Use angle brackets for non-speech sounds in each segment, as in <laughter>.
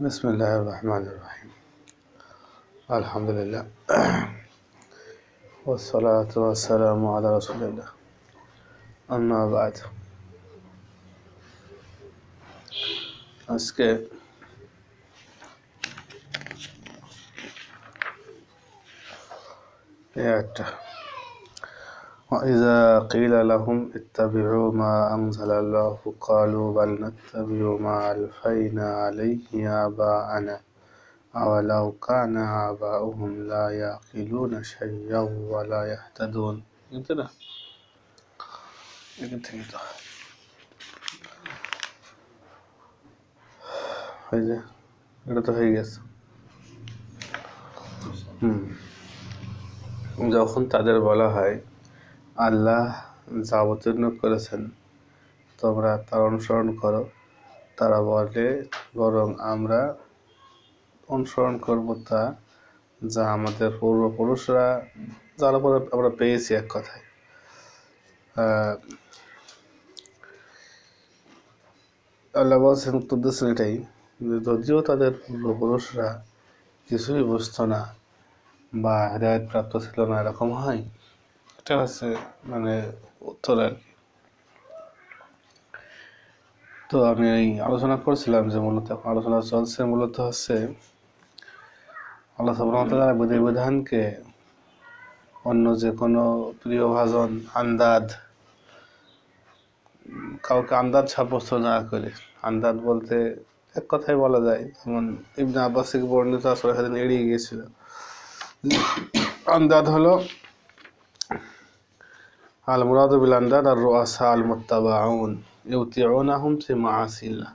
بسم الله الرحمن الرحيم الحمد لله <clears throat> والصلاة والسلام على رسول الله أما بعد আজকে এই একটা وإذا قيل لهم اتبعوا ما أنزل الله قالوا بل نتبع ما ألفينا عليه آباءنا أولو كان آباؤهم لا يعقلون شيئا ولا يهتدون انتنا انتنا এই যে এটা তো হয়ে গেছে হুম যখন তাদের বলা হয় আল্লাহ যা অবতীর্ণ করেছেন। তোমরা তার অনুসরণ করো। তারা বলে, বরং আমরা অনুসরণ করব তা যা আমাদের পূর্বপুরুষরা, যার উপর আমরা পেয়েছি এক কথায়। আল্লাহ বলছেন দিচ্ছেন এটাই যদিও তাদের পূর্বপুরুষরা কিছুই বুঝতো না বা হৃদায়ত প্রাপ্ত ছিল না, এরকম হয় এটা হচ্ছে মানে উত্তর আর কি। তো আমি এই আলোচনা করছিলাম যে মূলত আলোচনা চলছে, মূলত হচ্ছে আল্লাহ বিধি বিধানকে অন্য যে কোনো প্রিয় ভাজন, আন্দাজ, কাউকে আন্দাজ সাব্যস্ত না করে, আন্দাজ বলতে এক কথাই বলা যায়, যেমন ইবনে আব্বাস থেকে বর্ণিত আসলে সেদিন এড়িয়ে গিয়েছিল। আন্দাজ হলো আল মুরাদ বিল আন্দাদ আর রোয়াসা আল মুত্তাবাউন ইউতিউনাহুম ফি মাআসিল্লাহ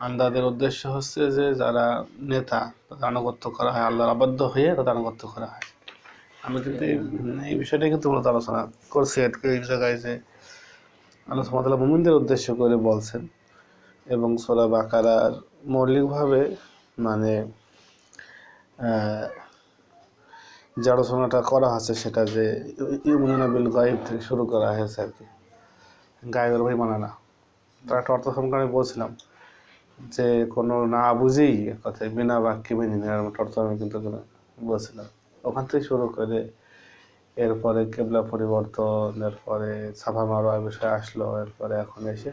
আন্দাদের উদ্দেশ্য হচ্ছে যে যারা নেতা, তাদের আনুগত্য করা হয়, আল্লাহর আবদ্ধ হয়ে তাদের আনুগত্য করা হয়। আমি কিন্তু এই- বিষয়টাই কিন্তু মূলত আলোচনা করছি এই জায়গায় যে আল্লাহ সুবহানাহু মুমিনদের উদ্দেশ্য করে বলছেন এবং সোলা বাকারার মৌলিকভাবে মানে যে আলোচনাটা করা আছে সেটা যে ইউমিনা বিল গাইব থেকে শুরু করা হয়েছে আর কি। গায়েবের ভাই মানা না তার একটা অর্থ সম্পর্কে বলছিলাম যে কোনো না বুঝেই কথায় বিনা বাক্যে মেনে নেওয়ার মতো অর্থ আমি কিন্তু বলছিলাম। ওখান থেকে শুরু করে এরপরে কেবলা পরিবর্তন, এরপরে সাফা মারোয়া বিষয় আসলো, এরপরে এখন এসে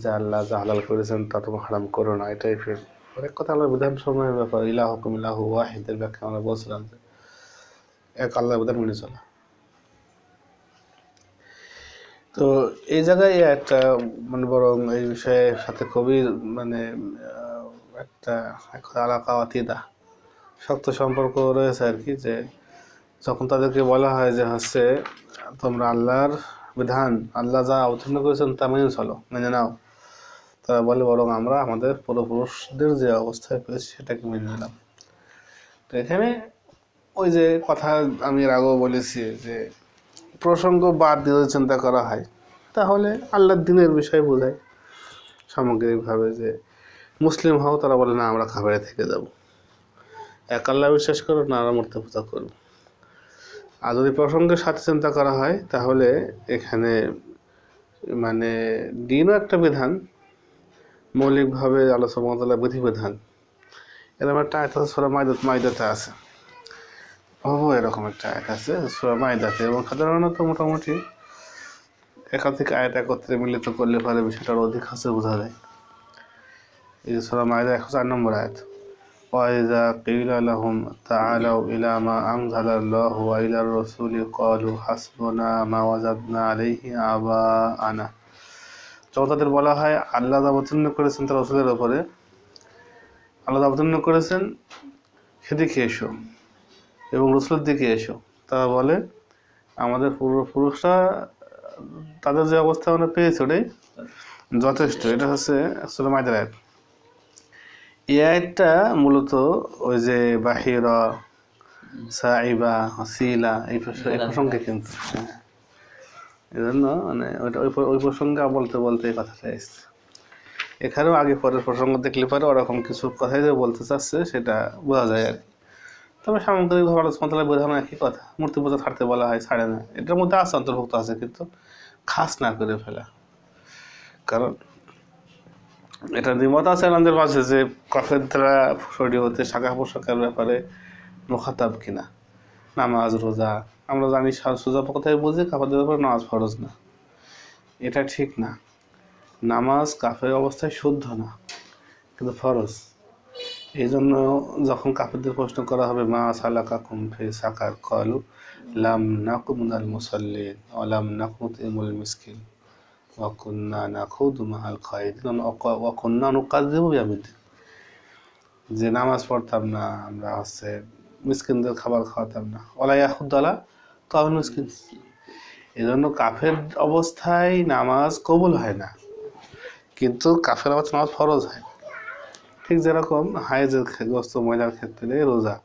যে আল্লাহ যা হালাল করেছেন তা তুমি হারাম করো না, এটাই ফের অনেক কথা আল্লাহ বিধান সময়ের ব্যাপার, ইলাহ হুকুম ইলাহু ওয়াহিদের ব্যাখ্যা আমরা বলছিলাম যে এক আল্লাহ বিধান মেনে চলা। তো এই জায়গায় একটা মানে বরং এই বিষয়ের সাথে খুবই মানে একটা আলাকা আতিদা শক্ত সম্পর্ক রয়েছে আর কি, যে যখন তাদেরকে বলা হয় যে হচ্ছে তোমরা আল্লাহর বিধান, আল্লাহ যা অবতীর্ণ করেছেন তা মেনে চলো, মেনে নাও। তারা বলে, বরং আমরা আমাদের পূর্বপুরুষদের যে অবস্থায় পেয়েছি সেটাকে মেনে নিলাম। তো এখানে ওই যে কথা আমি এর আগেও বলেছি যে প্রসঙ্গ বাদ দিয়ে চিন্তা করা হয়। তাহলে আল্লাহর দিনের বিষয় বোঝায় সামগ্রিকভাবে যে মুসলিম হও, তারা বলে, না, আমরা খাবারে থেকে যাব। এক আল্লাহ বিশ্বাস করো, না, আমরা মূর্তি পূজা করব। আর যদি প্রসঙ্গের সাথে চিন্তা করা হয়, তাহলে এখানে মানে দিনও একটা বিধান, মৌলিকভাবে আলোচনা বিধিবিধান। এরকম একটা আয়তা সোরা মাইদাত মাইদাতে আছে। ও এরকম একটা আয়াত আছে সোরা মাইদাতে এবং সাধারণত মোটামুটি একাধিক আয়াত একত্রে মিলিত করলে পরে বিষয়টার অধিক হাসে বোঝা যায় এই যে সোরা মাইদা একশো চার নম্বর আয়াত وإذا قيل لهم تعالوا إلى ما أنزل الله وإلى الرسول قالوا حسبنا ما وجدنا عليه آباءنا যখন তাদের বলা হয় আল্লাহ যা অবতীর্ণ করেছেন তার রসুলের ওপরে আল্লাহ যা অবতীর্ণ করেছেন সেদিকে এসো এবং রসুলের দিকে এসো। তারা বলে আমাদের পূর্বপুরুষরা তাদের যে অবস্থা আমরা পেয়েছি ওটাই যথেষ্ট। এটা হচ্ছে আসলে মাইদের আয়াত। এই আয়াতটা মূলত ওই যে বাহিরা সাইবা হাসিলা এই প্রস- এই প্রসঙ্গে কিন্তু হ্যাঁ। এই জন্য মানে ওইটা ওই ওই প্রসঙ্গে বলতে বলতে এই কথাটা এসছে এখানেও আগে পরের প্রসঙ্গ দেখলে পরে ওরকম কিছু কথাই যে বলতে চাচ্ছে সেটা বোঝা যায় আর কি। তবে সামগ্রিকভাবে আলোচনা বোঝানো একই কথা। মূর্তি পূজা ছাড়তে বলা হয়, ছাড়ে না। এটার মধ্যে আছে অন্তর্ভুক্ত আছে কিন্তু খাস না করে ফেলা। কারণ এটা দ্বিমত আছে আমাদের মাঝে যে কফের দ্বারা শরীর হতে শাখা পোশাকের ব্যাপারে মোখাতাব কিনা। নামাজ, রোজা, আমরা জানি সোজা কথায় বুঝি কাপড়ের ব্যাপারে নামাজ ফরজ না। এটা ঠিক না। নামাজ কাফের অবস্থায় শুদ্ধ না, কিন্তু ফরজ। এই জন্য যখন কাফেরদের প্রশ্ন করা হবে, মা সালা সালাকা কুমফে সাকার কলু, লাম নাকুমুনাল মুসল্লিন অলাম নাকুমুল মিসকিন ওয়াকুন্না নাখুদু মাহাল খাইদিন ওয়াকুন্না নুকাদ্দিবু বিয়ামিদ্দিন যে নামাজ পড়তাম না, আমরা হচ্ছে মিসকিনদের খাবার খাওয়াতাম না। ওলা ইয়াহুদ্দালা তখন মিসকিন এই জন্য কাফের অবস্থায় নামাজ কবুল হয় না। কিন্তু কাফের অবস্থায় নামাজ ফরজ হয় ঠিক যেরকম হাইজের খে- গ্রস্ত মহিলার ক্ষেত্রে রোজা।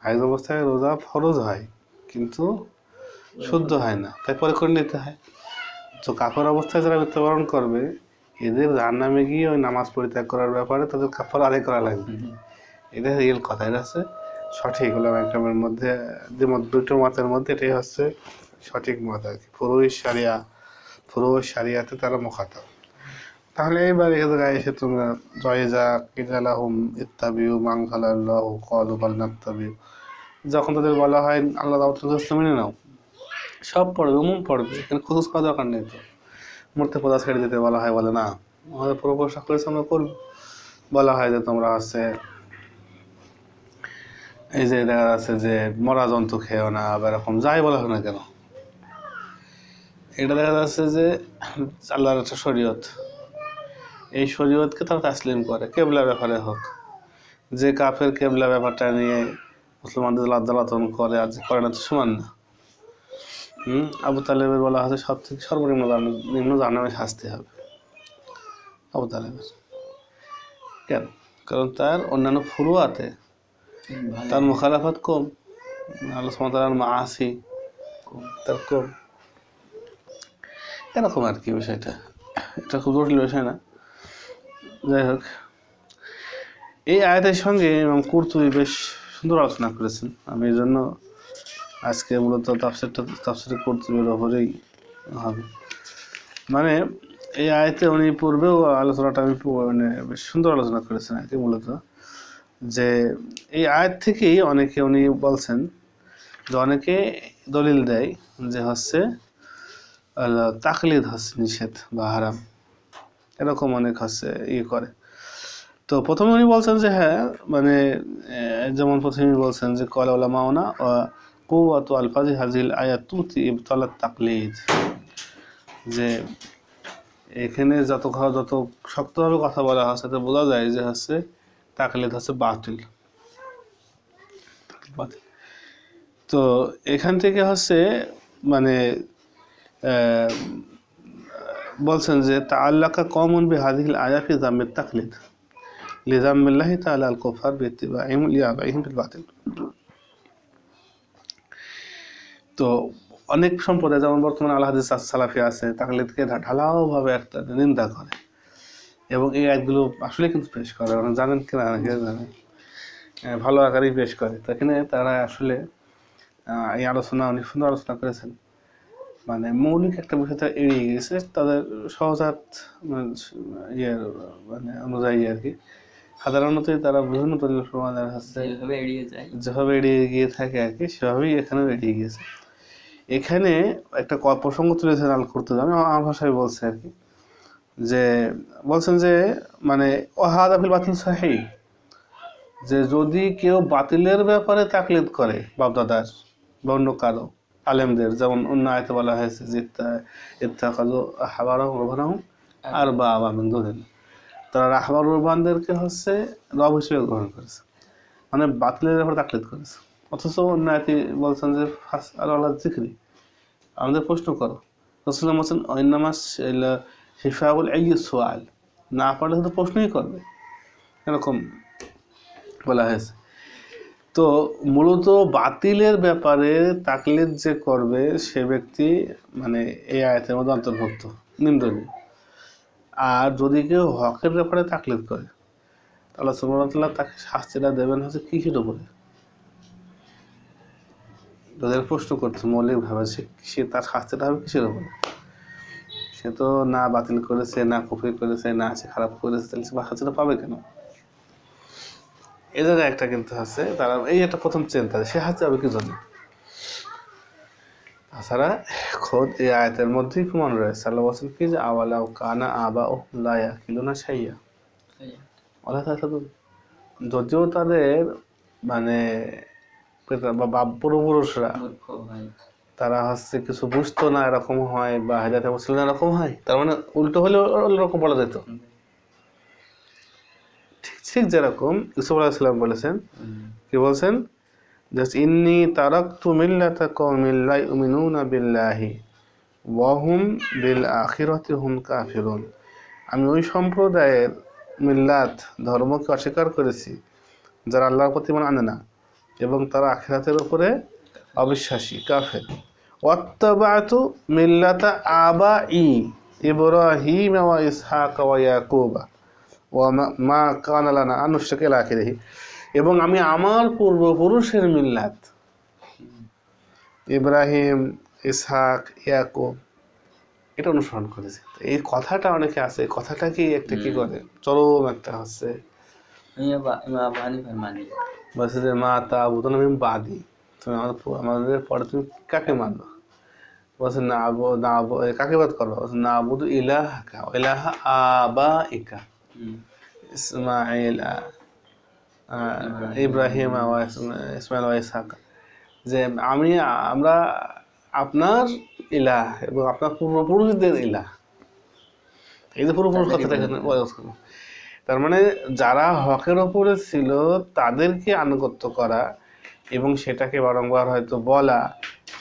হাইজ অবস্থায় রোজা ফরজ হয় কিন্তু শুদ্ধ হয় না তাই পরে করে নিতে হয়। তো কাফের অবস্থায় যারা মৃত্যুবরণ করবে এদের রান নামে গিয়ে ওই নামাজ পরিত্যাগ করার ব্যাপারে তাদের কাফার আদায় করা লাগবে। এটা রিয়েল কথা এটা হচ্ছে সঠিক হলো একদমের মধ্যে যে মত দুটো মতের মধ্যে এটাই হচ্ছে সঠিক মত আর কি। পুরোহিত সারিয়া পুরোহিত সারিয়াতে তারা মুখাতাব। তাহলে এইবার এ জায়গায় এসে তোমরা জয়জা কিজালাহুম ইত্তাবিউ মাংসালাল্লাহ কলু বাল নাত্তাবিউ। যখন তাদের বলা হয়, আল্লাহ দাওয়াত মেনে নাও। সব পড়বে, উমুম পড়বে, এখানে খুঁজ করা দরকার নেই তো। মূর্তি পূজা ছেড়ে দিতে বলা হয় বলে না। আমাদের পুরো পোশাক করেছে, আমরা করব। বলা হয় যে তোমরা হচ্ছে, এই যে দেখা যাচ্ছে যে মরা জন্তু খেয়েও না, বা এরকম যাই বলা হয় না কেন। এটা দেখা যাচ্ছে যে আল্লাহর একটা শরীয়ত। এই শরীয়তকে তারা তাসলিম করে কেবলা ব্যাপারে হোক। যে কাফের কেবলা ব্যাপারটা নিয়ে মুসলমানদের আদালতন করে আর যে করে না তো সমান না। হুম? আবু তালেবের বলা হচ্ছে সব থেকে সর্বনিম্ন নিম্ন জাহান্নামে শাস্তি হবে। আবু তালেবের। কেন? কারণ তার অন্যান্য ফুরুয়াতে তার মুখালাফাত কম আল্লাহ সুবহানাহু মা আসি তার কম। এরকম আর কি বিষয়টা। এটা খুব জটিল বিষয় না। যাই হোক। এই আয়াতের সঙ্গে ইমাম কুরতুবি বেশ সুন্দর আলোচনা করেছেন। আমি এই জন্য আজকে মূলত তাফসিরটা তাফসির কুরতুবির ওপরেই হবে। মানে এই আয়তে উনি পূর্বেও আলোচনাটা আমি মানে বেশ সুন্দর আলোচনা করেছেন আর কি মূলত। যে এই আয়াত থেকেই অনেকে উনি বলছেন যে অনেকে দলিল দেয় যে হচ্ছে তাকলিদ হচ্ছে নিষেধ বা হারাম। এরকম অনেক হচ্ছে ইয়ে করে। তো প্রথমে উনি বলছেন যে হ্যাঁ মানে যেমন প্রথমে বলছেন যে, কলা ওলামাওনা কুয়াত আলফাজি হাজিল আয়াত তুতি ইবতলাত তাকলিদ। যে, এখানে যত যত শক্তভাবে কথা বলা হয় তাতে বোঝা যায় যে হচ্ছে, তাকলিদ হচ্ছে বাতিল। বাতিল। তো এখান থেকে হচ্ছে মানে বলছেন যে তা তাআল্লাকা কমন বি হাদিহিল আয়াফি জামের তাকলিদ। লিজামিল্লাহি তাআলা আল কুফার বিত্তিবাইহিম লিয়াবাইহিম বিল বাতিল। তো অনেক সম্প্রদায় যেমন বর্তমানে আল হাদিস সালাফি আছে তাকলিদকে ঢালাওভাবে একটা নিন্দা করে। এবং এই আয়াতগুলো আসলে কিন্তু পেশ করে মানে জানেন কিনা কে জানে আহ, ভালো আকারেই পেশ করে। তো এখানে তারা আসলে এই আলোচনা অনেক সুন্দর আলোচনা করেছেন। মানে মৌলিক একটা বিষয় তারা এড়িয়ে গেছে তাদের সহজাত মানে ইয়ে মানে অনুযায়ী আর কি। সাধারণতই তারা বিভিন্ন দলীয় প্রমাণের হচ্ছে যেভাবে এড়িয়ে গিয়ে থাকে আর কি সেভাবেই এখানেও এড়িয়ে গিয়েছে। এখানে একটা প্রসঙ্গ তুলেছেন আল করতে আমি আমার আমার ভাষায় বলছি আর কি। যে বলছেন যে মানে ওহাদ আফিল বাতিল সাহি যে যদি কেউ বাতিলের ব্যাপারে তাকলিদ করে বাপদাদার বা অন্য কারও আলেমদের, যেমন অন্য আয়তে বলা হয়েছে যে ইত্তা কাজু হাবারাহ আর বা আবামিন দুদিন তারা রাহবার রুবানদেরকে হচ্ছে রব হিসেবে গ্রহণ করেছে। মানে বাতিলের ব্যাপারে তাকলিদ করেছে। অথচ অন্য আয়তি বলছেন যে, ফাস আর আল্লাহ জিক্রি আমাদের প্রশ্ন করো রসুল্লাহ বলছেন অন্যামাস হিফাউল এই সোয়াল না পারলে তো প্রশ্নই করবে। এরকম বলা হয়েছে। তো মূলত বাতিলের ব্যাপারে তাকলিদ যে করবে সে ব্যক্তি মানে এই আয়তের মধ্যে অন্তর্ভুক্ত, নিন্দনীয়। আর যদি কেউ হকের ব্যাপারে তাকলিদ করে, তাহলে সুমরতুল্লাহ তাকে শাস্তিটা দেবেন হচ্ছে কিসের উপরে? তাদের প্রশ্ন করছে মৌলিকভাবে সে সে তার শাস্তিটা হবে কিসের উপরে? সে তো না বাতিল করেছে, না কুফরি করেছে, না সে খারাপ করেছে, তাহলে সে হাজিরা পাবে কেন? এই জায়গায় একটা কিন্তু আছে, তারা এই একটা প্রথম চিন্তা সে হাতে হবে কি জন্য? তাছাড়া খোদ এই আয়াতের মধ্যেই প্রমাণ রয়েছে আল্লাহ বলছেন কি যে আওয়ালাও কানা আবা ও লায়া কিলো না সাইয়া আল্লাহ যদিও তাদের মানে বা পূর্বপুরুষরা তারা হচ্ছে কিছু বুঝতো না এরকম হয় বা হেদায়তে না এরকম হয়, তার মানে উল্টো হলে অন্যরকম বলা যেত। ঠিক যেরকম ইউসুফ আলাইসাল্লাম বলেছেন। কি বলছেন? যে ইন্নি কওমিন লা ইউমিনুনা বিল্লাহি ওয়া হুম বিল আখিরাতি হুম কাফিরুন। আমি ওই সম্প্রদায়ের মিল্লাত, ধর্মকে অস্বীকার করেছি, যারা আল্লাহর প্রতি ইমান আনে না, এবং তারা আখিরাতের উপরে অবিশ্বাসী, কাফের। ওয়াত্তাবাতু মিল্লাতা আবা ই ইব্রাহিম ওয়া ইসহাক ওয়া ইয়াকুবা। ওয়া মা- মা কানা লানা আন নুশরিকা ইলা আখিরিহি। এবং আমি আমার পূর্বপুরুষের মিল্লাত। ইব্রাহিম ইসহাক ইয়াকুব এটা অনুসরণ করেছে। এই কথাটা অনেকে আছে এই কথাটা একটা কি করে চরম একটা হচ্ছে। বলছে যে মা তা বুধন আমি বাদি। তুমি আমাদের আমাদের পরে তুমি কাকে মানবা? বলছে না না কাকে বাদ করবা? না আবুদু ইলাহা ইলাহা আবা ইকা। ইসমাইল ইব্রাহিম ইসমাইল ইসহাক যে আমি আমরা আপনার ইলাহ এবং আপনার পূর্বপুরুষদের ইলাহ। এই যে পূর্বপুরুষ কথাটা এখানে তার মানে যারা হকের ওপরে ছিল তাদেরকে আনুগত্য করা এবং সেটাকে বারংবার হয়তো বলা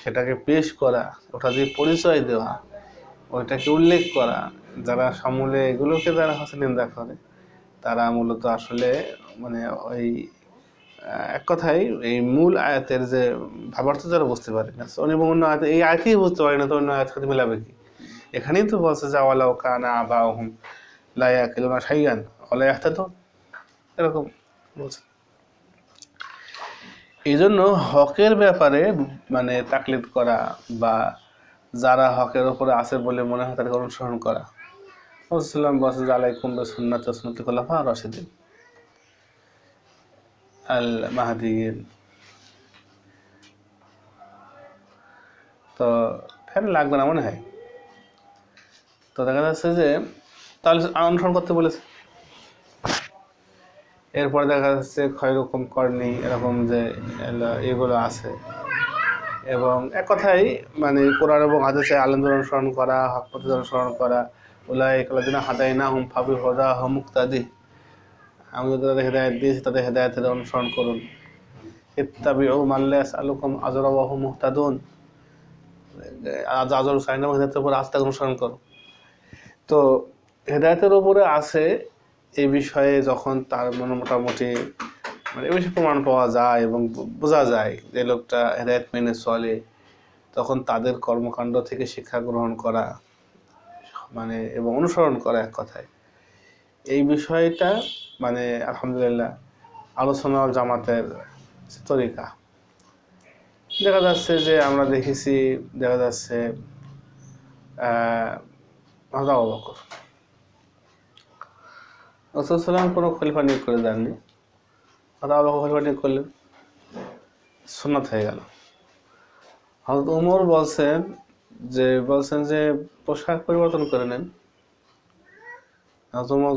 সেটাকে পেশ করা ওটা দিয়ে পরিচয় দেওয়া। ওইটাকে উল্লেখ করা। যারা সমূলে এগুলোকে যারা হচ্ছে নিন্দা করে, তারা মূলত আসলে মানে ওই এক কথায় এই মূল আয়াতের যে ভাবার্থ যারা বুঝতে পারে না। অন্য অন্য আয়াতে, এই আয়াতেই বুঝতে পারে না, তো অন্য আয়াত সাথে মেলাবে কি? এখানেই তো বলছে যে আওয়ালাও কানা আবা হুম লাইয়া কিলোনা সাইয়ান অলা একটা তো এরকম বলছে। এই জন্য হকের ব্যাপারে মানে তাকলিদ করা বা যারা হকের ওপরে আছে বলে মনে হয় তাদেরকে অনুসরণ করা। রসুল্লাম বলছে যে আলাইকুম সুন্নাত সুন্নতি খোলাফা রশিদিন। আল মাহাদিন তো ফ্যান লাগবে না মনে হয়? তো দেখা যাচ্ছে যে তাহলে অনুসরণ করতে বলেছে। এরপরে দেখা যাচ্ছে ক্ষয়রকম করনি এরকম যে এগুলো আছে। এবং এক কথাই মানে কোরআন এবং হাদিসে আলমদের অনুসরণ করা, হক পথের অনুসরণ করা ওলাই কালাদিন হাদাই না হুম ফাবি হদা হম মুক্তাদি। আমি তাদের হেদায়ত দিয়েছি, তাদের হেদায়তের অনুসরণ করুন। ইত্তাবি ও মাল্লাস আলুকম আজরাবাহ মুহতাদুন। আজ আজর সাইন হেদায়তের উপর আস্থা অনুসরণ করো। তো, হেদায়তের উপরে আছে এই বিষয়ে যখন তার মানে মোটামুটি মানে বিষয়ে প্রমাণ পাওয়া যায় এবং বোঝা যায় যে লোকটা হেদায়ত মেনে চলে, তখন তাদের কর্মকাণ্ড থেকে শিক্ষা গ্রহণ করা মানে এবং অনুসরণ করা এক কথায়। এই বিষয়টা মানে আলহামদুলিল্লাহ, আলোচনা জামাতের তরিকা। দেখা যাচ্ছে যে আমরা দেখেছি, দেখা যাচ্ছে, আহ হাজা আবু বকর রসুলাম কোনো খলিফা নিয়োগ করে দেননি। হাজা আবু বকর করলেন। সুন্নাত হয়ে গেল। হজরত উমর বলছেন যে বলছেন যে, পোশাক পরিবর্তন করে নেন। হজরত উমর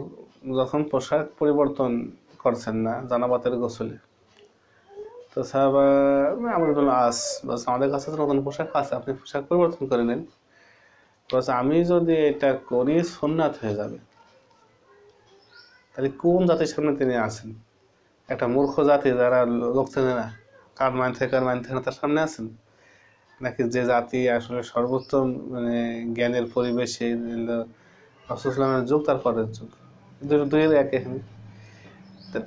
যখন পোশাক পরিবর্তন করছেন না, জানাবাতের গোসলে। তো সাহেব আমরুল আস। বলছে, আমাদের কাছে তো নতুন পোশাক আছে, আপনি পোশাক পরিবর্তন করে নেন। বলছে, আমি যদি এটা করি, সুন্নাত হয়ে যাবে। তাহলে কোন জাতির সামনে তিনি আছেন? একটা মূর্খ জাতি যারা লোক চেনে না, কার থেকে কার থেকে না, তার সামনে আছেন? নাকি যে জাতি আসলে সর্বোত্তম মানে জ্ঞানের পরিবেশে রসুলামের যুগ, তার পরের যুগ দুটো দুই এক এখানে।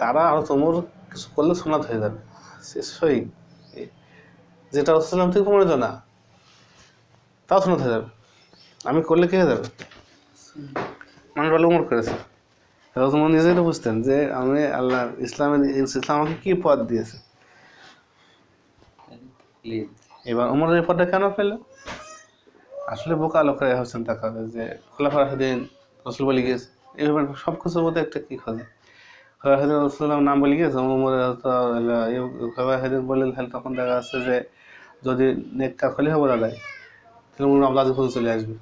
তারা আরও তোমর কিছু করলে সোনাত হয়ে যাবে। সই। যেটা রসুলাম থেকে প্রমাণিত না, তাও সোনাত হয়ে যাবে। আমি করলে কি হয়ে যাবে? মানুষ ভালো উমর করেছে। রসমন নিজেই তো বুঝতেন যে আমি আল্লাহ ইসলামের ইসলাম আমাকে কী পথ দিয়েছে? এবার উমর এই পথটা কেন পেল আসলে বোকা লোকেরা চিন্তা করে যে খোলাফা রাশিদিন রসুল বলে গিয়েছে। এইভাবে সব কিছুর মধ্যে একটা কী খোঁজে? খোলা রাশিদিন রসুল্লাহ নাম বলে গিয়েছে? উমরের খোলা রাশিদিন বললে তাহলে তখন দেখা যাচ্ছে যে যদি নেককার খলিফা বলা যায় তাহলে উমর আব্দুল চলে আসবে।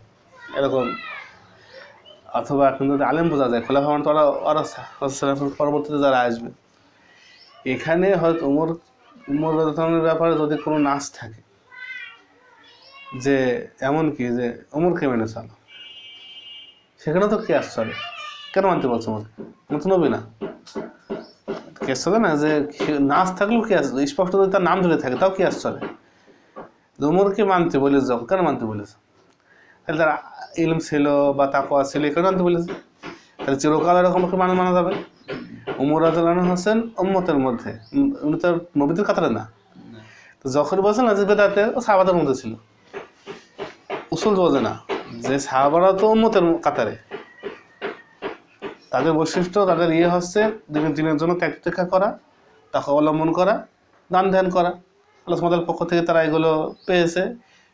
এরকম অথবা এখন যদি আলেম বোঝা যায়, খোলাফা মানে তো ওরা পরবর্তীতে যারা আসবে, এখানে হয়তো উমর উমর রাদিয়াল্লাহু ব্যাপারে যদি কোনো নাচ থাকে, যে এমন কি যে উমরকে মেনে চলো। সেখানে তো কেয়াস চলে। কেন মানতে বলছো উমর তো নবী না। কেয়াস চলে না? যে নাচ থাকলেও কেয়াস, স্পষ্ট যদি তার নাম ধরে থাকে, তাও কেয়াস চলে। উমরকে মানতে বলেছ, কেন মানতে বলেছ? তাহলে তার ইলম ছিল বা তাকওয়া ছিল এখানে মানতে বলেছে। তাহলে চিরকাল এরকম করে মানা যাবে? উমর রাজু হোসেন উম্মতের মধ্যে। উনি তো নবীদের কাতারে না। তো যখন বলছেন যে বেদাতে, ও সাহাবাদের মধ্যে ছিল। উসুল বোঝে না যে সাহাবারা তো উম্মতের কাতারে। তাদের বৈশিষ্ট্য, তাদের ইয়ে হচ্ছে দিনের দিনের জন্য ত্যাগ ত্যাগ করা, তাকে অবলম্বন করা, দান ধ্যান করা। আল্লাহ পক্ষ থেকে তারা এগুলো পেয়েছে।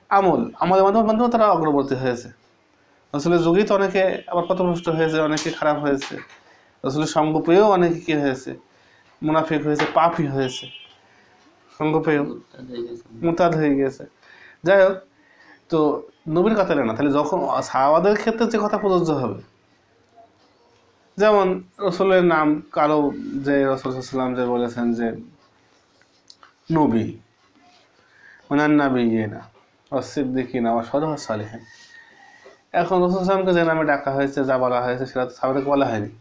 আমল আমাদের মাধ্যমে মাধ্যমে তারা অগ্রবর্তী হয়েছে। রসুলের যুগেই তো অনেকে আবার পথভ্রষ্ট হয়েছে, অনেকে খারাপ হয়েছে। রসুলের সঙ্গ পেয়েও অনেকে কী হয়েছে? মুনাফিক হয়েছে পাপই হয়েছে। সঙ্গ পেয়েও মোতাদ হয়ে গেছে। যাই হোক, তো নবীর কথা না, তাহলে যখন সাহাবাদের ক্ষেত্রে যে কথা প্রযোজ্য হবে, যেমন রসুলের নাম কারও যে রসুলাম যে বলেছেন যে, নবী, ওনার নাবি ইয়ে না অসিদ্দিকি না অসদ সালেহেন এখন রসুলামকে যে নামে ডাকা হয়েছে, যা বলা হয়েছে, সেটা তো সাহাবাদেরকে বলা হয়নি।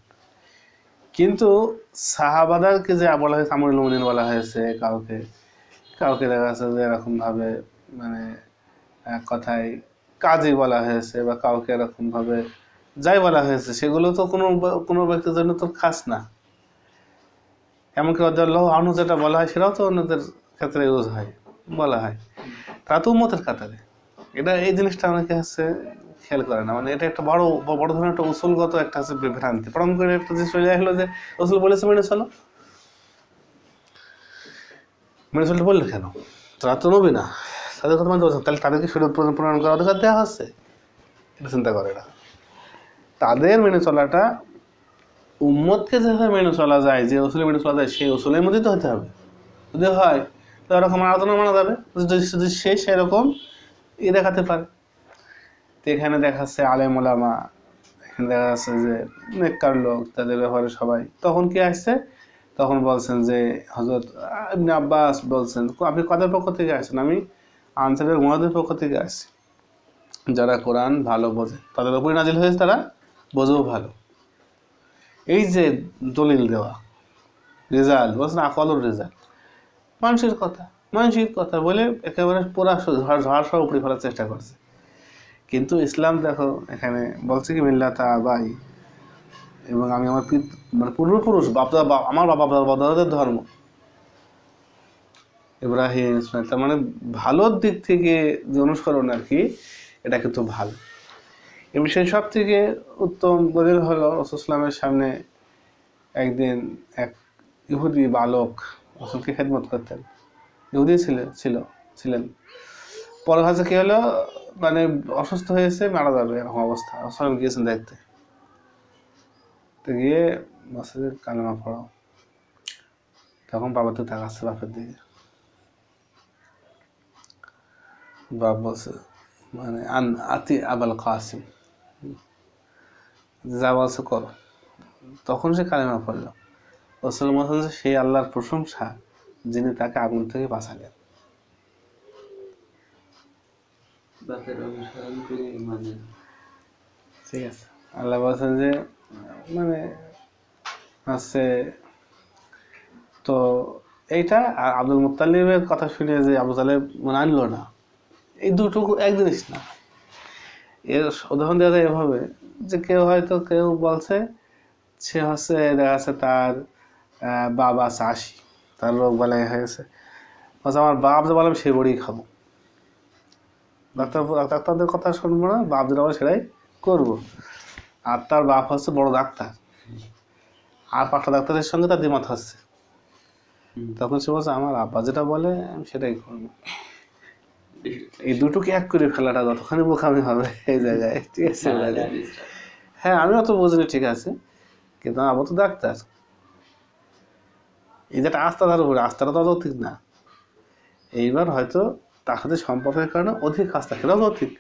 কিন্তু সাহাবাদারকে যে বলা হয়েছে, আমরুল মুমিনিন বলা হয়েছে কাউকে কাউকে দেখা যাচ্ছে যে এরকমভাবে মানে কথায় কাজই বলা হয়েছে বা কাউকে এরকমভাবে যাই বলা হয়েছে, সেগুলো তো কোনো কোনো ব্যক্তির জন্য তো খাস না। এমনকি অদ্দাল্লাহ আনু যেটা বলা হয়, সেটাও তো অন্যদের ক্ষেত্রে ইউজ হয়, বলা হয়। তারা তো উম্মতের কাতারে। এটা এই জিনিসটা অনেকে হচ্ছে খেয়াল করে না। মানে এটা একটা বড় বড় ধরনের একটা উসুলগত একটা হচ্ছে বিভ্রান্তি। পরম করে একটা জিনিস চলে আসলো যে, উসুল বলেছে মেনে চলো। মেনে চলতে বললে কেন? তারা তো নবী না। তাদের কথা পারছে তাহলে তাদেরকে শরীর প্রণয়ন করার অধিকার দেওয়া হচ্ছে? এটা চিন্তা করে না। তাদের মেনে চলাটা, উম্মতকে যেভাবে মেনে চলা যায়, যে ওসুলে মেনে চলা যায়, সেই ওসুলের মধ্যেই তো হতে হবে। যদি হয় তো এরকম আলোচনা মানা যাবে। যদি যদি সে সেরকম ই দেখাতে পারে। এখানে দেখাচ্ছে আলেম ওলামা এখানে দেখা যাচ্ছে যে নেককার লোক, তাদের ব্যাপারে সবাই। তখন কি আসছে? তখন বলছেন যে হজরত আব্বাস বলছেন, আপনি কাদের পক্ষ থেকে আসছেন? আমি আনসারের মহাদের পক্ষ থেকে আসছি। যারা কোরআন ভালো বোঝে, তাদের উপরে নাজিল হয়েছে তারা বোঝেও ভালো। এই যে দলিল দেওয়া, রেজাল্ট, বলছেন আকলর রেজাল্ট, মানুষের কথা মানুষের কথা বলে একেবারে পুরা ঝড় ঝড় সহ উপরে ফেলার চেষ্টা করছে। কিন্তু ইসলাম দেখো, এখানে বলছে কি, মিল্লাতা আবাই। এবং আমি আমার মানে পূর্বপুরুষ, বাপদা বাপ আমার বাবা বাবাদের ধর্ম। ইব্রাহিম, ইসমাইল, তার মানে ভালোর দিক থেকে যে অনুসরণ আর কি, এটা কিন্তু ভালো। এ বিষয়ে সব থেকে উত্তম দলিল হলো রসুলামের সামনে একদিন এক ইহুদি বালক রসুলকে খেদমত করতেন। ইহুদি ছিল ছিল ছিলেন। পরে ভাষা কি হলো? মানে অসুস্থ হয়েছে, মারা যাবে এরকম অবস্থা। রসুলাম গিয়েছেন দেখতে তো গিয়ে মসজিদের কালেমা পড়াও। তখন বাবা তো তাকাচ্ছে বাপের দিকে। বাপ বলছে মানে আন, আতি আবাল কাসিম। যা বলছে করো। তখন সে কালেমা পড়ল। রসুল মহান সেই আল্লাহর প্রশংসা যিনি তাকে আগুন থেকে বাঁচালেন। বাপের অনুসরণ করে মানে ঠিক আছে। আল্লাহ বলছেন যে মানে হচ্ছে তো এইটা আর আব্দুল মুতালিবের কথা শুনে যে আবু তালেব মানে আনলো না এই দুটো এক জিনিস না। এর উদাহরণ দেওয়া যায় এভাবে যে কেউ হয়তো কেউ বলছে সে হচ্ছে দেখা যাচ্ছে তার বাবা চাষি তার রোগ বালাই হয়েছে। আমার বাপ যে বললাম সে বড়ি খাব। ডাক্তার ডাক্তারদের কথা শুনব না বাপ যেটা বলে সেটাই করব। আর তার বাপ হচ্ছে বড় ডাক্তার। আর পাঁচটা ডাক্তারের সঙ্গে তার দ্বিমত হচ্ছে। তখন সে বলছে আমার আব্বা যেটা বলে আমি সেটাই করব। এই দুটোকে এক করে ফেলাটা যতখানি বোকামি হবে এই জায়গায় ঠিক আছে? হ্যাঁ আমি অত বুঝিনি ঠিক আছে? কিন্তু আমার তো ডাক্তার। এই যেটা আস্থাধার উপরে আস্থাটা তো অযৌক্তিক না। এইবার হয়তো তার সাথে সম্পর্কের কারণে অধিক আস্থা সেটাও অধিক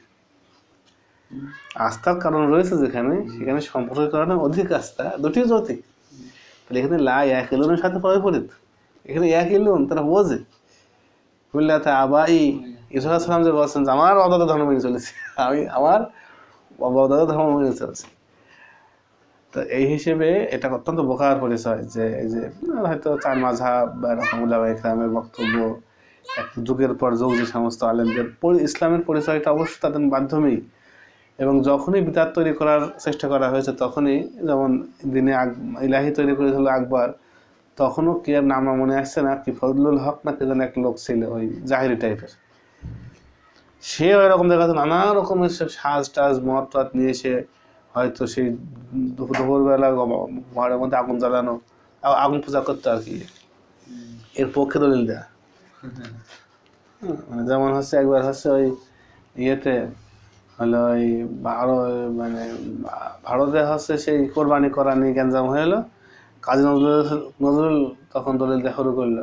আস্থার কারণ রয়েছে যেখানে, সেখানে সম্পর্কের কারণে অধিক আস্থা দুটিও যৌক্তিক তাহলে এখানে লা এক ইলনের সাথে বিপরীত। এখানে এক ইলন, তারা বোঝে। বললে তা আবাই ইসা সালাম যে বলছেন যে, আমার অদাদা ধর্ম মেনে চলেছে। আমি আমার অবদাদা ধর্ম মেনে চলেছে। তো এই হিসেবে এটা অত্যন্ত বোকার পরিচয় যে, এই যে, হয়তো চার মাঝহাব বা এরকম ইকরামের বক্তব্য যুগের পর যুগ যে সমস্ত আলেমদের ইসলামের পরিচয়টা অবশ্যই তাদের মাধ্যমেই। এবং যখনই বিদাত তৈরি করার চেষ্টা করা হয়েছে, তখনই যেমন দিনে আক, ইলাহি তৈরি করেছিল আকবর, তখনও কি আর নাম মনে আসছে না, কি ফজলুল হক না কে যেন এক লোক ছিল ওই জাহিরি টাইপের। সে ওই রকম দেখা নানা রকমের সব সাজ টাজ, মদ টদ নিয়ে সে হয়তো সেই দুপুর দুপুরবেলা ঘরের মধ্যে আগুন জ্বালানো আগুন পূজা করতো আর কি। এর পক্ষে দলিল দেয়া। যেমন হচ্ছে একবার হচ্ছে ওই ইয়েতে, হলো ওই ভারত মানে ভারতে হচ্ছে সেই কোরবানি করা নিয়ে গ্যাঞ্জাম এলো কাজী নজরুল নজরুল তখন দলিল দেখা শুরু করল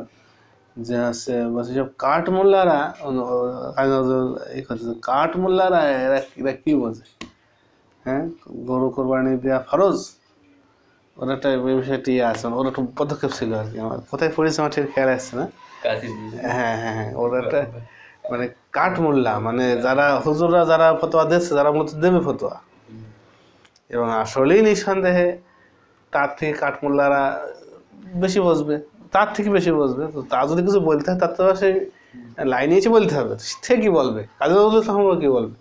যে হচ্ছে বলছে, সব কাঠ মোল্লারা কাজী নজরুল এই করছে কাঠ মোল্লারা এরা এরা কি বোঝে? হ্যাঁ গরু কোরবানি দেওয়া ফরজ? ওর একটা বিষয়টি আছে, ওর একটা পদক্ষেপ ছিল আর কি। আমার কোথায় পড়েছে আমার ঠিক খেয়াল আসছে না। হ্যাঁ হ্যাঁ হ্যাঁ ওর একটা মানে কাঠ মোল্লা মানে যারা হুজুররা যারা ফতোয়া দিচ্ছে যারা মূলত দেবে ফতোয়া। এবং আসলেই নিঃসন্দেহে তার থেকে কাঠমোল্লারা বেশি বসবে তার থেকে বেশি বসবে। তো তা যদি কিছু বলতে হয় তার তো সেই লাইনে এসে বলতে হবে। সে কি বলবে? কাজী নজরুল ইসলাম কি বলবে?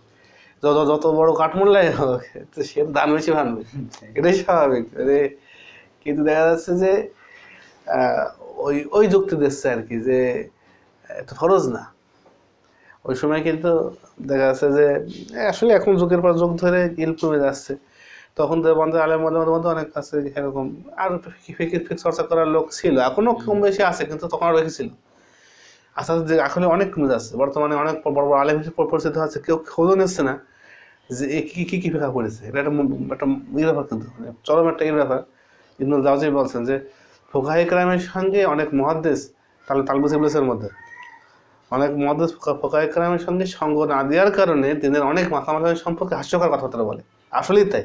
যত যত বড় কাঠমোল্লাই হোক তো সে দান বেশি ভাঙবে। <laughs> এটাই স্বাভাবিক। কিন্তু দেখা যাচ্ছে যে ওই ওই যুক্তি দিচ্ছে আর কি যে এটা ফরজ না। ওই সময় কিন্তু দেখা যাচ্ছে যে, আসলে এখন যুগের পর যুগ ধরে ইল কমে যাচ্ছে। তখন তো বন্ধু আলেম মধ্যে মধ্যে অনেক আছে, এরকম। আর ফিকির ফিক চর্চা করার লোক ছিল। এখনও কম বেশি আছে, কিন্তু তখন আরও ছিল। আস্তে আস্তে আসলে অনেক কমে যাচ্ছে। বর্তমানে অনেক বড় বড় আলেম হিসেবে পরিচিত হচ্ছে কেউ খোঁজও নিচ্ছে না যে কি কি কি ফেকা করেছে। এটা একটা একটা ইয়ে ব্যাপার কিন্তু মানে চরম একটা ইয়ে ব্যাপার। ইবনুল জাউজি বলছেন যে ফোকাহ ইকরামের সঙ্গে অনেক মহাদ্দেশ তাহলে তালবুস ইবলিসের মধ্যে। অনেক মহাদ্দেশ ফোকাহ ইকরামের সঙ্গে সঙ্গ না দেওয়ার কারণে দিনের অনেক মাথামাথা সম্পর্কে হাস্যকর কথাবার্তা বলে। আসলেই তাই।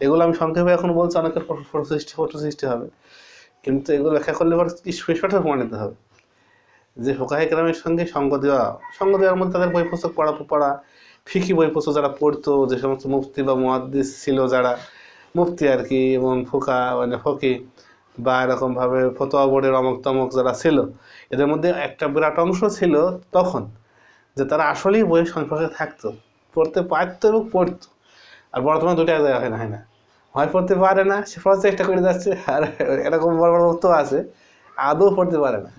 এগুলো আমি সংক্ষেপে এখন বলছি অনেকের ফটো সৃষ্টি ফটো সৃষ্টি হবে। কিন্তু এগুলো ব্যাখ্যা করলে পর স্পেশালটা প্রমাণিত হবে? যে ফোকাহে গ্রামের সঙ্গে সঙ্গ দেওয়া সঙ্গ দেওয়ার মধ্যে তাদের বই পুস্তক পড়া পড়া ফিকি বই পুস্তক যারা পড়তো যে সমস্ত মুফতি বা মুহাদ্দিস ছিল যারা মুফতি আর কি এবং ফোকা মানে ফকি বা এরকমভাবে ফতোয়া বোর্ডের অমক তমক যারা ছিল, এদের মধ্যে একটা বিরাট অংশ ছিল তখন, যে তারা আসলেই বইয়ের সম্পর্কে থাকতো, পড়তে পারতো এবং পড়তো। আর বর্তমানে দুটো এক জায়গায় হয় না হয় না। হয় পড়তে পারে না, সে চেষ্টা করে যাচ্ছে, আর এরকম বড় বড় বক্ত আছে, আদৌ পড়তে পারে না।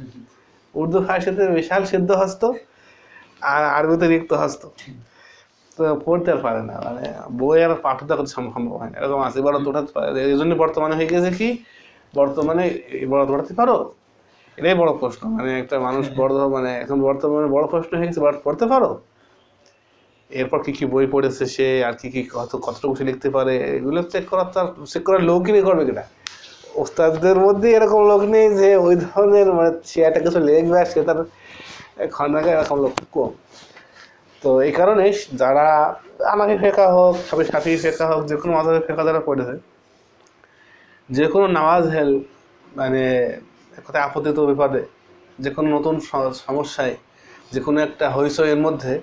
উর্দু, ফার্সিতে বিশাল সিদ্ধ হস্ত, আর আরবিতে রিক্ত হস্ত। তো পড়তে আর পারে না মানে বই আর পাঠটা করতে সম্ভব হয় না, এরকম আছে। এবার ওটা এই জন্য বর্তমানে হয়ে গেছে কি বর্তমানে বড় পড়াতে পারো? এটাই বড় প্রশ্ন। মানে একটা মানুষ বড় মানে এখন বর্তমানে বড় প্রশ্ন হয়ে গেছে "বড় পড়তে পারো? এরপর কি কি বই পড়েছে সে আর কি কি কত কতটুকু সে লিখতে পারে এগুলো চেক করার তার চেক করার লোকই নেই করবে কিনা? ওস্তাদদের মধ্যে এরকম লোক নেই যে ওই ধরনের মানে সে একটা কিছু লিখবে আর সে তার খন্ডাকে এরকম লোক কম। তো এই কারণে যারা আমাকে ফেঁকা হোক সবাই সাথী ফেঁকা হোক যে কোনো মাঝাবে ফেঁকা যারা পড়েছে যে কোনো নামাজ হেল মানে কোথায় আপত্তিত বিপদে যে কোনো নতুন সমস্যায় যে কোনো একটা হইচয়ের মধ্যে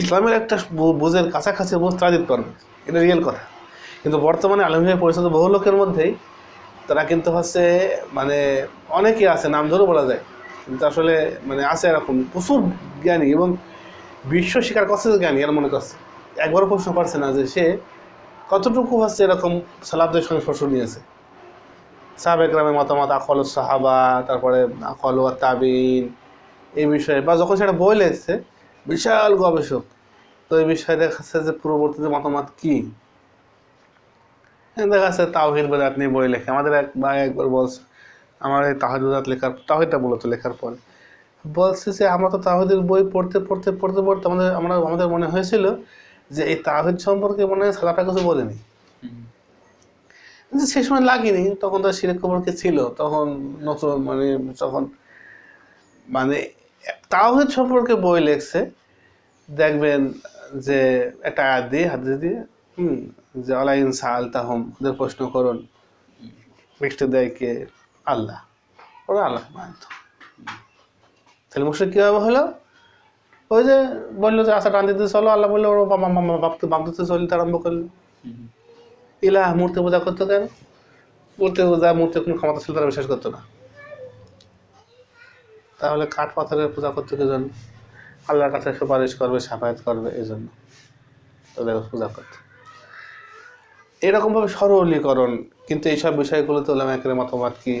ইসলামের একটা বুঝের কাছাকাছি বুঝ দিতে পারবে এটা রিয়েল কথা। কিন্তু বর্তমানে আলম হিসেবে পরিচিত বহু লোকের মধ্যেই তারা কিন্তু হচ্ছে মানে অনেকেই আছে, নাম ধরেও বলা যায়, কিন্তু আসলে মানে আছে এরকম প্রচুর জ্ঞানী এবং বিশ্ব স্বীকার করছে জ্ঞানী আর মনে করছে। একবারও প্রশ্ন করছে না যে সে কতটুকু হচ্ছে এরকম সালাবদের সঙ্গে শোষণ নিয়েছে। সাহাবেকরামের মতামত আকল সাহাবা, তারপরে আকল ও তাবিন, এই বিষয়ে, বা যখন সেটা বই লেগছে, বিশাল গবেষক। তো এই বিষয়ে দেখাচ্ছে যে পূর্ববর্তীতে মতামত কী? দেখা যাচ্ছে তাওহিদ বেদাত নিয়ে বই লেখে আমাদের এক ভাই একবার বলছে, আমার এই তাহিদাত লেখার তাহিদটা মূলত লেখার পরে। বলছে যে, আমরা তো তাহিদের বই পড়তে পড়তে পড়তে পড়তে, আমাদের, আমরা, আমাদের মনে হয়েছিল যে, এই তাহিদ সম্পর্কে মনে হয় সালাটা কিছু বলেনি। কিন্তু সে সময় লাগেনি। তখন তো সিরেক কবরকে ছিল? তখন নতুন মানে তখন মানে তাওহিদ সম্পর্কে বই লেখছে। দেখবেন যে একটা আয়াত দিয়ে, হাদিস দিয়ে, হুম, যে আলাইন সাল তাহম ওদের প্রশ্ন করুন। মিষ্টি দেয় কে? আল্লাহ। ওরা আল্লাহ মানত। তাহলে মুসলিম কীভাবে হলো? ওই যে বলল যে আশা টান দিতে চলো, আল্লাহ বলল, ওরা বাবা বাপতে বাপ দিতে চলতে আরম্ভ করল ইলাহ মূর্তি পূজা করতো কেন? মূর্তি পূজা, মূর্তি কোনো ক্ষমতা ছিল তারা বিশ্বাস করতো না। তাহলে কাঠ পাথরের পূজা করতে কি জন্য? আল্লাহর কাছে সুপারিশ করবে, সাফায়াত করবে এই জন্য। তাদের পূজা করতে। এরকমভাবে সরলীকরণ, কিন্তু এইসব বিষয়গুলোতে ওলামাকের মতামত কি?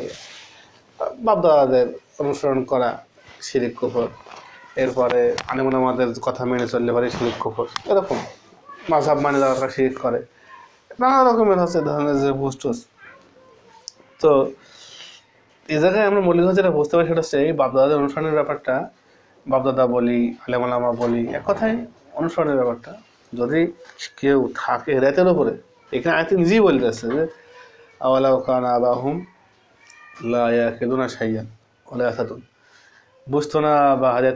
বাপদাদাদের অনুসরণ করা শিরিক কুফর, এরপরে আনিমন আমাদের কথা মেনে চললে পারে শিরিক কুফর, এরকম। মাঝাব মানে যারা শিরিক করে। নানা রকমের হচ্ছে ধরনের যে বুস্টস তো, এই জায়গায় আমরা মৌলিক যেটা বুঝতে পারি, সেটা হচ্ছে এই বাপদাদাদের অনুসরণের ব্যাপারটা। বাপদাদা বলি আলেমালামা বলি, এক কথায় অনুসরণের ব্যাপারটা। যদি কেউ থাকে হেরাতের ওপরে এখানে আয়তে নিজেই বলতেছে যে আওয়ালাউ খান আবাহুম লা ইয়াকিলুনা শাইয়ান ওলা ইয়াসাদুন। বুঝতো না বা হাজার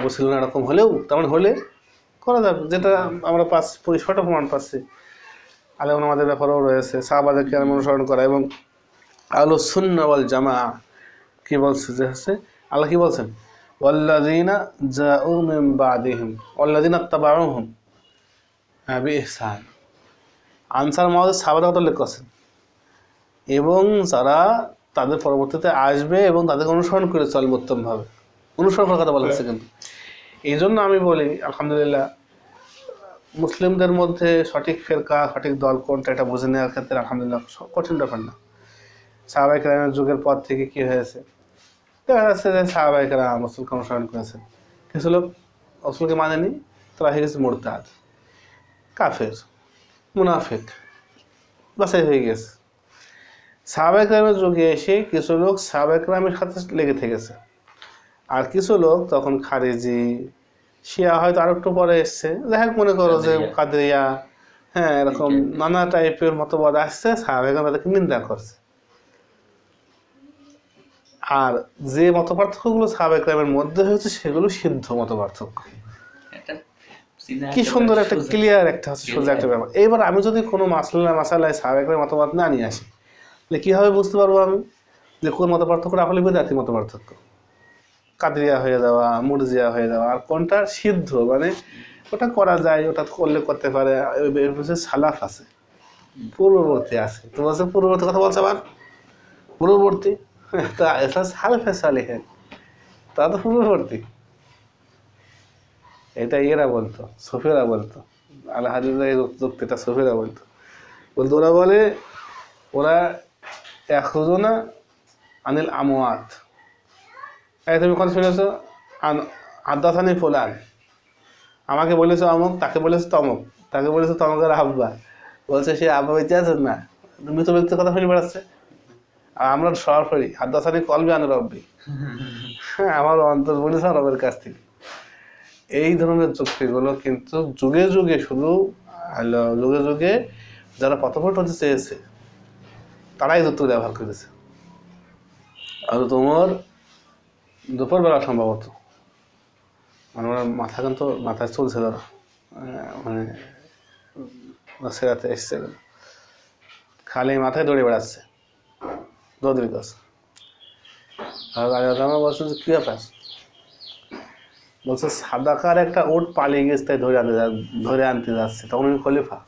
উপর ছিল না, এরকম হলেও তেমন হলে করা যাবে। যেটা আমরা পাস পরিষ্কারটা প্রমাণ পাচ্ছি। আলেম আমাদের ব্যাপারেও রয়েছে সাহাবাদেরকে আমি অনুসরণ করা এবং আলো সুন্না ওয়াল জামা কি বলছে যে হচ্ছে, আল্লাহ কি বলছেন? ওয়াল্লাযিনা জাউ মিন বাদিহিম, ওয়াল্লাযিনা তাবাউহুম বিইহসান। আনসার মাওয়াদের সাহাবাদের কথা উল্লেখ করছেন। এবং যারা তাদের পরবর্তীতে আসবে এবং তাদেরকে অনুসরণ করে চলবে উত্তমভাবে। অনুসরণ করার কথা বলা হচ্ছে কিন্তু। এই জন্য আমি বলি, আলহামদুলিল্লাহ মুসলিমদের মধ্যে সঠিক ফেরকা, সঠিক দল কোনটা এটা বুঝে নেওয়ার ক্ষেত্রে আলহামদুলিল্লাহ কঠিন ব্যাপার না। সাহাবাহিক যুগের পর থেকে কি হয়েছে? দেখা যাচ্ছে যে সাহাবাহিকরা রসুলকে অনুসরণ করেছে। কিছু লোক রসুলকে মানেনি, তারা হয়ে গেছে মোরতাদ, কাফের, মুনাফিক বাসাই হয়ে গেছে। সাহাবাহিক রামের যুগে এসে কিছু লোক সাহাবাহিক রামের সাথে লেগে থেকেছে। আর কিছু লোক তখন খারিজি শিয়া হয়তো আর একটু পরে এসছে। যাই হোক মনে করো যে কাদেরিয়া। হ্যাঁ এরকম নানা টাইপের মতবাদ আসছে সাহাবেগ তাদেরকে নিন্দা করছে। আর যে মত পার্থক্যগুলো সাহাবেক রামের মধ্যে হয়েছে সেগুলো সিদ্ধ মত পার্থক্য কি সুন্দর একটা ক্লিয়ার একটা হচ্ছে সোজা একটা ব্যাপার। এইবার আমি যদি কোনো মাসলা মাসালায় সাহাবেকের মতবাদ না নিয়ে আসি তাহলে কীভাবে বুঝতে পারব আমি যে কোন মত পার্থক্যটা আসলে বেদাতি মত পার্থক্য কাদরিয়া হয়ে যাওয়া, মুরজিয়া হয়ে যাওয়া, আর কোনটা সিদ্ধ? মানে ওটা করা যায়, ওটা করলে করতে পারে। সালাফ আছে। পূর্ববর্তী আছে। তো বলছে পূর্ববর্তী কথা বলছে আবার? পূর্ববর্তী? তা এটা সালফে সালিহে তা তো পূর্ববর্তী। এটা ইয়েরা বলতো, সফিরা বলতো। আল হাদিসের এই যুক্তিটা সফিরা বলতো। বলতো ওরা বলে, ওরা এখজনা আনিল আমোয়াত এই তুমি কথা শুনেছো? আদাসানি ফুলান। আমাকে বলেছ অমুক, তাকে বলেছ তমুক। তাকে বলেছ তমকের আব্বা। বলছে, সে আব্বা বেঁচে আছে না? মৃত ব্যক্তির কথা শুনে বেড়াচ্ছে। আর আমরা সরাসরি আদাসানি কলবি আনে রব্বি। হ্যাঁ আমার অন্তর বলেছে রবের কাছ থেকে। এই ধরনের চুক্তিগুলো কিন্তু যুগে যুগে শুধু যুগে যুগে যারা পথপট হতে চেয়েছে, তারাই যুক্তি ব্যবহার করেছে। আর তোমার দুপুরবেলা সম্ভবত। মানে ওনার মাথা কিন্তু মাথায় না আহ, মানে সেরাতে এসছে। খালি মাথায় দৌড়ে বেড়াচ্ছে। দৌড়ির কাছে আর রাজা বলছে যে কী ব্যাপার? বলছে সাদাকার একটা ওট পালিয়ে গেছে তাই ধরে আনতে ধরে আনতে যাচ্ছে। তখন উনি খলিফা।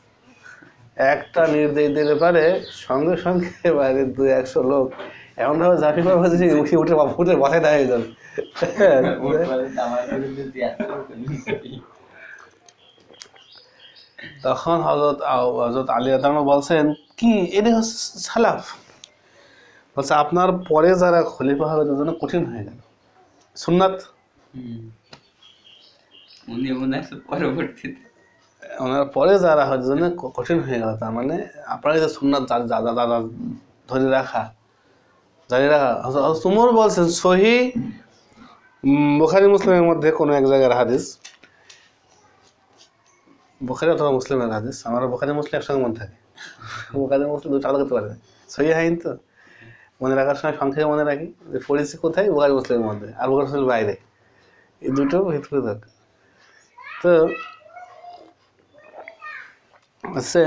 একটা নির্দেশ দিতে পারে সঙ্গে সঙ্গে বাইরে দু একশো লোক এমন ভাবে ঝাঁপি পাবে যে উঠে উঠে উঠে মাথায় দাঁড়িয়ে হয়ে যাবে। তখন হজরত হজরত আলী আদাম বলছেন কি এটা হচ্ছে সালাফ? বলছে আপনার পরে যারা খলিফা হবে তাদের জন্য কঠিন হয়ে গেল সুন্নাত? হুম। উনি পরবর্তীতে। ওনার পরে যারা হয় জন্য কঠিন হয়ে গেল। তার মানে আপনার যে সুন্নাত ধরে রাখা। জারি রাখা হজরত বলছেন, সহি বুখারি, মুসলিমের মধ্যে কোনো এক জায়গার হাদিস? বুখারি অথবা মুসলিমের হাদিস? আমার বুখারি, মুসলিম একসঙ্গে মনে থাকে। বুখারি, মুসলিম দুটো আলাদা করতে পারে। না সহি, হাইন তো? মনে রাখার সময় সংক্ষেপে মনে রাখি যে পড়েছি কোথায়? বুখারি, মুসলিমের মধ্যে আর বুখারি, মুসলিমের বাইরে। এই দুটো ভিতরে থাকে। তো হচ্ছে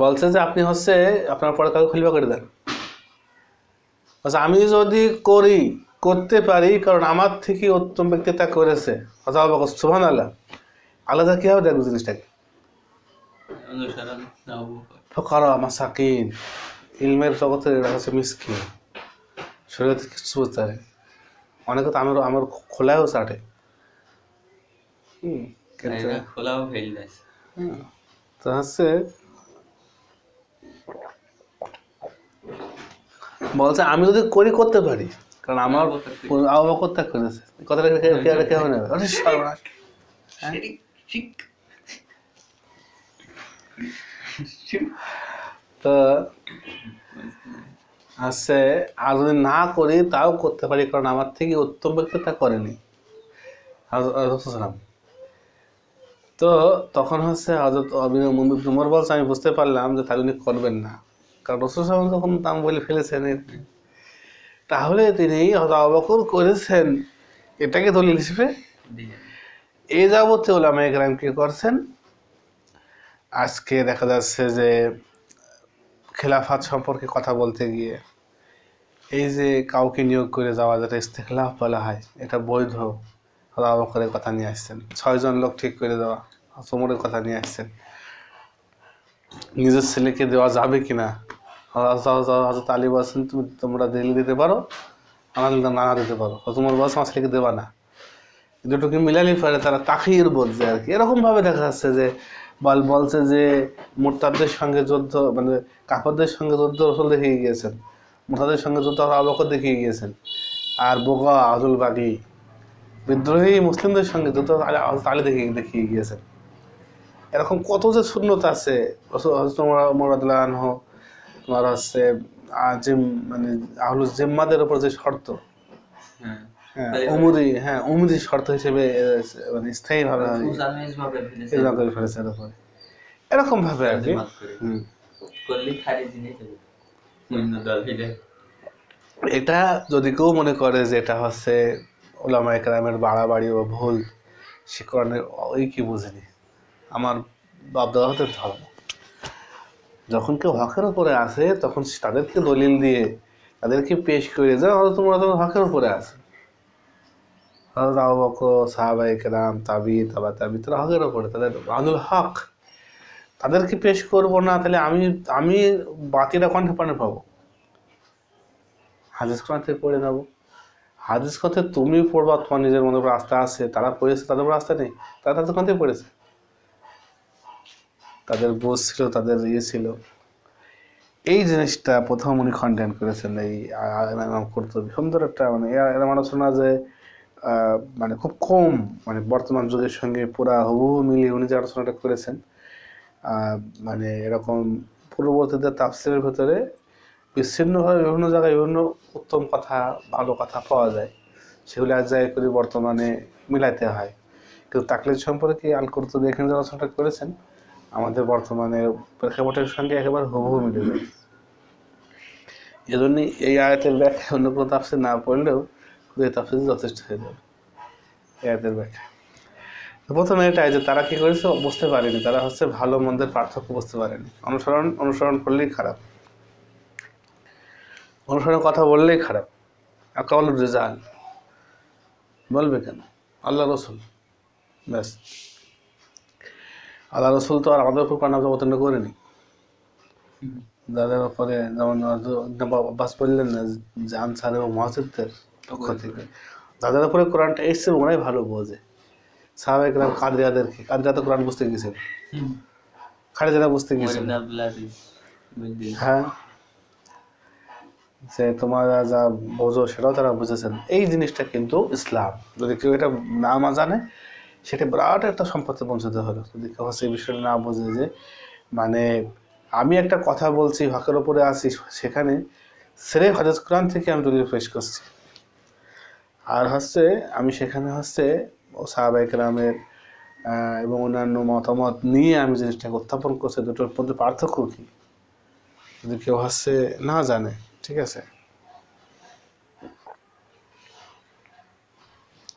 বলছে যে আপনি হচ্ছে আপনার পরে কাউকে খুলবা করে দেন। আচ্ছা আমি যদি করি করতে পারি কারণ আমার থেকে উত্তম ব্যক্তি তা করেছে। অথবা সুহান আল্লাহ আলাদা কীভাবে দেখব জিনিসটাকে? বকর। মাসাকিন ইলমের জগতে এরা হচ্ছে মিসকিন। শরীরে কিছু বুঝতে পারে। অনেকে তো আমার আমার খোলায়ও চাটে এটা খোলাও ফেল তো হচ্ছে বলছে আমি যদি করি করতে পারি। কারণ আমার আবু বকর করেছে। কথাটা কেমন হবে <laughs> আরে সর্বনাশ। তো হচ্ছে আর যদি না করি তাও করতে পারি কারণ আমার থেকে উত্তম ব্যক্তি তা করেনি। তো তখন হচ্ছে হজরত উমর বলছে আমি বুঝতে পারলাম যে তাহলে উনি করবেন না। কারণ রসুল যখন দাম বলে ফেলেছেন তাহলে তিনি হয়তো অবকর করেছেন এটাকে দলিল হিসেবে। এই যাবতে ওলামা একরাম কি করছেন? আজকে দেখা যাচ্ছে যে খেলাফাত সম্পর্কে কথা বলতে গিয়ে এই যে কাউকে নিয়োগ করে যাওয়া যেটা ইস্তেখলাফ বলা হয় এটা বৈধ করে কথা নিয়ে আসছেন। ছয়জন লোক ঠিক করে দেওয়া সমরের কথা নিয়ে আসছেন। নিজের ছেলেকে দেওয়া যাবে কিনা? হজরত আলী বলছেন, তুমি তোমরা দিলে দিতে পারো, আমার না দিতে পারো। তোমার বলছে আমার ছেলেকে দেবা না। দুটোকে মিলালি পারে তারা তাকির বলছে আর কি। এরকম ভাবে দেখা যাচ্ছে যে, বল, বলছে যে মোরতাদের সঙ্গে যুদ্ধ মানে কাপড়দের সঙ্গে যুদ্ধ রসল দেখিয়ে গিয়েছেন। মোরতাদের সঙ্গে যুদ্ধ আবকর দেখিয়ে গিয়েছেন। আর বোকা আজুল বাগি, বিদ্রোহী মুসলিমদের সঙ্গে যুদ্ধ তালে দেখিয়ে দেখিয়ে গিয়েছেন। এরকম কত যে শূন্যতা আছে মোরাদুল্লাহ তোমার হচ্ছে মানে আহলুল জিম্মাদের উপর যে শর্ত হ্যাঁ। হ্যাঁ তাই- উমরি হ্যাঁ উমরি শর্ত হিসেবে মানে স্থায়ীভাবে ভাবে করে ফেলেছে। এর উপরে। এরকম ভাবে আর কি। এটা যদি কেউ মনে করে যে এটা হচ্ছে ওলামা একরামের বাড়াবাড়ি ও ভুল সে কোরআনের ওই কি বুঝেনি? আমার বাপ দাদা হতে ধর্ম যখন কেউ হকের উপরে আসে তখন তাদেরকে দলিল দিয়ে তাদেরকে পেশ করে যে হয়তো তোমরা তো হকের উপরে আসে হয়তো আবু বকর সাহাবাই কেরাম, তাবি, তাবা, তাবি, তারা হকের উপরে, তাদের আনুল হক। তাদেরকে পেশ করব না, তাহলে আমি আমি বাতিটা কণ্ঠে পানে পাবো। হাদিস কোরআন পড়ে নেব। হাদিস কথা তুমি পড়বা, তোমার নিজের মনে আস্থা আছে, তারা পড়েছে, তাদের উপর আস্থা নেই, তারা তাদের কোন থেকে পড়েছে। তাদের বোঝ ছিল, তাদের ইয়ে ছিল। এই জিনিসটা প্রথম উনি খণ্ডন করেছেন, এই কর্তব্য। সুন্দর একটা মানে এরা এরা আলোচনা যে মানে খুব কম মানে বর্তমান যুগের সঙ্গে পুরা হুবহু মিলিয়ে উনি যে আলোচনাটা করেছেন মানে এরকম পূর্ববর্তীদের তাফসিরের ভেতরে বিচ্ছিন্নভাবে বিভিন্ন জায়গায় বিভিন্ন উত্তম কথা, ভালো কথা পাওয়া যায়। সেগুলো এক জায়গায় করে বর্তমানে মিলাইতে হয়। কিন্তু তাকলিদ সম্পর্কে আল কর্তুবী এখানে যে আলোচনাটা করেছেন আমাদের বর্তমানে প্রেক্ষাপটের সঙ্গে একেবারে হুবহু মিলে যায়। এজন্যই এই আয়াতের ব্যাখ্যা অন্য কোনো তাফসির না পড়লেও এই তাফসির যথেষ্ট হয়ে যাবে, এই আয়াতের ব্যাখ্যা প্রথমে এটাই যে তারা কী করেছে? বুঝতে পারেনি। তারা হচ্ছে ভালো মন্দের পার্থক্য বুঝতে পারেনি। অনুসরণ অনুসরণ করলেই খারাপ। অনুসরণের কথা বললেই খারাপ। আকাউল রেজাল। বলবে কেন? আল্লাহ রসুল। ব্যাস। আল্লাহ রসুল তো আর আমাদের উপর কান্না অবতীর্ণ করেনি। যাদের উপরে যেমন আব্বাস বললেন না যে আনসারে ও মহাজিদদের পক্ষ থেকে। যাদের উপরে কোরআনটা এসছে ওরাই ভালো বোঝে। সাহাবেকরাম কাদরিয়াদেরকে কাদরিয়া তো কোরআন বুঝতে হুম। খারিজারা বুঝতে। বুঝলি? হ্যাঁ। যে তোমরা যা বোঝো সেটাও তারা বুঝেছেন। এই জিনিসটা কিন্তু ইসলাম। যদি কেউ এটা না জানে সেটা বিরাট একটা সম্পত্তি বঞ্চিত হলো। যদি কেউ সেই বিষয়টা না বোঝে যে মানে আমি একটা কথা বলছি, হকের ওপরে আছি, সেখানে সেরে হজরত কোরআন থেকে আমি দলিল পেশ করছি। আর হচ্ছে, আমি সেখানে হচ্ছে ও সাহাবাহিক রামের এবং অন্যান্য মতামত নিয়ে আমি জিনিসটাকে উত্থাপন করছি, দুটোর মধ্যে পার্থক্য কি? যদি কেউ হচ্ছে না জানে, ঠিক আছে?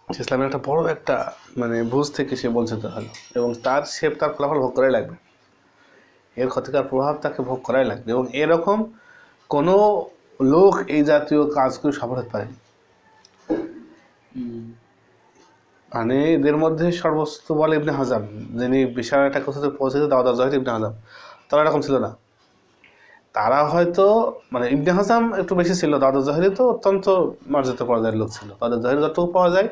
ইসলামের একটা বড় একটা মানে বুঝ থেকে সে বঞ্চিত হলো। এবং তার সে তার ফলাফল ভোগ করাই লাগবে। এর ক্ষতিকর প্রভাব তাকে ভোগ করাই লাগবে। এবং এরকম কোনো লোক এই জাতীয় কাজগুলো সফল হতে পারেনি। মানে এদের মধ্যে সর্বোচ্চ বলে ইবনে হাজাম, যিনি বিশাল একটা কোথাতে পৌঁছেছে, দাওয়াত জহির ইবনে হাজাম। তারা এরকম ছিল না। তারা হয়তো মানে ইবনে হাজাম একটু বেশি ছিল দাদা জহিরি তো অত্যন্ত মর্যাদা পর্যায়ের লোক ছিল। দাদা জহির যতটুকু পাওয়া যায়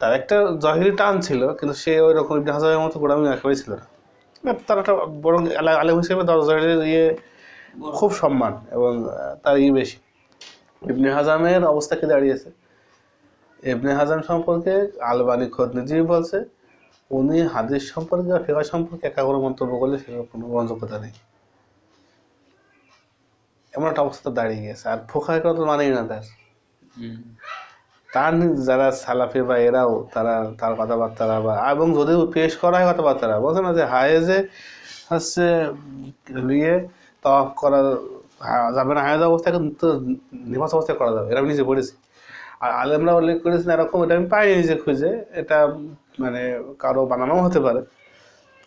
তার একটা জহিরি টান ছিল, কিন্তু সে ওই রকম ইবনে হাজামের মতো গোড়ামি একেবারেই ছিল না। তার একটা বরং আলেম হিসেবে দাদা জহিরের ইয়ে খুব সম্মান এবং তার ইয়ে বেশি। ইবনে হাজামের অবস্থা কি দাঁড়িয়েছে? ইবনে হাজাম সম্পর্কে আলবানি খোদ নিজেই বলছে, উনি হাদিস সম্পর্কে বা ফেকা সম্পর্কে একা করে মন্তব্য করলে সেটার কোনো গ্রহণযোগ্যতা নেই। এমন একটা অবস্থা দাঁড়িয়ে গেছে, আর ফোকায় কথা মানেই না তার। তার যারা সালাফি বা এরাও তারা তার কথাবার্তারা বা এবং যদিও পেশ করা হয় কথাবার্তারা বলছে না যে হায়েজে হচ্ছে নিয়ে তফ করা যাবে না হায়েজ অবস্থায় কিন্তু নিবাস অবস্থায় করা যাবে এটা আমি নিজে পড়েছি। আর আলেমরা উল্লেখ করেছেন এরকম এটা আমি পাইনি নিজে খুঁজে এটা মানে কারও বানানোও হতে পারে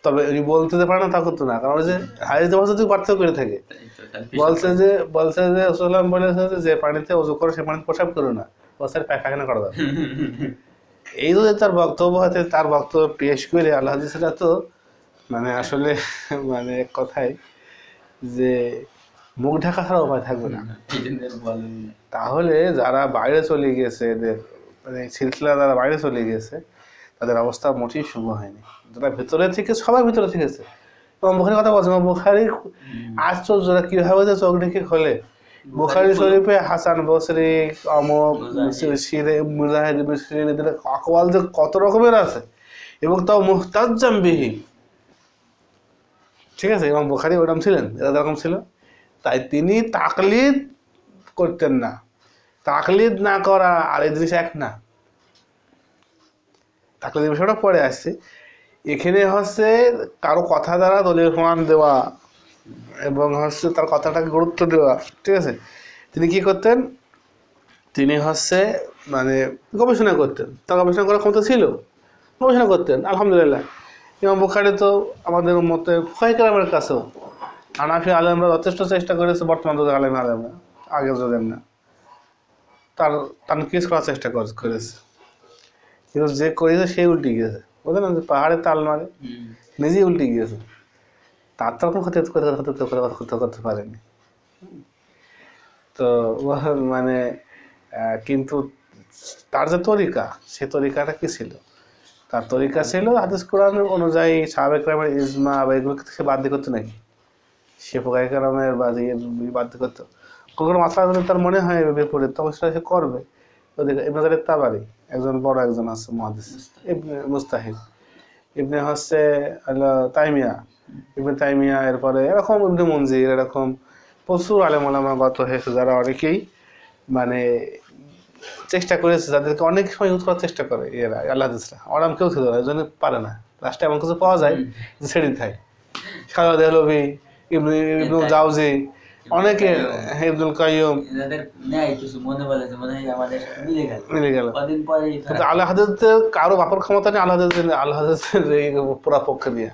তবে উনি বলতে পারে না তা করতো না কারণ ওই যে হায়েজ দিবস যদি পার্থক্য করে থাকে। তো, বলছে যে বলছে যে রসুল্লাহ বলেছে যে, যে পানিতে অজু করো সে পানিতে প্রসাব করো না। বলছে পায়খানা করা যাবে? এই যদি তার বক্তব্য হতে তার বক্তব্য পেশ করে আল্লাহ হাদিসরা তো মানে আসলে <laughs> মানে এক কথায় যে মুখ ঢাকা ছাড়া উপায় থাকবে না। তাহলে যারা বাইরে চলে গিয়েছে এদের মানে সিলসিলা যারা বাইরে চলে গিয়েছে তাদের অবস্থা মোটেই শুভ হয়নি। যারা ভেতরে থেকে সবাই ভেতরে থেকেছে। এবং বুখারির কথা বলছে বুখারি আশ্চর্যরা কীভাবে যে চোখ ঢেকে খোলে? বুখারি শরীফে হাসান বসরি মুজাহিদ। সিরে মুজাহিদ সিরিন এদের আকওয়াল যে কত রকমের আছে এবং তাও মুহতাজ্জাম বিহি। ঠিক আছে এবং বুখারি ওরকম ছিলেন এরা এরকম ছিল। তাই তিনি তাকলিদ করতেন না। তাকলিদ না করা আর এই জিনিস এক না। তাকলিদ বিষয়টা পরে আসছে। এখানে হচ্ছে কারও কথা দ্বারা দলীয় প্রমাণ দেওয়া এবং হচ্ছে তার কথাটাকে গুরুত্ব দেওয়া ঠিক আছে? তিনি কি করতেন? তিনি হচ্ছে মানে গবেষণা করতেন। তার গবেষণা করার ক্ষমতা ছিল। গবেষণা করতেন আলহামদুলিল্লাহ। ইমাম বুখারি তো আমাদের মতে ফয়কালামের কাছেও। আনাফি আলেমরা যথেষ্ট চেষ্টা করেছে বর্তমান যুগের আলেম আলেমরা আগের যুগের না। তার তানকিস করার চেষ্টা করেছে। কিন্তু যে করেছে সেই উল্টে গিয়েছে। বুঝলেন? যে পাহাড়ে তাল মারে। নিজেই উল্টে গিয়েছে। তার তো ক্ষতি করতে পারেনি। তো মানে কিন্তু তার যে তরিকা, সে তরিকাটা কি ছিল? তার তরিকা ছিল হাদিস কোরআন অনুযায়ী সাবেক রামের ইজমা বা এগুলোকে সে বাদ দিয়ে করতো নাকি? সে ফোকাই কালামের বা দিয়ে করতো। কখনো মাথা যদি তার মনে হয় বিপরীত তখন সেটা সে করবে। ইবনে তাবারি, একজন বড় একজন আছে মহাদিস মুস্তাহিদ ইবনে হচ্ছে তাইমিয়া ইবনে তাইমিয়া এরপরে এরকম ইবনে মঞ্জির এরকম প্রচুর হয়েছে যারা অনেকেই মানে চেষ্টা করেছে যাদেরকে অনেক সময় ইউজ করার চেষ্টা করে এরা আল্লাহ হাদিসরা কেউ না এই জন্য পারে না। লাস্টে এমন কিছু পাওয়া যায় যে ছেড়ে ইবনে ইবনুল জাউজি অনেকে ইবনুল কাইয়ুম। মিলে গেল। পরে কিন্তু আল্লাহ কারও বাপর ক্ষমতা নেই আল্লাহ আল্লাহ হাদিসের পুরা পক্ষে দিয়ে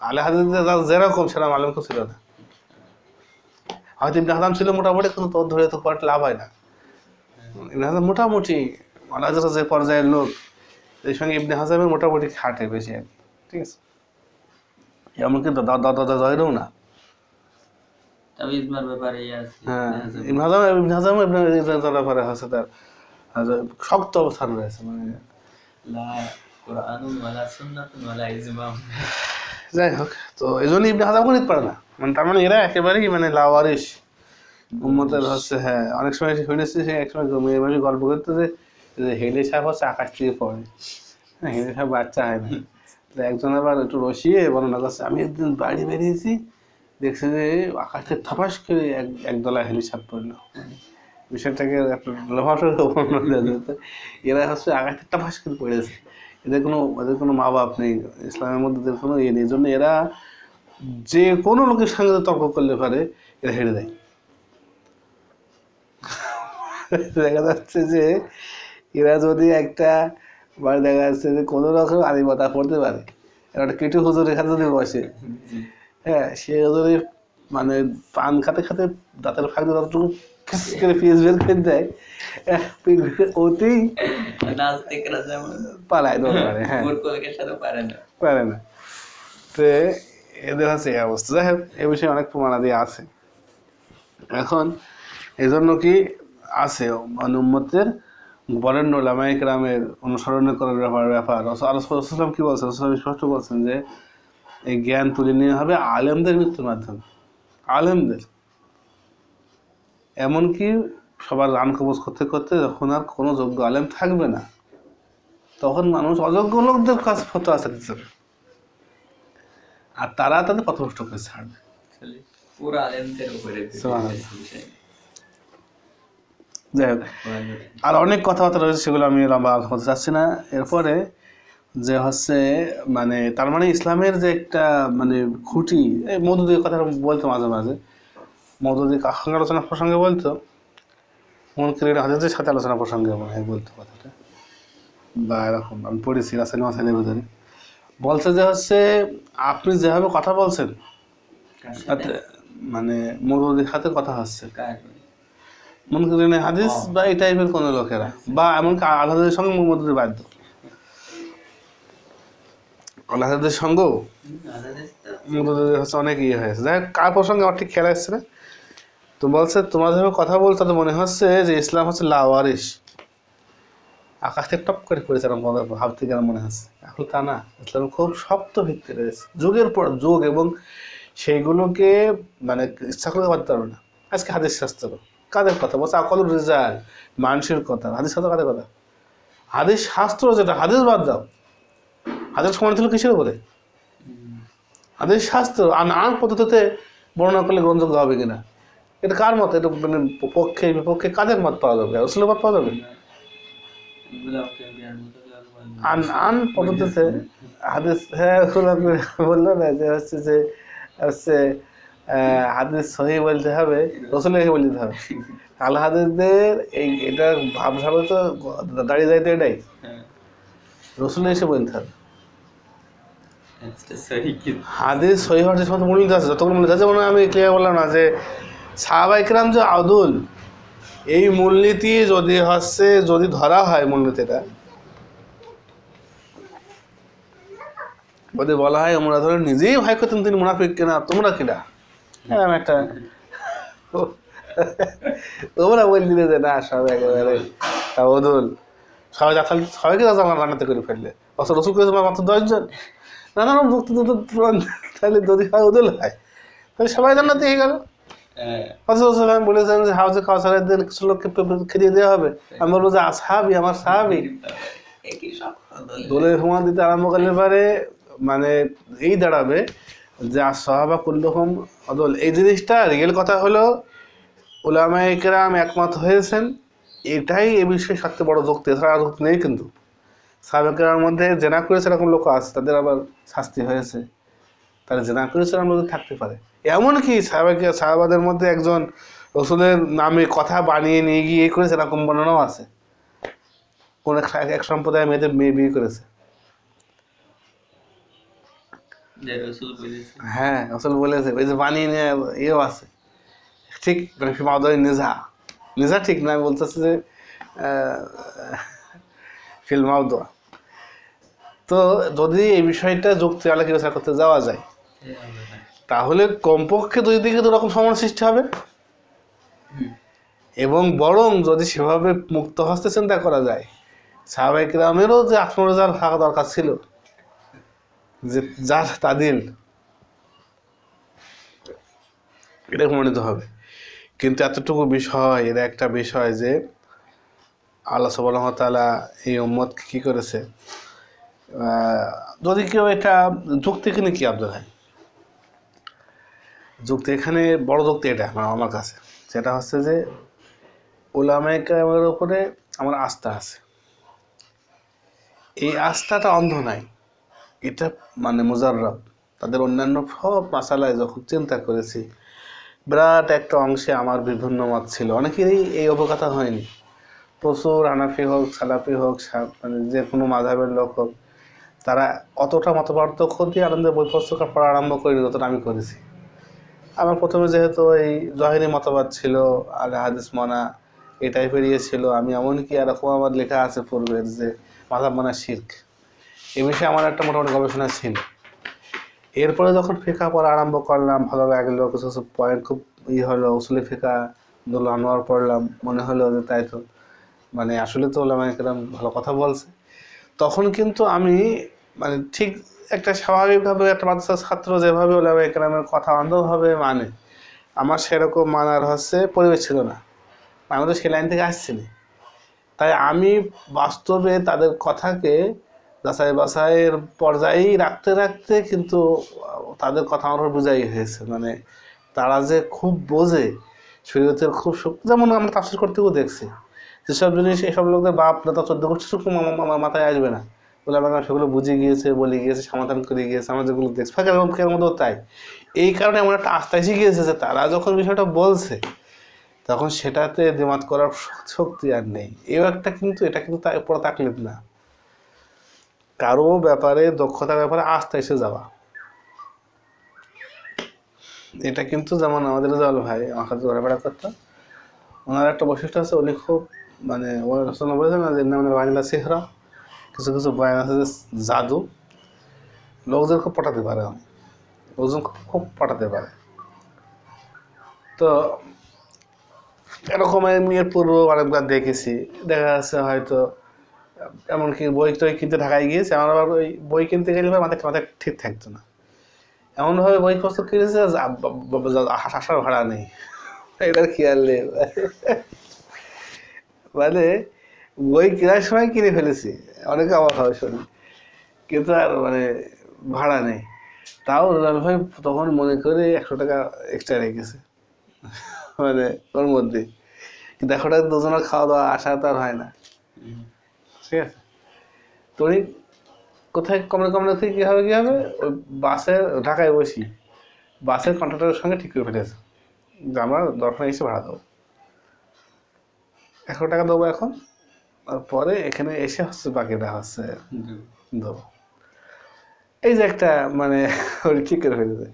আল্লাহ হাদিসের যা- যেরকম সেরকম আলম কেউ ছিল না। হয়তো ইবনে হাজাম ছিল মোটামুটি কিন্তু তোর ধরে তো খুব লাভ হয় না। ইবনে হাজাম মোটামুটি যে পর্যায়ের লোক এই সঙ্গে ইবনে হাজামের মোটামুটি খাটে বেশি আর ঠিক আছে? এমন কিন্তু দাদা দাদা জয়েরও না। শক্ত অবস্থান রয়েছে মানে যাই হোক, তো এই জন্য ইবনে হাজাম নিতে পারে না। মানে তার মানে এরা একেবারেই মানে লাওয়ারিস উম্মতের হচ্ছে হ্যাঁ অনেক সময় শুনেছি সে এক সময় মেয়ে মানুষ গল্প করতে যে হেলে সাপ হচ্ছে আকাশ থেকে পড়ে। হ্যাঁ হেলে সাপ বাচ্চা হয় না। একজন আবার একটু রসিয়ে বর্ণনা করছে আমি একদিন বাড়ি বেরিয়েছি, দেখছি যে আকাশ থাপাস করে এক, একদলা হেলে সাপ পড়ল। বিষয়টাকে লোভাসক বর্ণনা দেওয়া এরা হচ্ছে একটা ভাষা কিন্তু পড়েছে। এদের কোনো এদের কোনো মা বাপ নেই। ইসলামের মধ্যে এদের কোনো ইয়ে নেই। এই জন্য এরা যে কোনো লোকের সঙ্গে তর্ক করলে পারে এরা হেরে দেয় <laughs> দেখা যাচ্ছে যে এরা যদি একটা মানে দেখা যাচ্ছে যে কোনো রকম আদিমতা পড়তে পারে। এরা একটা কেটু হুজুর এখানে যদি বসে। হ্যাঁ সে যদি মানে পান খাতে খাতে দাঁতের ফাঁক দিয়ে ততটুকু করে পিস বের করে দেয়। <laughs> নাস্তিকরা যেমন পালায় দৌড় পারে হ্যাঁ। মূর্খলোকের সাথে পারে না। পারে না। তো এদের হচ্ছে এই অবস্থা। যাই হোক এ বিষয়ে অনেক প্রমাণাদি আছে। এখন এই জন্য কি আছে? মানে উম্মতের বরেণ্য লামাইক রামের অনুসরণ করার ব্যাপার ব্যাপার। রসুলাম কি বলছেন? রসুলাম স্পষ্ট বলছেন যে এই জ্ঞান তুলে নিয়ে হবে আলেমদের মৃত্যুর মাধ্যমে। আলেমদের। এমনকি সবার রান কবজ করতে করতে যখন আর কোনো যোগ্য আলেম থাকবে না তখন মানুষ অযোগ্য লোকদের কাছে ফটো আসতে দিতে হবে। আর তারা তাদের পথভ্রষ্ট করে ছাড়বে। যাই হোক আর অনেক কথাবার্তা রয়েছে সেগুলো আমি লম্বা আলোচনা করতে চাচ্ছি না। এরপরে যে হচ্ছে মানে তার মানে ইসলামের যে একটা মানে খুঁটি এই মধুদের কথা বলতো মাঝে মাঝে। মধুদি কাহাঙ্গ আলোচনা প্রসঙ্গে বলতো। মনকির হাজারের সাথে আলোচনা প্রসঙ্গে মনে হয় বলতো কথাটা। বা এরকম আমি পড়েছি রাসায়নিক মাসাইলের ভিতরে। বলছে যে হচ্ছে আপনি যেভাবে কথা বলছেন মানে মধুদির সাথে কথা হচ্ছে। কার? মনে করেন হাদিস বা এই টাইপের কোনো লোকেরা বা এমনকি আল্লাহদের সঙ্গে মধ্যে বাধ্য আল্লাহদের সঙ্গেও। মধ্যে হচ্ছে অনেক ইয়ে হয়েছে। যাই হোক, কার প্রসঙ্গে আমার ঠিক খেলা আসছে না। তো বলছে তোমার যেভাবে কথা বলছো তো মনে হচ্ছে যে ইসলাম হচ্ছে লাওয়ারিস আকাশ থেকে টপ করে পড়েছে ভাবতে গেলে মনে হচ্ছে। এখন তা না ইসলাম খুব শক্ত ভিত্তি রয়েছে। যুগের পর যুগ এবং সেইগুলোকে মানে ইচ্ছা করে করতে পারবে না। আজকে হাদিস শাস্ত্র। কাদের কথা? বলছে আকল রেজাল মানুষের কথা। হাদিস শাস্ত্র কাদের কথা? হাদিস শাস্ত্র যেটা হাদিস বাদ দাও। হাদিস সমান ছিল কিসের উপরে। হাদিস শাস্ত্র আর আন পদ্ধতিতে বর্ণনা করলে গ্রহণযোগ্য হবে কিনা? এটা কার মত? এটা মানে পক্ষে বিপক্ষে কাদের মত পাওয়া যাবে? রসুলের মত পাওয়া যাবে। আন আন পদ্ধতিতে হাদিস হ্যাঁ রসুল বলল না যে হচ্ছে যে হচ্ছে হাদিস সহি বলতে হবে রসুলের বলতে হবে। আল হাদিসদের এই এটা ভাবসাবে তো দাঁড়িয়ে যাইতে এটাই। রসুলের এসে বলতে হবে। হাদিস সহি হওয়ার যে সমস্ত মূলনীতি আছে যতগুলো মূলনীতি আছে যেমন আমি ক্লিয়ার বললাম না যে সাহাবাইকরাম যে আদুল এই মূলনীতি যদি হচ্ছে যদি ধরা হয় মূলনীতিটা যদি বলা হয় আমরা ধরো নিজেই ভয় করতেন তিনি মুনাফিক কিনা তোমরা কিনা হ্যাঁ একটা তোমরা দিলে যে না সব একেবারে অদুল সবাই তাহলে সবাইকে আমার রান্নাতে করে ফেললে অত রসুল করেছে মাত্র দশজন না না মুক্তি তো তাহলে যদি হয় ওদুল হয় তাহলে সবাই জান্নাতে হয়ে গেল হ্যাঁ, আমি বলেছেন যে হাউজে কাউসারের দিন কিছু লোককে খেলিয়ে দেওয়া হবে। আমি বলব যে সাহাবি আমার সাহাবি। শব্দ হুমা দিতে আরম্ভ করলে পারে মানে এই দাঁড়াবে যে আর সাহাবা কুল্লুহম অদল এই জিনিসটা রিয়েল কথা হলো ওলামায়ে কেরাম একমত হয়েছেন। এটাই এ বিষয়ে সবচেয়ে বড় যুক্তি। এছাড়া আর যুক্তি নেই কিন্তু। সাহাবাকেরার মধ্যে জেনা করেছে এরকম লোক আছে তাদের আবার শাস্তি হয়েছে। তারা জেনা করেছে এরকম লোক থাকতে পারে। এমনকি সাহাবাকে সাহাবাদের মধ্যে একজন রসুলের নামে কথা বানিয়ে নিয়ে গিয়ে করেছে? এরকম বর্ণনাও আছে। কোন এক সম্প্রদায়ের মেয়েদের মেয়ে বিয়ে করেছে। হ্যাঁ রসুল বলেছে। ওই যে বানিয়ে নিয়ে ইয়েও আছে। ঠিক মানে মাদয় নিজা। নিজা ঠিক না আমি বলতেছি যে ফিল মাউদোয়া তো যদি এই বিষয়টা যুক্তি আলোচনা করতে যাওয়া যায় না। তাহলে কমপক্ষে দুই দিকে দু রকম সমস্যা সৃষ্টি হবে। এবং বরং যদি সেভাবে মুক্ত হস্তে চিন্তা করা যায় সাহাবাহিক রামেরও যে আত্মরেজাল থাকা দরকার ছিল যে যার তাদিল এটা প্রমাণিত হবে। কিন্তু এতটুকু বিষয় এটা একটা বিষয় যে আল্লাহ সুবাহতালা এই উম্মতকে কী করেছে? যদি কেউ এটা যুক্তি কিনে কি আব্দুল হয় যুক্তি, এখানে বড় যুক্তি এটা আমার কাছে। সেটা হচ্ছে যে ওলামায়ে কেরামের উপরে আমার আস্থা আছে। এই আস্থাটা অন্ধ নাই। এটা মানে মুজাররব। তাদের অন্যান্য সব মাসালায় যখন চিন্তা করেছি, বিরাট একটা অংশে আমার বিভিন্ন মত ছিল। অনেকেরই এই অবগতা হয়নি। প্রচুর হানাফি হোক, সালাফি হোক মানে যে কোনো মাঝাবের লোক হোক, তারা অতটা মত পার্থক্য দিয়ে আনন্দের বই পুস্তক পড়া আরম্ভ করিনি যতটা আমি করেছি। আমার প্রথমে যেহেতু এই জহেরি মতবাদ ছিল আর হাদিস মনা, এই টাইপের ইয়ে ছিল, আমি এমনকি এরকম আমার লেখা আছে পূর্বের যে মাথাব মানা শির্ক। এ বিষয়ে আমার একটা মোটামুটি গবেষণা ছিল। এরপরে যখন ফেঁকা পড়া আরম্ভ করলাম ভালো লাগল কিছু কিছু পয়েন্ট খুব ই হলো, উসুলি ফেঁকা দুল আনোয়ার পড়লাম, মনে হলো যে তাই তো মানে আসলে তো ওলামা একরাম ভালো কথা বলছে। তখন কিন্তু আমি মানে ঠিক একটা স্বাভাবিকভাবে একটা মাদ্রাসার ছাত্র যেভাবে ওলামা একরামের কথা অন্ধভাবে মানে। আমার সেরকম মানার হচ্ছে পরিবেশ ছিল না। আমি তো সে লাইন থেকে আসছি তাই আমি বাস্তবে তাদের কথাকে যাচাই বাছাইয়ের পর্যায়েই রাখতে রাখতে কিন্তু তাদের কথা আমার বোঝাই হয়েছে। মানে তারা যে খুব বোঝে, শরীয়তের খুব শক্তি, যেমন আমরা তাফসির করতেও দেখছি। যেসব জিনিস, এসব লোকদের বাপ, দাদা চোদ্দ গোষ্ঠী সুখ মাথায় আসবে না। বলে সেগুলো বুঝে গিয়েছে, বলে গিয়েছে, সমাধান করে গিয়েছে আমরা যেগুলো দেখছি ফাঁকের মুখের মধ্যেও তাই। এই কারণে এমন একটা আস্থা এসে গিয়েছে যে তারা যখন বিষয়টা বলছে, তখন সেটাতে দিমাত করার শক্তি আর নেই। এও একটা কিন্তু, এটা কিন্তু তার উপরে তাকলিফ না। কারও ব্যাপারে, দক্ষতার ব্যাপারে আস্থা এসে যাওয়া। এটা কিন্তু যেমন আমাদের জল ভাই আমার ঘোরাফেরা করতো। ওনার একটা বৈশিষ্ট্য আছে, উনি খুব মানে ওনার না যে নামের বাংলা সেহরা। কিছু কিছু বয়ান আছে যে জাদু লোকজন খুব পটাতে পারে লোকজন খুব পটাতে পারে। তো এরকম আমি এর পূর্ব অনেকবার দেখেছি। দেখা যাচ্ছে হয়তো, এমনকি বই টই কিনতে ঢাকায় গিয়েছে, আমার আবার ওই বই কিনতে গেলে ভাই মাথায় ঠিক থাকতো না। এমনভাবে বই পুস্তক কিনেছে আসার ভাড়া নেই। <laughs> এটার খেয়াল নেই। মানে বই কেনার সময় কিনে ফেলেছি। অনেকে অবাক হবে শুনি। কিন্তু আর মানে ভাড়া নেই। তাও রোজাল ভাই তখন মনে করে একশো টাকা এক্সট্রা রেখেছে মানে ওর মধ্যে। কিন্তু একশো টাকা দুজনের খাওয়া দাওয়া আসা তো আর হয় না। ঠিক আছে? তো উনি কোথায় কমলে কমলে থেকে কী হবে কী হবে? ওই বাসের ঢাকায় বসি। বাসের কন্ট্রাক্টরের সঙ্গে ঠিক করে ফেলেছে। যে আমরা দর্শন এসে ভাড়া দেবো। একশো টাকা দেবো এখন। পরে এখানে এসে হচ্ছে বাকিটা হচ্ছে এই যে একটা মানে ঠিক করে ফেলেছে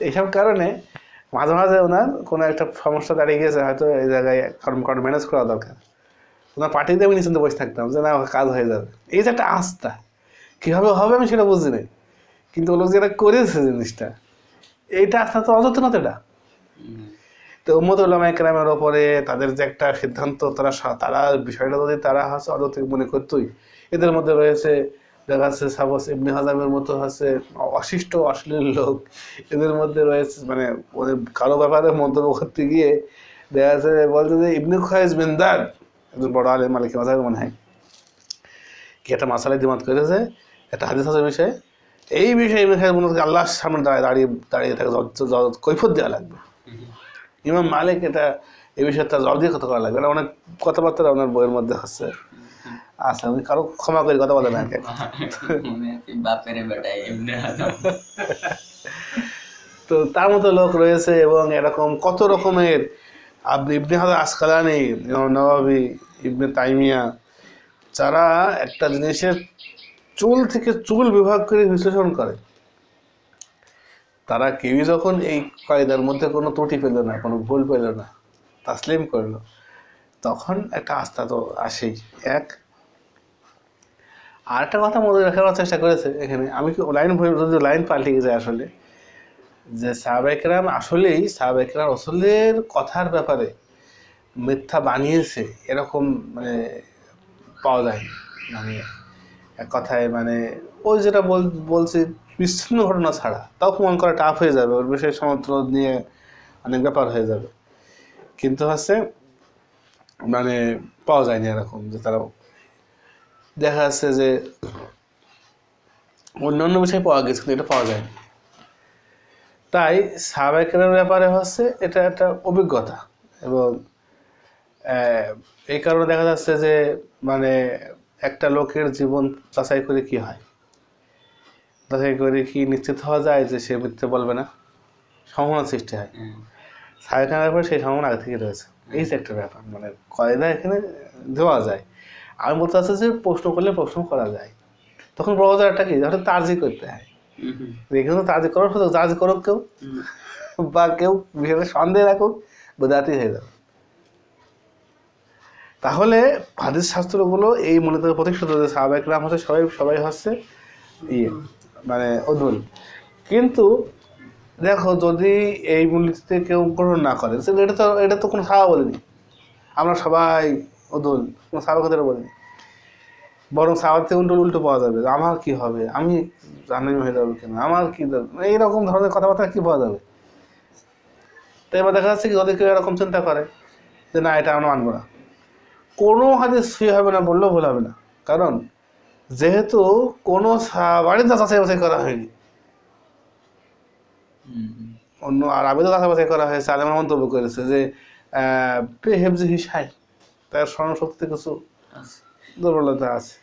এইসব কারণে মাঝে মাঝে ওনার কোনো একটা সমস্যা দাঁড়িয়ে গিয়েছে হয়তো এই জায়গায় কারণ কারণ ম্যানেজ করা দরকার। ওনার পার্টিতে আমি নিশ্চিন্তে বসে থাকতাম যে না কাজ হয়ে যাবে। এই যে একটা আস্থা কীভাবে হবে আমি সেটা বুঝি নাই। কিন্তু ও লোক যেটা করেছে জিনিসটা এইটা আস্থা তো অযত্ন তো এটা তো উম্মত একরামের ওপরে তাদের যে একটা সিদ্ধান্ত, তারা তারা বিষয়টা যদি তারা হচ্ছে অযৌক্তিক মনে করতোই। এদের মধ্যে রয়েছে, দেখা যাচ্ছে সাবস ইবনে হাজামের মতো হচ্ছে অশিষ্ট, অশ্লীল লোক। এদের মধ্যে রয়েছে মানে ওদের কারও ব্যাপারে মন্তব্য করতে গিয়ে দেখা যাচ্ছে বলছে যে ইবনে খয়েজ বিন্দার একজন বড় আলেম, মালিক মাজার মনে হয়, কি একটা মাসালায় দিমাত করেছে, একটা হাদিস আছে বিষয়ে। এই বিষয়ে ইবনে খয়েজ মনে আল্লাহর সামনে দাঁড়িয়ে দাঁড়িয়ে দাঁড়িয়ে তাকে কৈফত দেওয়া লাগবে। ইমাম মালিক এটা এই বিষয়ে তার কথা করা লাগবে এটা অনেক কথাবার্তা ওনার বইয়ের মধ্যে হচ্ছে। আচ্ছা আমি কারও ক্ষমা করি কথা বলে না আর কি। আছে বাপের বেটা এমনি হাজার তো তার মতো লোক রয়েছে এবং এরকম কত রকমের আপনি ইবনে হাজার আসকালানি নবাবি ইবনে তাইমিয়া যারা একটা জিনিসের চুল থেকে চুল বিভাগ করে বিশ্লেষণ করে। তারা কেউই যখন এই কায়দার মধ্যে কোনো ত্রুটি পেল না, কোনো ভুল পেল না, তাসলিম করল, তখন একটা আস্থা তো আসেই। এক আর একটা কথা মনে রাখার চেষ্টা করেছে এখানে। আমি কি লাইন যদি লাইন পাল্টে যায় আসলে, যে সাহাবাইকরাম আসলেই সাহাবাইকরাম রসুলের কথার ব্যাপারে মিথ্যা বানিয়েছে, এরকম মানে পাওয়া যায় মানে এক কথায় মানে ওই যেটা বল, বলছি বিচ্ছিন্ন ঘটনা ছাড়া। তাও প্রমাণ করা টাফ হয়ে যাবে, ওর বিষয়ে সমত্র নিয়ে অনেক ব্যাপার হয়ে যাবে। কিন্তু হচ্ছে মানে পাওয়া যায়নি এরকম যে তারা দেখা যাচ্ছে যে অন্যান্য বিষয়ে পাওয়া গেছে, কিন্তু এটা পাওয়া যায়নি। তাই সাবেকের ব্যাপারে হচ্ছে এটা একটা অভিজ্ঞতা এবং এই কারণে দেখা যাচ্ছে যে মানে একটা লোকের জীবন যাচাই করে কি হয়। যাচাই করে কি নিশ্চিত হওয়া যায় যে সে মিথ্যে বলবে না? সম্ভাবনা সৃষ্টি হয়। হুম। সাহেখানের পরে সেই সম্ভাবনা আগে থেকে রয়েছে। এই যে একটা ব্যাপার। মানে কয়দা এখানে দেওয়া যায়। আমি বলতে চাচ্ছি যে প্রশ্ন করলে প্রশ্ন করা যায়। তখন বড় একটা কি? যখন তার্জি করতে হয়। এখানে তো তার্জি করার সুযোগ তার্জি করুক কেউ। বা কেউ বিষয়টা সন্দেহ রাখুক বেদাতি হয়ে যাবে। তাহলে হাদিস শাস্ত্রগুলো এই মূলত প্রতিষ্ঠিত যে সাহাবাহিকরাম হচ্ছে সবাই সবাই হচ্ছে ইয়ে। মানে অদুল কিন্তু দেখো, যদি এই মূল্যতে কেউ গ্রহণ না করে এটা তো এটা তো কোনো সাহা বলেনি। আমরা সবাই অদুল কোনো সাহাবাহিকদের বলিনি। বরং সাহাবার থেকে উল্টো উল্টো পাওয়া যাবে আমার কি হবে, আমি জানি হয়ে যাবে কেন, আমার কি? এইরকম ধরনের কথাবার্তা কি পাওয়া যাবে? তো এবার দেখা যাচ্ছে কি, যদি কেউ এরকম চিন্তা করে, যে না, এটা আমরা মানবো না। কোনো হাতে সই হবে না, বললেও ভুল হবে না। কারণ যেহেতু কোনো বাড়ির যাচাই বাছাই করা হয়নি। অন্য আর আবেদন যাচাই বাছাই করা হয়েছে। আলেমরা মন্তব্য করেছে যে হেফজি হিসাই তার স্মরণশক্তি কিছু। দুর্বলতা আছে।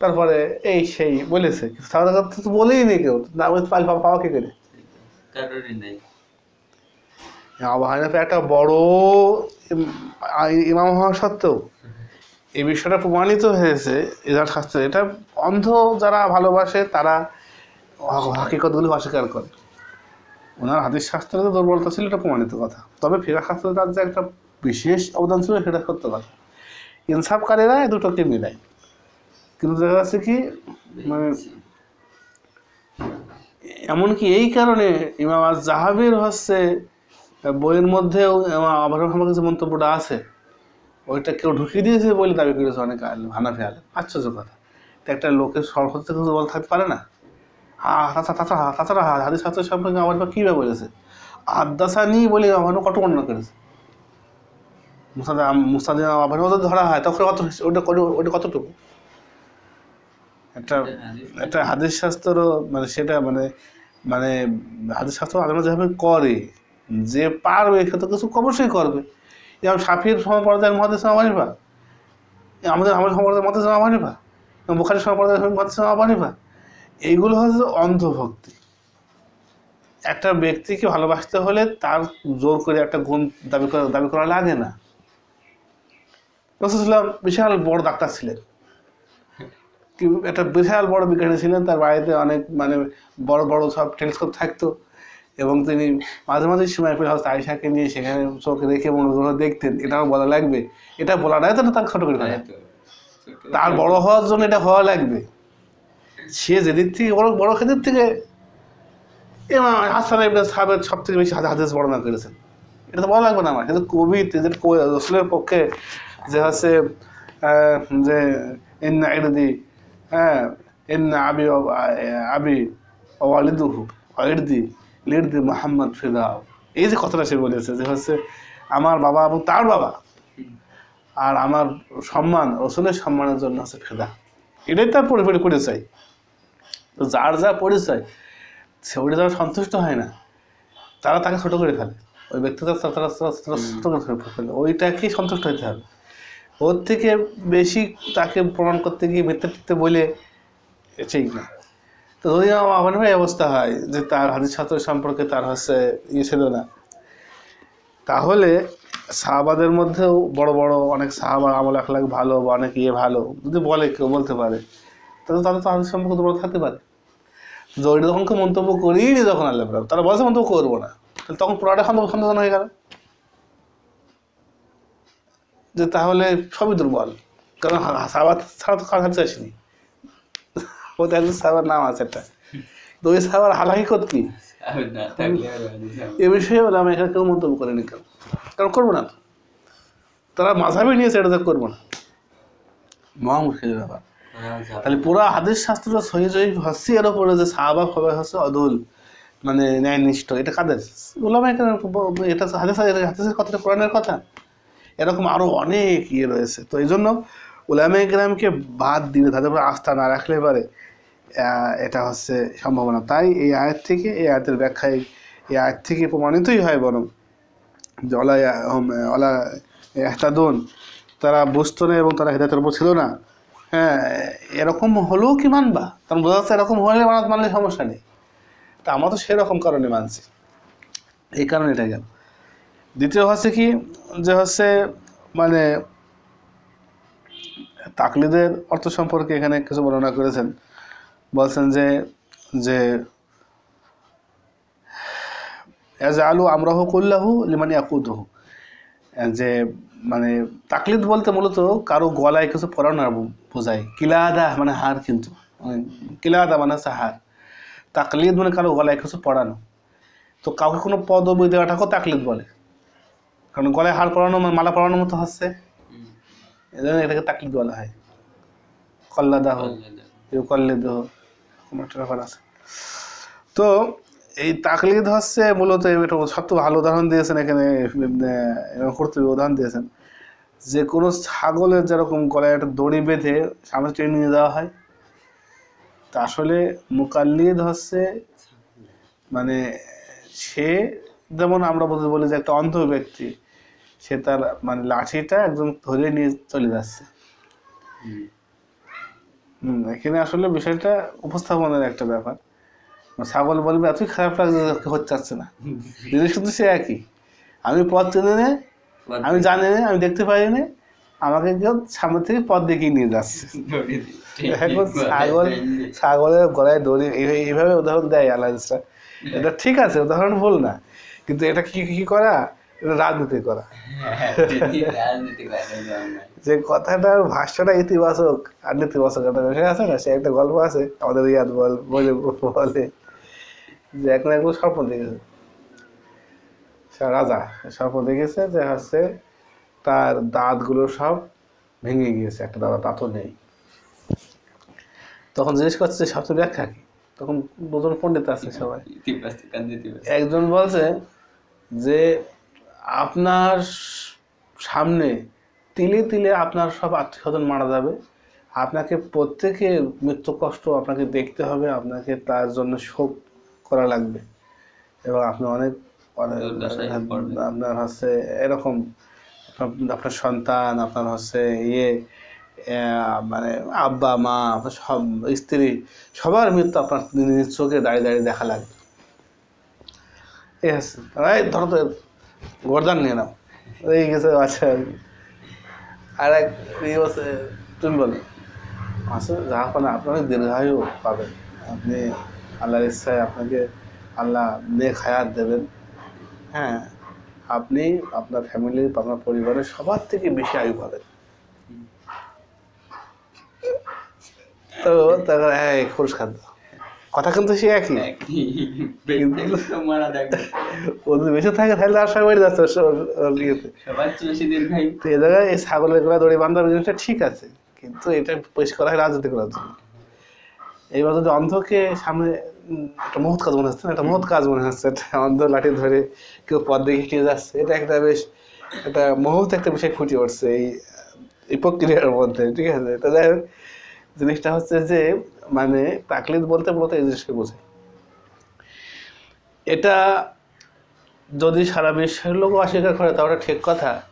তারপরে এই সেই বলেছে সাদা কথা তো বলেই নি কেউ। না বলে পাল পাওয়া কি করে? কারোরই নেই। আবু একটা বড় ইমাম হওয়া সত্ত্বেও এই বিষয়টা প্রমাণিত হয়েছে এজার শাস্ত্রে। এটা অন্ধ যারা ভালোবাসে, তারা হক- হাকিকতগুলি অস্বীকার করে। ওনার হাদিস শাস্ত্রে তো দুর্বলতা ছিল, এটা প্রমাণিত কথা। তবে ফিরা শাস্ত্রে তার যে একটা বিশেষ অবদান ছিল, সেটা সত্য কথা। ইনসাফকারীরা এই দুটোকে মিলায়। কিন্তু দেখা যাচ্ছে কি মানে এমনকি এই কারণে ইমাম আজ জাহাবির হচ্ছে বইয়ের মধ্যেও আবার যে মন্তব্যটা আছে। ওইটা কেউ ঢুকিয়ে দিয়েছে বলে দাবি করেছে অনেক হানাফি আলেম আশ্চর্য কথা। তো একটা লোকের সরস্বতী থেকে কিছু বল থাকতে পারে না? তাছাড়া হাদিস শাস্ত্র সম্পর্কে আমার কীভাবে বলেছে? আদাসা নিয়ে বলে আমার কত বর্ণনা করেছে। মুসাদা মুসাদা আবার ধরা হয়। তখন কত ওটা কত- ওটা কতটুকু? একটা একটা হাদিস শাস্ত্র মানে সেটা মানে মানে হাদিস শাস্ত্র আলোচনা যেভাবে করে যে পারবে সে তো কিছু অবশ্যই করবে। যেমন সাফির সম্প্রদায়ের মহাদেশ আমানিফা আমাদের আমাদের সম্প্রদায়ের মহাদেশ আমানিফা বুখারি সম্প্রদায়ের মহাদেশ আমানিফা এইগুলো হচ্ছে অন্ধভক্তি। একটা ব্যক্তিকে ভালোবাসতে হলে তার জোর করে একটা গুণ দাবি করা দাবি করা লাগে না। রসুলাম বিশাল বড় ডাক্তার ছিলেন। একটা বিশাল বড় বিজ্ঞানী ছিলেন। তার বাড়িতে অনেক মানে বড় বড় সব টেলিস্কোপ থাকতো। এবং তিনি মাঝে মাঝে সময় পেলে হয়তো আয়সাকে নিয়ে সেখানে চোখে রেখে মনোগ্রহ দেখতেন এটাও বলা লাগবে। এটা বলাটাই তো তার ছোট করে তো। ছোট- তার বড় হওয়ার জন্য এটা হওয়া লাগবে। সে যেদিক থেকে বড় বড় ক্ষেত্রের থেকে হাসান ইবনে সাহেবের সব থেকে বেশি হাদিস বর্ণনা করেছেন। এটা তো বলা লাগবে না আমার কিন্তু কবি যে রসুলের পক্ষে যে হচ্ছে যে ইন্না ইরদি হ্যাঁ ইন্না আবি আবি ও আলিদুহু ইরদি লিরদি মোহাম্মদ ফিদাও এই যে কথাটা সে বলেছে যে হচ্ছে, আমার বাবা এবং তার বাবা আর আমার সম্মান, রসুলের সম্মানের জন্য হচ্ছে ফেদা। এটাই তার পরিবার পরিচয়। তো যার যা পরিচয়, সে ওইটা যারা সন্তুষ্ট হয় না। তারা তাকে ছোটো করে ফেলে। ওই ব্যক্তি তারা তারা তারা- তারা করে ফেলে। ওইটাকে সন্তুষ্ট হতে হবে। ওর থেকে বেশি তাকে প্রমাণ করতে গিয়ে মিথ্যে বলে ঠিক না। তো যদি আমার ভাই অবস্থা হয় যে তার হাদিস ছাত্র সম্পর্কে তার হচ্ছে ইয়ে ছিল না। তাহলে সাহাবাদের মধ্যেও বড় বড় অনেক সাহাবা আমল আখলাক ভালো বা অনেক ইয়ে ভালো, যদি বলে কেউ বলতে পারে, তাহলে তাদের তো হাদিস সম্পর্কে দুর্বল থাকতে পারে। জড়িত তখন কেউ মন্তব্য করিই নি তখন আল্লাহ। তারা বলছে মন্তব্য করব না। তাহলে তখন পুরাটা সন্দেহ সন্দেহ হয়ে গেল। যে তাহলে সবই দুর্বল। কারণ সাহাবাদ ছাড়া তো কাজ হাতে আসেনি। ওদের একজন সাহাবার নাম আছে একটা তো ওই কি? থাকলে আর হাদিস হবে। এ বিষয়ে বলে আমি এখানে কেউ মন্তব্য করিনি কেউ কারণ করব না? তারা মাঝাবি নিয়েছে এটা তো করব না। মহা মুশকিলের ব্যাপার। আচ্ছা। তাহলে পুরো হাদিস শাস্ত্র সহি সহি হচ্ছে এর উপরে যে সাহাবা সবাই হচ্ছে অদুল মানে ন্যায়নিষ্ঠ এটা কাদের? ওলামা এখানে এটা হাদিস হাদিসের কথাটা কোরআনের কথা। এরকম আরও অনেক ইয়ে রয়েছে। তো এই জন্য উলামা গ্রামকে বাদ দিলে তাদের উপর আস্থা না রাখলে পারে এটা হচ্ছে সম্ভাবনা। তাই এই আয়াত থেকে, এই আয়াতের ব্যাখ্যায় এই আয়াত থেকে প্রমাণিতই হয় বরং যে অলা অলা একটা দুন তারা বুঝতো না এবং তারা হেদায়তের উপর ছিল না। হ্যাঁ এরকম হলেও কি মানবা? কারণ বোঝা যাচ্ছে এরকম হলে মানত মানলে সমস্যা নেই। তা আমরা তো সেরকম কারণে মানছি। এই কারণে এটা গেল। দ্বিতীয় হচ্ছে কি? যে হচ্ছে মানে তাকলিদের অর্থ সম্পর্কে এখানে কিছু বর্ণনা করেছেন। বলছেন যে যে এজ আলু আমরাহু কুল্লাহু লিমানি আকুদহু যে মানে তাকলিদ বলতে মূলত কারও গলায় কিছু পরানো বোঝায়। কিলাদা মানে হার কিন্তু। মানে কিলাদা মানে হচ্ছে হার। তাকলিদ মানে কারও গলায় কিছু পড়ানো তো কাউকে কোনো পদবি দেওয়াটাকেও তাকলিদ বলে। কারণ গলায় হার পরানো মানে মালা পরানোর মতো হচ্ছে। এটাকে তাকলিদ বলা হয়। কল্লাদাহ। কেউ কল্লিদ এরকম একটা ব্যাপার আছে। তো এই তাকলিদ হচ্ছে মূলত এটা সবচেয়ে ভালো উদাহরণ দিয়েছেন এখানে কর্তৃক উদাহরণ দিয়েছেন। যে কোনো ছাগলের যেরকম গলায় একটা দড়ি বেঁধে সামনে টেনে নিয়ে যাওয়া হয়, তা আসলে মুকাল্লিদ হচ্ছে মানে সে যেমন আমরা বলতে বলি যে একটা অন্ধ ব্যক্তি, সে তার মানে লাঠিটা একদম ধরে নিয়ে চলে যাচ্ছে। এখানে আসলে বিষয়টা উপস্থাপনের একটা ব্যাপার। ছাগল বলবে এতই খারাপ লাগছে যে হতে চাচ্ছে না। <laughs> জিনিস কিন্তু সে একই। আমি পথ চেনে নে আমি জানি না আমি দেখতে পারি না আমাকে কেউ সামনে থেকে পথ দেখিয়ে নিয়ে যাচ্ছে। <laughs> এখন ছাগল ছাগলের গলায় দড়ি এই- এইভাবে উদাহরণ দেয় ইসলাম এটা ঠিক আছে উদাহরণ ভুল না। কিন্তু এটা কি কি করা? রাজনীতি করা। যে কথাটার ভাষ্যটা ইতিবাচক আর নেতিবাচক একটা বিষয় আছে না সে একটা গল্প আছে আমাদের ইয়াদ বল বলে বলে যে এখন একজন স্বপ্ন দেখেছে। রাজা স্বপ্ন দেখেছে যে হচ্ছে তার দাঁতগুলো সব ভেঙে গিয়েছে একটা দাদা দাঁতও নেই। তখন জিজ্ঞেস করছে সবচেয়ে ব্যাখ্যা কি? তখন দুজন পণ্ডিত আছে সবাই। একজন বলছে যে আপনার সামনে তিলে তিলে আপনার সব আত্মীয় স্বজন মারা যাবে। আপনাকে প্রত্যেকের মৃত্যু কষ্ট আপনাকে দেখতে হবে আপনাকে তার জন্য শোক করা লাগবে। এবং আপনি অনেক অনেক আপনার হচ্ছে এরকম আপনার- সন্তান আপনার হচ্ছে ইয়ে মানে আব্বা মা সব স্ত্রী সবার মৃত্যু আপনার নিজ চোখে দাঁড়িয়ে দাঁড়িয়ে দেখা লাগবে। ঠিক আছে ধরো তো গরদান নিয়ে নাও। এই গেছে আচ্ছা। আর এক ইয়ে বলছে তুমি বলো। আসলে যা পান আপনি অনেক দীর্ঘায়ু পাবেন। আপনি আল্লাহর ইচ্ছায় আপনাকে আল্লাহ নেক হায়াত দেবেন। হ্যাঁ আপনি আপনার ফ্যামিলি আপনার পরিবারের সবার থেকে বেশি আয়ু পাবেন। তো তারপর হ্যাঁ পুরস্কার দাও। কথা কিন্তু সে এক দেখবে ও যদি বেঁচে থাকে, তাহলে আর সবাই যাচ্ছে তো এ জায়গায় এই ছাগলের গলা দড়ি বান্ধার জিনিসটা ঠিক আছে, কিন্তু এটা পেশ করা হয় রাজনীতি করার জন্য। এইবার যদি অন্ধকে সামনে একটা মহৎ কাজ মনে হচ্ছে না, একটা মহৎ কাজ মনে হচ্ছে, একটা অন্ধ লাঠি ধরে কেউ পথ দেখে নিয়ে যাচ্ছে, এটা একটা বেশ, একটা মহৎ একটা বিষয় ফুটে উঠছে এই এই প্রক্রিয়ার মধ্যে, ঠিক আছে? তো যাই হোক জিনিসটা হচ্ছে যে মানে তাকলিদ বলতে মূলত এই জিনিসকে বোঝায়। এটা যদি সারা বিশ্বের লোক অস্বীকার করে তাহলে ঠিক কথা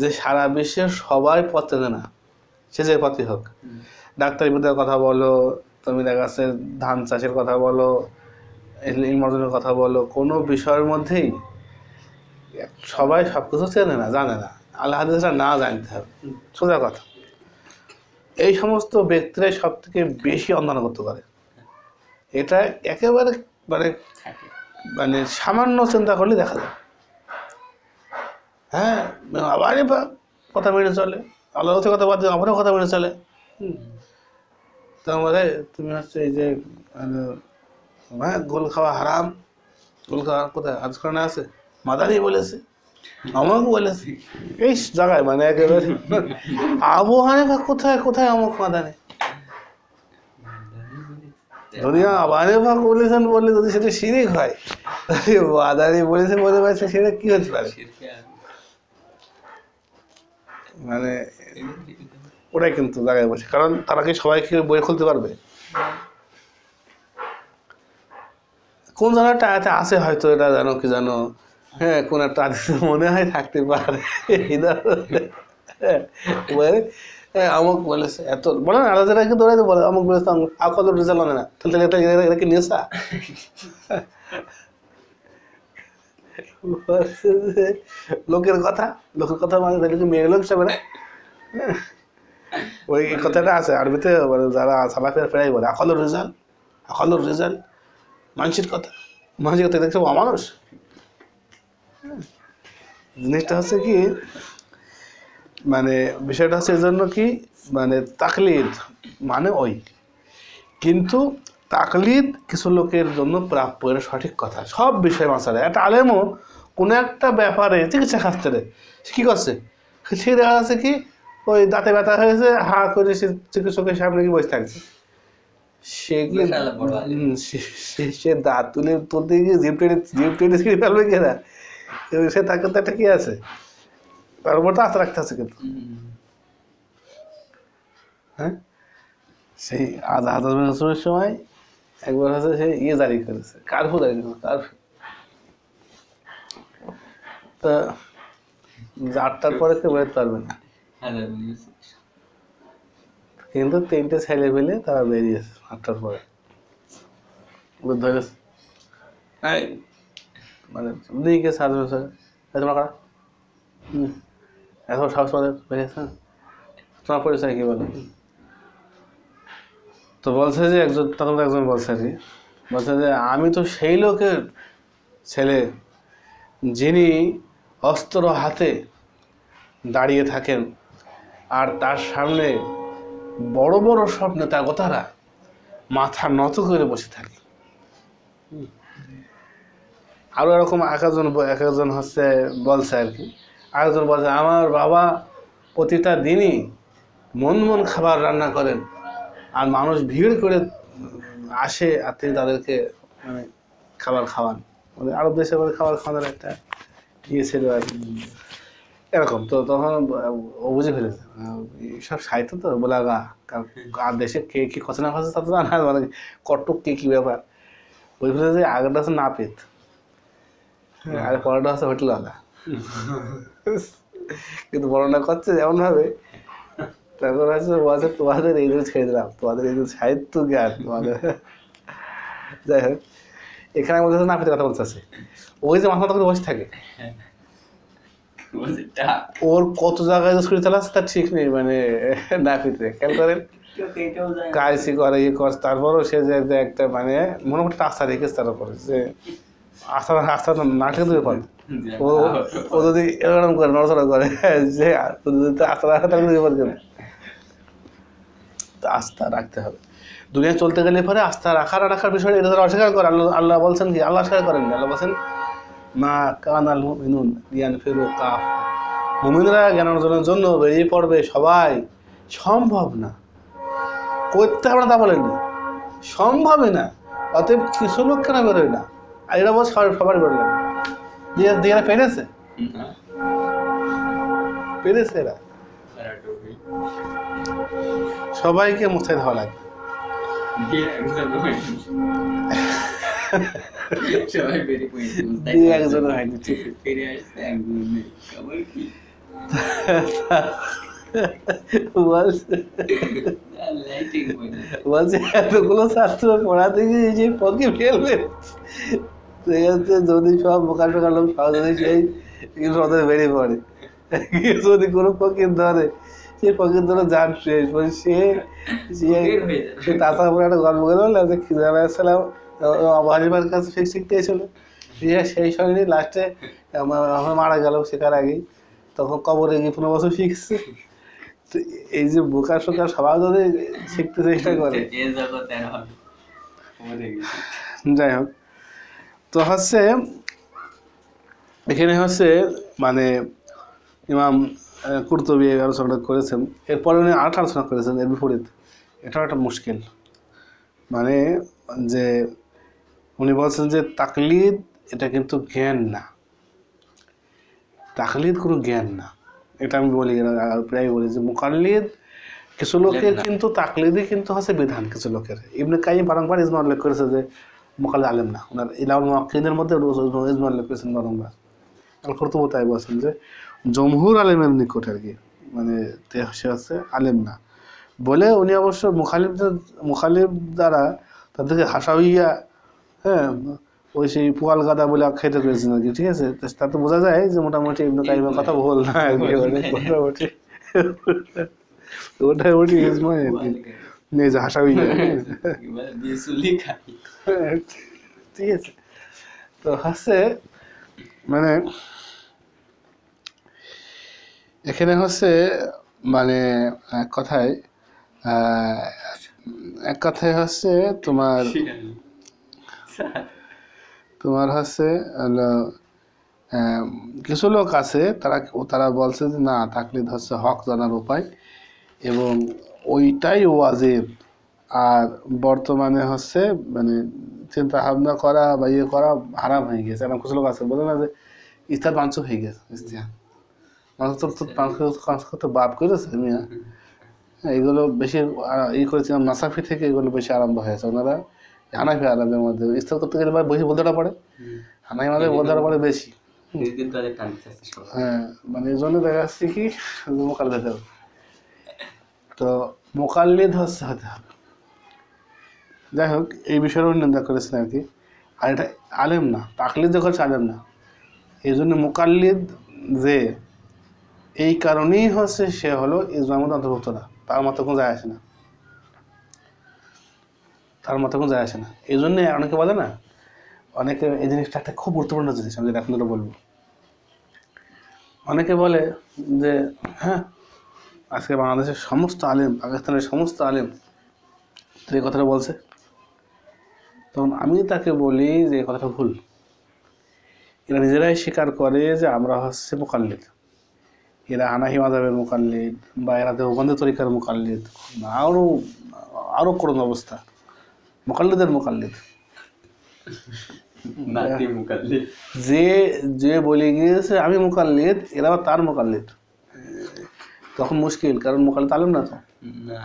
যে সারা বিশ্বের সবাই পথ চেনে না সে যে পথই হোক। ডাক্তারি বিদ্যার কথা বলো তুমি দেখা যাচ্ছে ধান চাষের কথা বলো ইলমর্জনের কথা বলো কোনো বিষয়ের মধ্যেই সবাই সব কিছু চেনে না জানে না। আল্লাহ না জানতে হবে। সোজা কথা। এই সমস্ত ব্যক্তিরাই সব থেকে বেশি অন্যান্য করে এটা একেবারে মানে মানে সামান্য চিন্তা করলে দেখা যায়। হ্যাঁ আবারই কথা মেনে চলে। আল্লাহ হচ্ছে কথা বাদ দিয়ে আমারও কথা মেনে চলে। হুম। তো তুমি হচ্ছে এই যে মানে, হ্যাঁ গোল খাওয়া হারাম। গোল খাওয়া কোথায়? আজ কারণে আছে? মাদারি বলেছে আমাকে বলেছে এই জায়গায় মানে একেবারে। আবু হানিফা কোথায় কোথায় অমুক মাদানি যদি বলেছেন বললে যদি সেটা হয় বলেছে বলে সেটা কি হতে পারে? মানে ওটাই কিন্তু জায়গায় বসে। কারণ তারা কি সবাইকে বই খুলতে পারবে? কোন জায়গাটা আছে হয়তো এটা জানো কি জানো? হ্যাঁ কোন একটা মনে হয় থাকতে পারে ধরনের। হ্যাঁ, অমুক বলেছে এত বলে না আলাদা কিন্তু ওরা তো বলে অমুক বলেছে অমুক আর কত রেজাল্ট মানে না তাহলে এটা এটা- কি নেশা লোকের কথা লোকের কথা মানে তাহলে কি মেয়ে লোক হিসাবে না। ওই কথাটা আছে আরবিতে মানে যারা সালাফের প্রায় বলে আকলের রেজাল্ট আকলের রেজাল্ট মানুষের কথা মানুষের কথা দেখছে অমানুষ। জিনিসটা হচ্ছে কি মানে বিষয়টা হচ্ছে এজন্য কি মানে তাকলিদ মানে ওই। কিন্তু তাকলিদ কিছু লোকের জন্য প্রাপ্য এটা সঠিক কথা। সব বিষয় মাসালে। একটা আলেমও কোনো একটা ব্যাপারে চিকিৎসা শাস্ত্রে সে কী করছে? সে দেখা যাচ্ছে কি ওই দাঁতে ব্যথা হয়েছে হা করে সে চিকিৎসকের সামনে কি বসে থাকছে। সে কি সে- দাঁত তুলে তুলতে গিয়ে জিপ টেনে জিপ টেনে ছিঁড়ে ফেলবে কিনা সে তাকে তো কি আছে? তার উপর তো রাখতে আছে কিন্তু। হ্যাঁ? সেই আজ হাজার বছরের সময় একবার হচ্ছে সে ইয়ে জারি করেছে কার্ফু জারি করেছে কার্ফু। তা আটটার পরে কেউ বেরোতে পারবে না। কিন্তু তিনটে ছেলে পেলে তারা বেরিয়েছে আটটার পরে। ধরেছে মানে দিকে বছর এই তোমার কারা? এত সাহস পাদের বেরিয়েছে? তোমার পরিচয় কি বলো? তো বলছে যে একজন তখন একজন বলছে আর কি। বলছে যে আমি তো সেই লোকের ছেলে যিনি অস্ত্র হাতে দাঁড়িয়ে থাকেন আর তার সামনে বড় বড় সব নেতা গোতারা মাথা নত করে বসে থাকে। হুম। আরও এরকম এক একজন এক একজন হচ্ছে বলছে আর কি আরেকজন বলছে আমার বাবা প্রতিটা দিনই মন মন খাবার রান্না করেন আর মানুষ ভিড় করে আসে আর তিনি তাদেরকে মানে খাবার খাওয়ান মানে আরব দেশে খাবার খাওয়ানোর একটা ইয়ে ছিল আর। এরকম তো তখন ও বুঝে ফেলেছে সব সাহিত্য তো বলাগা কারণ আর দেশে কে কি খসে না খসে তা তো জানা মানে কটক কে কী ব্যাপার ওই ফেলে যে আগেরটা নাপিত হ্যাঁ, আর পরেরটা হচ্ছে হোটেলওয়ালা কিন্তু বর্ণনা করছে যেমন ভাবে। তখন হচ্ছে তোমাদের এই দিন ছেড়ে দিলাম। তোমাদের এই দিন সাহিত্য জ্ঞান তোমাদের। যাই হোক এখানে আমাদের না নাপিতের কথা বলতেছে। ওই যে মাথা তখন বসে থাকে। ওর কত জায়গায় যে ছুরি চালাচ্ছে তার ঠিক নেই মানে নাপিতে খেয়াল করেন? না। কায়সি করে ইয়ে করে তারপরও সে যে একটা মানে মোটামুটি একটা আস্থা রেখেছে তার উপরে যে আস্থা আস্থা নাটকে দূরে পড়ে ও ও যদি এরকম করে, নড়াচড়া করে, যে আস্থা রাখে তাহলে যাবে আস্থা রাখতে হবে। দুনিয়া চলতে গেলে পরে আস্থা রাখার রাখার বিষয়টা এটা তারা অস্বীকার করে। আল্লাহ আল্লাহ বলছেন কি? আল্লাহ অস্বীকার করেন আল্লাহ বলছেন, মা কান আল মুমিনুন ইয়ান ফিরু কাফ। মুমিনরা জ্ঞান অর্জনের জন্য বেরিয়ে পড়বে সবাই। সম্ভব না। করতে হবে না তা বলেননি। সম্ভবই না। অতএব কিছু লোক কেন বেরোয় না। আর এরা বল সবার সবার বেরোলেন দিয়ে দিয়ে এরা পেরেছে পেরেছে এরা সবাইকে মুছাই দেওয়া লাগে একজন হয়নি। ঠিক ফিরে আসছে একজন নেই। খবর কি? <laughs> বলছে এতগুলো ছাত্র পড়াতে গিয়ে যে পকে ফেলবে আছে যদি সব বোকা টোকা লোক সহজে সেই সদরে বেরিয়ে পড়ে। যদি কোনো পকেট ধরে সে পকেট ধরে যান শেষ। বলে সে সে তাছাড়া পরে একটা গল্প করে বললাম যে খিদা আলাইসালাম আবহাওয়ার কাছে ফিক শিখতে এসেছিল। সেই সঙ্গে লাস্টে আমার মারা গেল শেখার আগেই। তখন কবরে গিয়ে পনেরো বছর শিখছে। এই যে বোকা শোকা সবাই যদি শিখতে চেষ্টা করে। যাই হোক। তো হচ্ছে এখানে হচ্ছে মানে ইমাম কুর্তুবী এই আলোচনাটা করেছেন। এরপরে উনি আরেকটা আলোচনা করেছেন এর বিপরীত। এটাও একটা মুশকিল। মানে যে উনি বলছেন যে তাকলিদ এটা কিন্তু জ্ঞান না। তাকলিদ কোনো জ্ঞান না। এটা আমি বলি প্রায় বলি যে মুকাল্লিদ কিছু লোকের কিন্তু তাকলিদই কিন্তু হচ্ছে বিধান কিছু লোকের। ইবনে কাইম বারংবার ইজমা উল্লেখ করেছে যে মোকাল্লিদ আলেম না। ওনার ইলাউল মুআক্কিদের মধ্যে ইজমা উল্লেখ করেছেন বারংবার। আল কর্তুব তাই বলছেন যে জমহুর আলেমের নিকট আর কি মানে তে সে হচ্ছে আলেম না। বলে উনি অবশ্য মুখালিফদের মুখালিফ দ্বারা তাদেরকে হাসা হাসাইয়া হ্যাঁ ওই সেই পোয়াল গাদা বলে আখ্যায়িত করেছেন আর কি ঠিক আছে? তা তো তাতে বোঝা যায় যে মোটামুটি ইবনু কাইমের কথা ভুল না মানে মোটামুটি। মোটামুটি ইসমা আর কি নেই যে চুলি খাই ঠিক আছে। তো হচ্ছে মানে এখানে হচ্ছে মানে এক কথায় এক কথায় হচ্ছে তোমার তোমার হচ্ছে কিছু লোক আছে, তারা তারা বলছে যে না, তাকলিদ হচ্ছে হক জানার উপায়। এবং ওইটাই ওয়াজিব। আর বর্তমানে হচ্ছে মানে চিন্তা ভাবনা করা বা ইয়ে করা হারাম হয়ে গেছে। এরকম কিছু লোক আছে, বলে না যে ইস্তার পাঞ্চ হয়ে গেছে পাঁচ বাপ করেছে, মিয়া। এগুলো বেশি ই করেছিলাম, নাসাফি থেকে এগুলো বেশি আরম্ভ হয়েছে। ওনারা হানাফি আরবের মধ্যে। ইস্তার করতে গেলে এবার বেশি বলতে পড়ে হানাফি আমাদের বলতে পড়ে বেশি। হ্যাঁ মানে এই জন্য দেখা যাচ্ছে কি মোকাল্লিদ হবে। তো মোকাল্লিদ হচ্ছে হতে হবে। যাই হোক এই বিষয়েও নিন্দা করেছেন আর কি। আর এটা আলেম না তাকলিদ যখন হচ্ছে আলেম না এই জন্য মোকাল্লিদ যে এই কারণেই হচ্ছে সে হলো ইসলামের অন্তর্ভুক্ত না তার মতো কোনো যায় আসে না। তার মতো কোনো যায় আসে না। এই জন্যে অনেকে বলে না, অনেকে এই জিনিসটা একটা খুব গুরুত্বপূর্ণ জিনিস, আমি যেটা আপনাদের বলব। অনেকে বলে যে হ্যাঁ আজকে বাংলাদেশের সমস্ত আলেম, পাকিস্তানের সমস্ত আলেম তো এই কথাটা বলছে, তখন আমি তাকে বলি যে এই কথাটা ভুল। এরা নিজেরাই স্বীকার করে যে আমরা হচ্ছে মোকাল্লিদ। এরা হানাহি মাজাবের মোকাল্লিদ বা এরা দেওবন্দি তরিকার মোকাল্লিদ। আরও আরও করুন অবস্থা। মোকাল্লিদের মোকাল্লিদ। যে যে বলে গিয়েছে আমি মোকাল্লিদ এরা আবার তার মোকাল্লিদ। তখন মুশকিল কারণ মোকাল্লিদ আলেম না তো। না।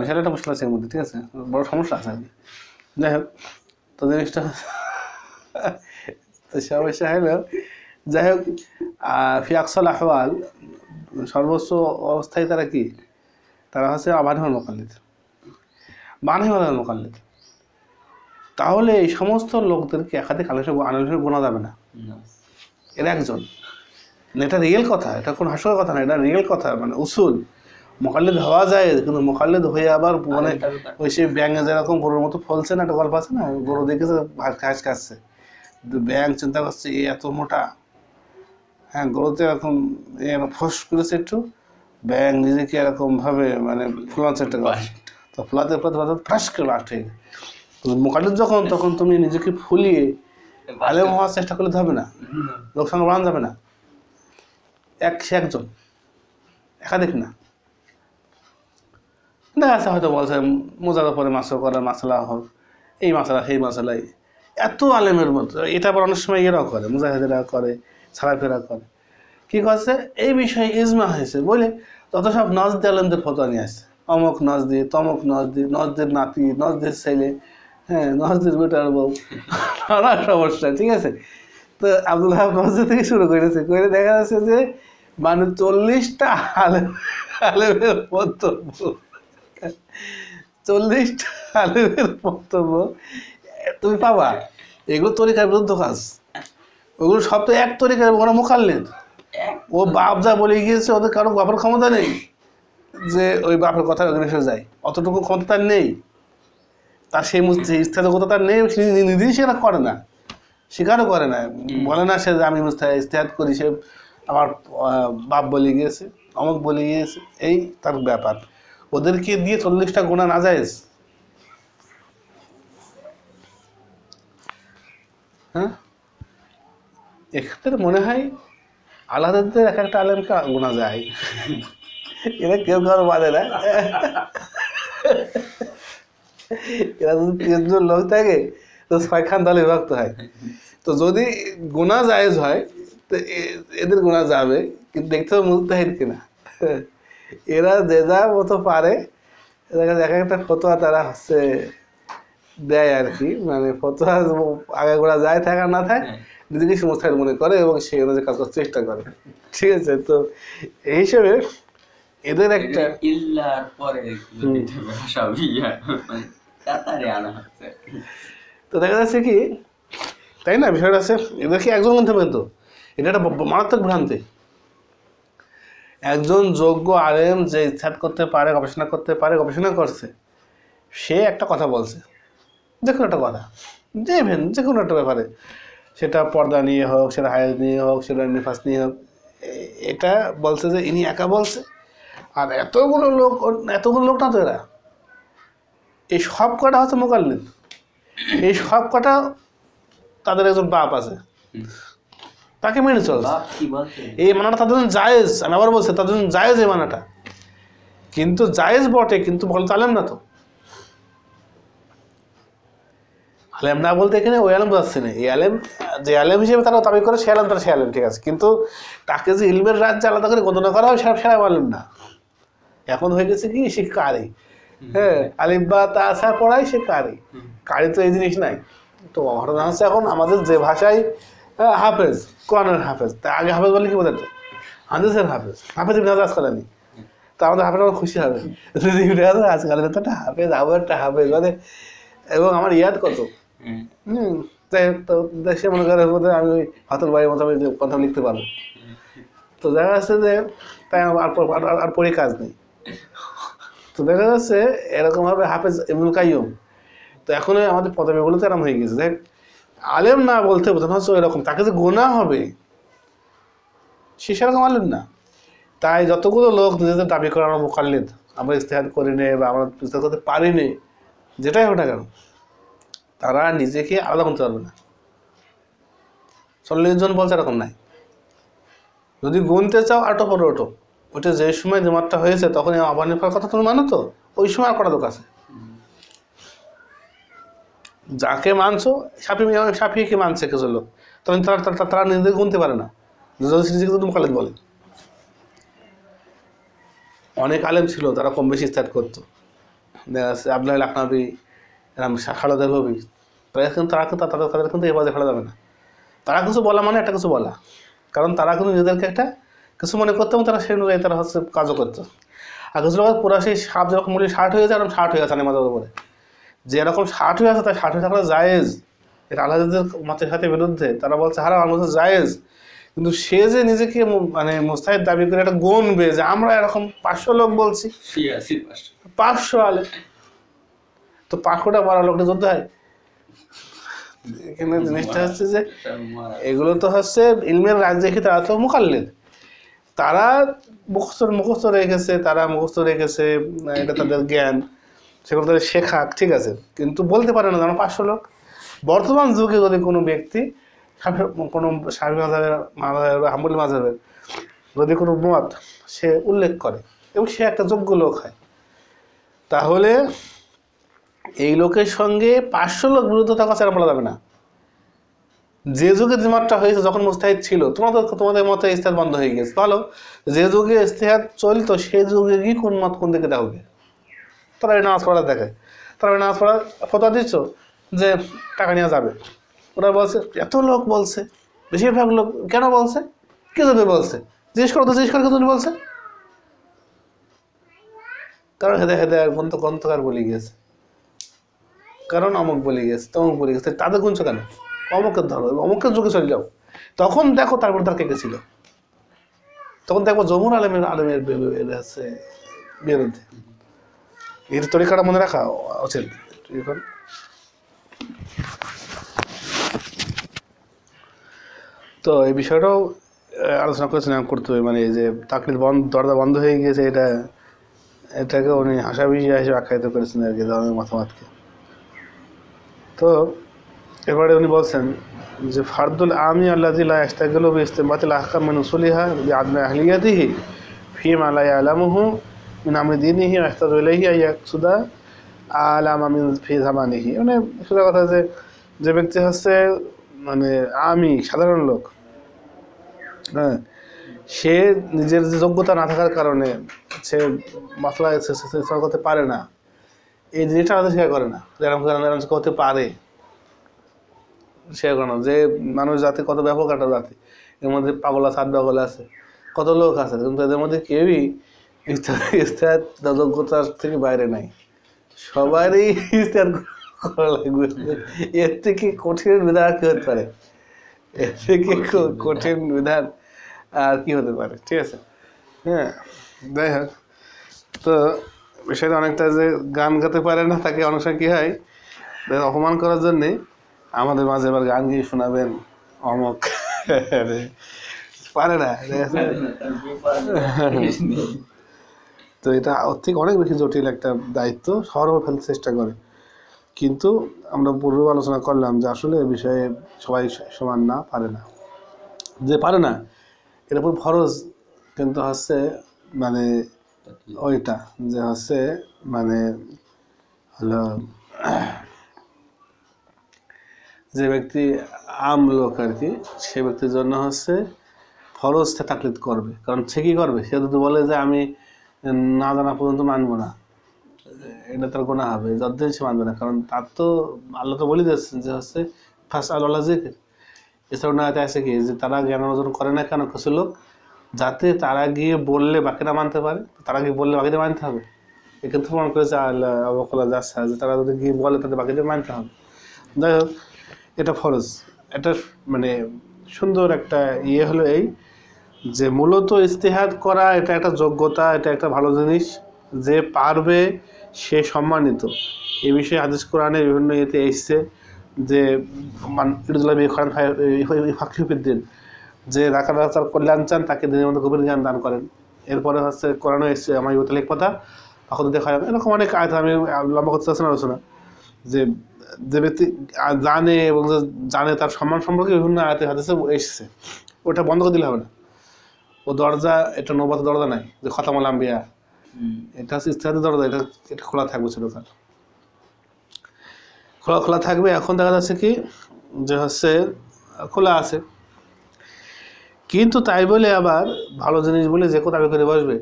বিশাল একটা মুশকিল আছে এর মধ্যে ঠিক আছে? বড় সমস্যা আছে আর কি। যাই হোক তো জিনিসটা তো সমস্যা হলো যাই হোক ফিয়াকসল আহওয়াল সর্বোচ্চ অবস্থায় তারা কি? তারা হচ্ছে আবানিমাল মোকাল্লিদ। বানহিমাল মোকাল্লিদ। তাহলে এই সমস্ত লোকদেরকে একাধিক আলোচনা আলোচনা গোনা যাবে না। এর একজন। এটা রিয়েল কথা এটা কোনো হাস্যকর কথা না এটা রিয়েল কথা মানে উসুল। মোকাল্লিদ হওয়া যায় কিন্তু মোকাল্লিদ হয়ে আবার মানে ওই সে ব্যাঙে যেরকম গরুর মতো ফলছে না একটা গল্প আছে না গরু দেখেছে ঘাস খাচ্ছে। কিন্তু ব্যাঙ চিন্তা করছে এ এত মোটা? হ্যাঁ গরুতে এরকম ফস করেছে একটু ব্যাঙ নিজেকে এরকম ভাবে মানে ফুলাচ্ছে একটা গাছ। তো ফুলাতে ফুলাতে ফুলাতে ফাঁস করে লাস্ট হয়ে গেছে যখন তখন তুমি নিজেকে ফুলিয়ে আলেম হওয়ার চেষ্টা করলে হবে না। লোক সঙ্গে বাড়ানো যাবে না। এক সে একজন। একাধিক না। দেখা যাচ্ছে হয়তো বলছে মোজার উপরে মাসা করা মাসালা হোক এই মাসালা সেই মাসালাই। এত আলেমের মতো এটা আবার অনেক সময় এরাও করে মুজাহিদেরা করে সারাফেরা করে। কি করছে? এই বিষয়ে ইজমা হয়েছে বলে তত সব নজদি আলেমদের ফটো নিয়ে আসছে। অমুক নজদি তমক নজদি নজদের নাতি নজদের ছেলে হ্যাঁ নজদের বেটার বউ। নানা সমস্যা ঠিক আছে? তো আব্দুল হাব নজর থেকে শুরু করেছে। করে দেখা যাচ্ছে যে মানে চল্লিশটা আলেম আলেমের বক্তব্য চল্লিশটা আলেমের তুমি পাবা। এগুলো তরিকার বিরুদ্ধ কাজ। ওগুলো সব তো এক তরিকার ওরা মোকাল্লেন ও বাপ যা বলে গিয়েছে ওদের কারও বাপের ক্ষমতা নেই। যে ওই বাপের কথা অগ্রেসর যায়। অতটুকু ক্ষমতা নেই। তার সেই ইস্তেহাদকতা তার নেই নি- নিজেই সেটা করে না। স্বীকারও করে না। বলে না সে যে আমি ইস্তেহাদ করি সে আমার বাপ বলে গিয়েছে অমুক বলে গিয়েছে এই তার ব্যাপার। ওদেরকে দিয়ে চল্লিশটা গোনা না যায় হ্যাঁ? এক্ষেত্রে মনে হয় আলাদাদের এক একটা আলেমকে গোনা যায়। এরা কেউ কারও বাদে না। এরা যদি তিনজন লোক থাকে তো ছয়খান দলে বিভক্ত হয়। তো যদি গোনা জায়েজ হয় তো এদের গোনা যাবে কিন্তু দেখতে হবে মুজতাহিদ কিনা। এরা যে যা মতো পারে যায় এক একটা ফতোয়া তারা হচ্ছে দেয় আর কি। মানে ফতোয়া আগে গোড়া যায় থাক আর না থাক নিজেকে সে মুস্তাহিদ মনে করে এবং সেই অনুযায়ী কাজ করার চেষ্টা করে। ঠিক আছে তো এই হিসেবে এদের একটা ইল্লার পরে ভাষা মানে তাড়াতাড়ি আনা হচ্ছে। তো দেখা যাচ্ছে কি তাই না? বিষয়টা আছে এদের কি একজন মধ্যে? কিন্তু এটা একটা মারাত্মক ভ্রান্তি। একজন যোগ্য আলেম যে ইচ্ছাদ করতে পারে গবেষণা করতে পারে গবেষণা করছে সে একটা কথা বলছে। যে কোনো একটা কথা। যে ভেন যে কোনো একটা ব্যাপারে। সেটা পর্দা নিয়ে হোক সেটা হায়াজ নিয়ে হোক সেটা নিফাস নিয়ে হোক এটা বলছে যে ইনি একা বলছে। আর এতগুলো লোক এতগুলো লোক না তো এরা? এই সব কটা হচ্ছে মোকাল্লিদ। এই সব কটা তাদের একজন বাপ আছে। তাকে মেনে চলছে। এই মানাটা তাদের জন্য জায়েজ আমি আবার বলছি তাদের জন্য জায়েজ এই মানাটা। কিন্তু জায়েজ বটে কিন্তু বলতে আলেম না তো। আলেম না বলতে এখানে ওই আলেম বোঝাচ্ছে না। এই আলেম যে আলেম হিসেবে তারা দাবি করে সে আলেম তারা সে আলেম ঠিক আছে। কিন্তু তাকে যে ইলমের রাজ্যে আলাদা করে গণনা করা হয় সেটা সেটা আলেম না। এখন হয়ে গেছে কি সে কারি। হ্যাঁ আলিম বা তা আসা পড়াই সে কারি। কারি তো এই জিনিস নাই। তো ঘটনা হচ্ছে এখন আমাদের যে ভাষায় হাফেজ কোরআনের হাফেজ তা আগে হাফেজ বলে কি বোঝাতো হাদিসের হাফেজ। হাফেজ ইবনে হাজার আসকালানি। তা আমাদের হাফেজ আমার খুশি হবে। যদি ইবনে হাজার আজকালের তো একটা হাফেজ আবার একটা হাফেজ মানে এবং আমার ইয়াদ কত? হুম। হোক তো দেশে মনে করে আমি ওই হাতুর বাড়ির মতো আমি কথা লিখতে পারব। তো দেখা যাচ্ছে যে তাই আর প- আর- আর- আর পড়ে কাজ নেই। তো দেখা যাচ্ছে এরকমভাবে হাফেজ ইবনুল কাইয়ুম। তো এখন আমাদের পদবিগুলো তো এরকম হয়ে গেছে। দেখ, আলেম না বলতে বোঝানো হচ্ছে এরকম তাকে যে গোনা হবে, সে সেরকম আলেম না। তাই যতগুলো লোক নিজেদের দাবি করে আমরা মোকাল্লিদ আমরা ইস্তেহাদ করি নে বা আমরা ইস্তেহাদ করতে পারি নে, যেটাই হোক না কেন, তারা নিজেকে আলাদা করতে পারবে না। চল্লিশ জন বলছে এরকম নাই। যদি গুনতে চাও আটো পরে ওঠো। ওইটা যে সময় জমাতটা হয়েছে তখন আবার নিফার কথা তুমি মানো তো? ওই সময় আর কটা লোক আছে? যাকে মানছো সাপি সাপিকে মানছে কিছু লোক। তখন তারা তারা- নিজেদের গুনতে পারে না। নিজেকে তুমি বলে। অনেক আলেম ছিল, তারা কম বেশি স্টার্ট করতো। দেখা যাচ্ছে আবদুল্লাহ লাখনাবি এরকম খালেদা হবি তারা কিন্তু তারা কিন্তু তাদের তাদের কিন্তু এবারে ফেলা যাবে না। তারা কিছু বলা মানে একটা কিছু বলা। কারণ তারা কিন্তু নিজেদেরকে একটা কিছু মনে করতাম তারা সেই অনুযায়ী তারা হচ্ছে কাজও করতো। আর কিছু লোক পুরা সেই সাপ যেরকম মুড়ি ষাট হয়ে যায় এরকম ষাট হয়ে গেছে আমাদের উপরে যে এরকম ষাট হয়ে আছে তাই ষাট হয়ে থাকলে জায়েজ। এটা আলাদাদের মতের সাথে বিরুদ্ধে। তারা বলছে হারা আমার মধ্যে জায়েজ। কিন্তু সে যে নিজেকে মানে মুস্তাহিদ দাবি করে একটা গণবে যে আমরা এরকম পাঁচশো লোক বলছি। পাঁচশো। পাঁচশো আলে। তো পাঁচশোটা বারো লোকটা যোদ্ধা হয়। এখানে জিনিসটা হচ্ছে যে এগুলো তো হচ্ছে ইলমের রাজ্যে কি তারা তো মোকাল্লিদ। তারা মুখস্থ মুখস্থ রেখেছে তারা মুখস্থ রেখেছে এটা তাদের জ্ঞান। সেগুলো তাদের শেখাক, ঠিক আছে? কিন্তু বলতে পারে না যেন পাঁচশো লোক। বর্তমান যুগে যদি কোনো ব্যক্তি কোনো সাফি মাঝাবের মাঝাবের হাম্বুল মাঝাবের, যদি কোনো মত সে উল্লেখ করে এবং সে একটা যোগ্য লোক হয়, তাহলে এই লোকের সঙ্গে পাঁচশো লোক বিরুদ্ধতা কথা বলা যাবে না। যে যুগে জিমাতটা হয়েছে, যখন মুস্তাহিদ ছিল, তোমাদের তোমাদের মতে ইস্তেহাদ বন্ধ হয়ে গেছে। ভালো যে যুগে ইস্তেহাদ চলতো সেই যুগে কি কোন মত কোন দিকে দেখবে তারা নামাজ পড়া দেখে। তারা নামাজ পড়া ফতোয়া দিচ্ছ যে টাকা নেওয়া যাবে। ওরা বলছে, এত লোক বলছে, বেশিরভাগ লোক কেন বলছে? কে যদি বলছে? জিজ্ঞেস করো তো, জিজ্ঞেস করে কে যদি বলছে? কারণ হেদে হেদে গ্রন্থ গ্রন্থকার বলে গিয়েছে কারণ অমুক বলে গেছে, তমুক বলে গেছে। তাদের গুনছো কেন? অমুকের ধরো অমুকের যুগে চলে যাও। তখন দেখো তারপর তার কে ছিল। তখন দেখব জমুর আলমের আলমের আছে বিরুদ্ধে এর তরিকাটা মনে রাখা উচিত এখন? তো এই বিষয়টাও আলোচনা করেছিলাম করতে হবে। মানে যে তাকলিদ বন্ধ, দরজা বন্ধ হয়ে গিয়েছে, এটা, এটাকে উনি হাসা বিষয় হিসেবে আখ্যায়িত করেছেন আর কি ধরনের মতামতকে। তো এবারে উনি বলছেন যে, ফারদুল আমি আল্লাহ ইস্তাগলু ইস্তেমাতিল আহকাম মিন উসুলিহা বি আদমি আহলিয়াতিহি ফিমা লা ইয়ালামুহু মিন আমরি দীনিহি আন ইয়াকসুদা আলামা মিন, ফি জামানিহি। মানে সোজা কথা যে যে ব্যক্তি হচ্ছে মানে আমি, সাধারণ লোক হ্যাঁ সে নিজের যে যোগ্যতা না থাকার কারণে সে মশলা সলভ করতে পারে না। এই জিনিসটা আমাদের স্বীকার করে না। যে এরকম করতে পারে। শেয়ার করানো যে মানুষ জাতি, কত ব্যাপক একটা জাতি। এর মধ্যে পাগলা সাত পাগলা আছে, কত লোক আছে। কিন্তু এদের মধ্যে কেউই ইস্তেহার যোগ্যতার থেকে বাইরে নাই। সবারই ইস্তেহার করা লাগবে। এর থেকে কঠিন বিধান কি হতে পারে? এর থেকে কঠিন বিধান আর কি হতে পারে? ঠিক আছে? হ্যাঁ যাই হোক। তো বিষয়টা অনেকটা যে গান গাতে পারে না, তাকে অনেক সময় কী হয়, অপমান করার জন্যে আমাদের মাঝে এবার গান গিয়ে শোনাবেন অমক। পারে না তো এটা ওর থেকে অনেক বেশি জটিল একটা দায়িত্ব সবার ফেলতে চেষ্টা করে। কিন্তু আমরা পূর্ব আলোচনা করলাম যে আসলে এ বিষয়ে সবাই সমান না, পারে না। যে পারে না, এর উপর ফরজ কিন্তু হচ্ছে মানে ওইটা, যে হচ্ছে মানে হলো যে ব্যক্তি আম লোক আর কি, সে ব্যক্তির জন্য হচ্ছে ফরজটা তাকলিদ করবে। কারণ সে কি করবে? সে যদি বলে যে আমি না জানা পর্যন্ত মানবো না, এটা তার গোনা হবে যতদিন সে মানবে না। কারণ তার তো আল্লাহ তো বলে দিয়েছেন যে হচ্ছে ফার্স্ট আল্লাহ জিকির এছাড়াও না আছে কি, যে তারা জ্ঞান অর্জন করে না কেন? কিছু লোক যাতে তারা গিয়ে বললে বাকিরা মানতে পারে তারা গিয়ে বললে বাকিদের মানতে হবে। তো প্রমাণ করেছে আল্লাহ অবকলা যাচ্ছে যে তারা যদি গিয়ে বলে, তাদের বাকিদের মানতে হবে। যাই হোক এটা ফরজ। এটা মানে সুন্দর একটা ইয়ে হলো এই যে মূলত ইস্তেহাদ করা এটা একটা যোগ্যতা, এটা একটা ভালো জিনিস। যে পারবে সে সম্মানিত। এ বিষয়ে হাদিস কোরআনে বিভিন্ন ইয়েতে এসছে যে ফাকিউদ্দিন যে রাখা রাস্তার কল্যাণ চান, তাকে দিনের মধ্যে গভীর জ্ঞান দান করেন। এরপরে হচ্ছে কোরআনে এসছে, আমার ইউতাল কথা তখন দেখা এরকম অনেক আয়ত আমি লম্বা করতে চাচ্ছি আলোচনা। যে যে ব্যক্তি জানে এবং যে জানে তার সম্মান সম্পর্কে বিভিন্ন আয়াতে হাদিসে এসেছে। ওটা বন্ধ করে দিলে হবে না। ও দরজা এটা নবাত দরজা নাই যে খতামল আম্বিয়া। এটা হচ্ছে ইস্তেহাদের দরজা এটা এটা খোলা থাকবে চিরকাল খোলা খোলা থাকবে। এখন দেখা যাচ্ছে কি যে হচ্ছে খোলা আছে। কিন্তু তাই বলে আবার ভালো জিনিস বলে যে কেউ দাবি করে বসবে?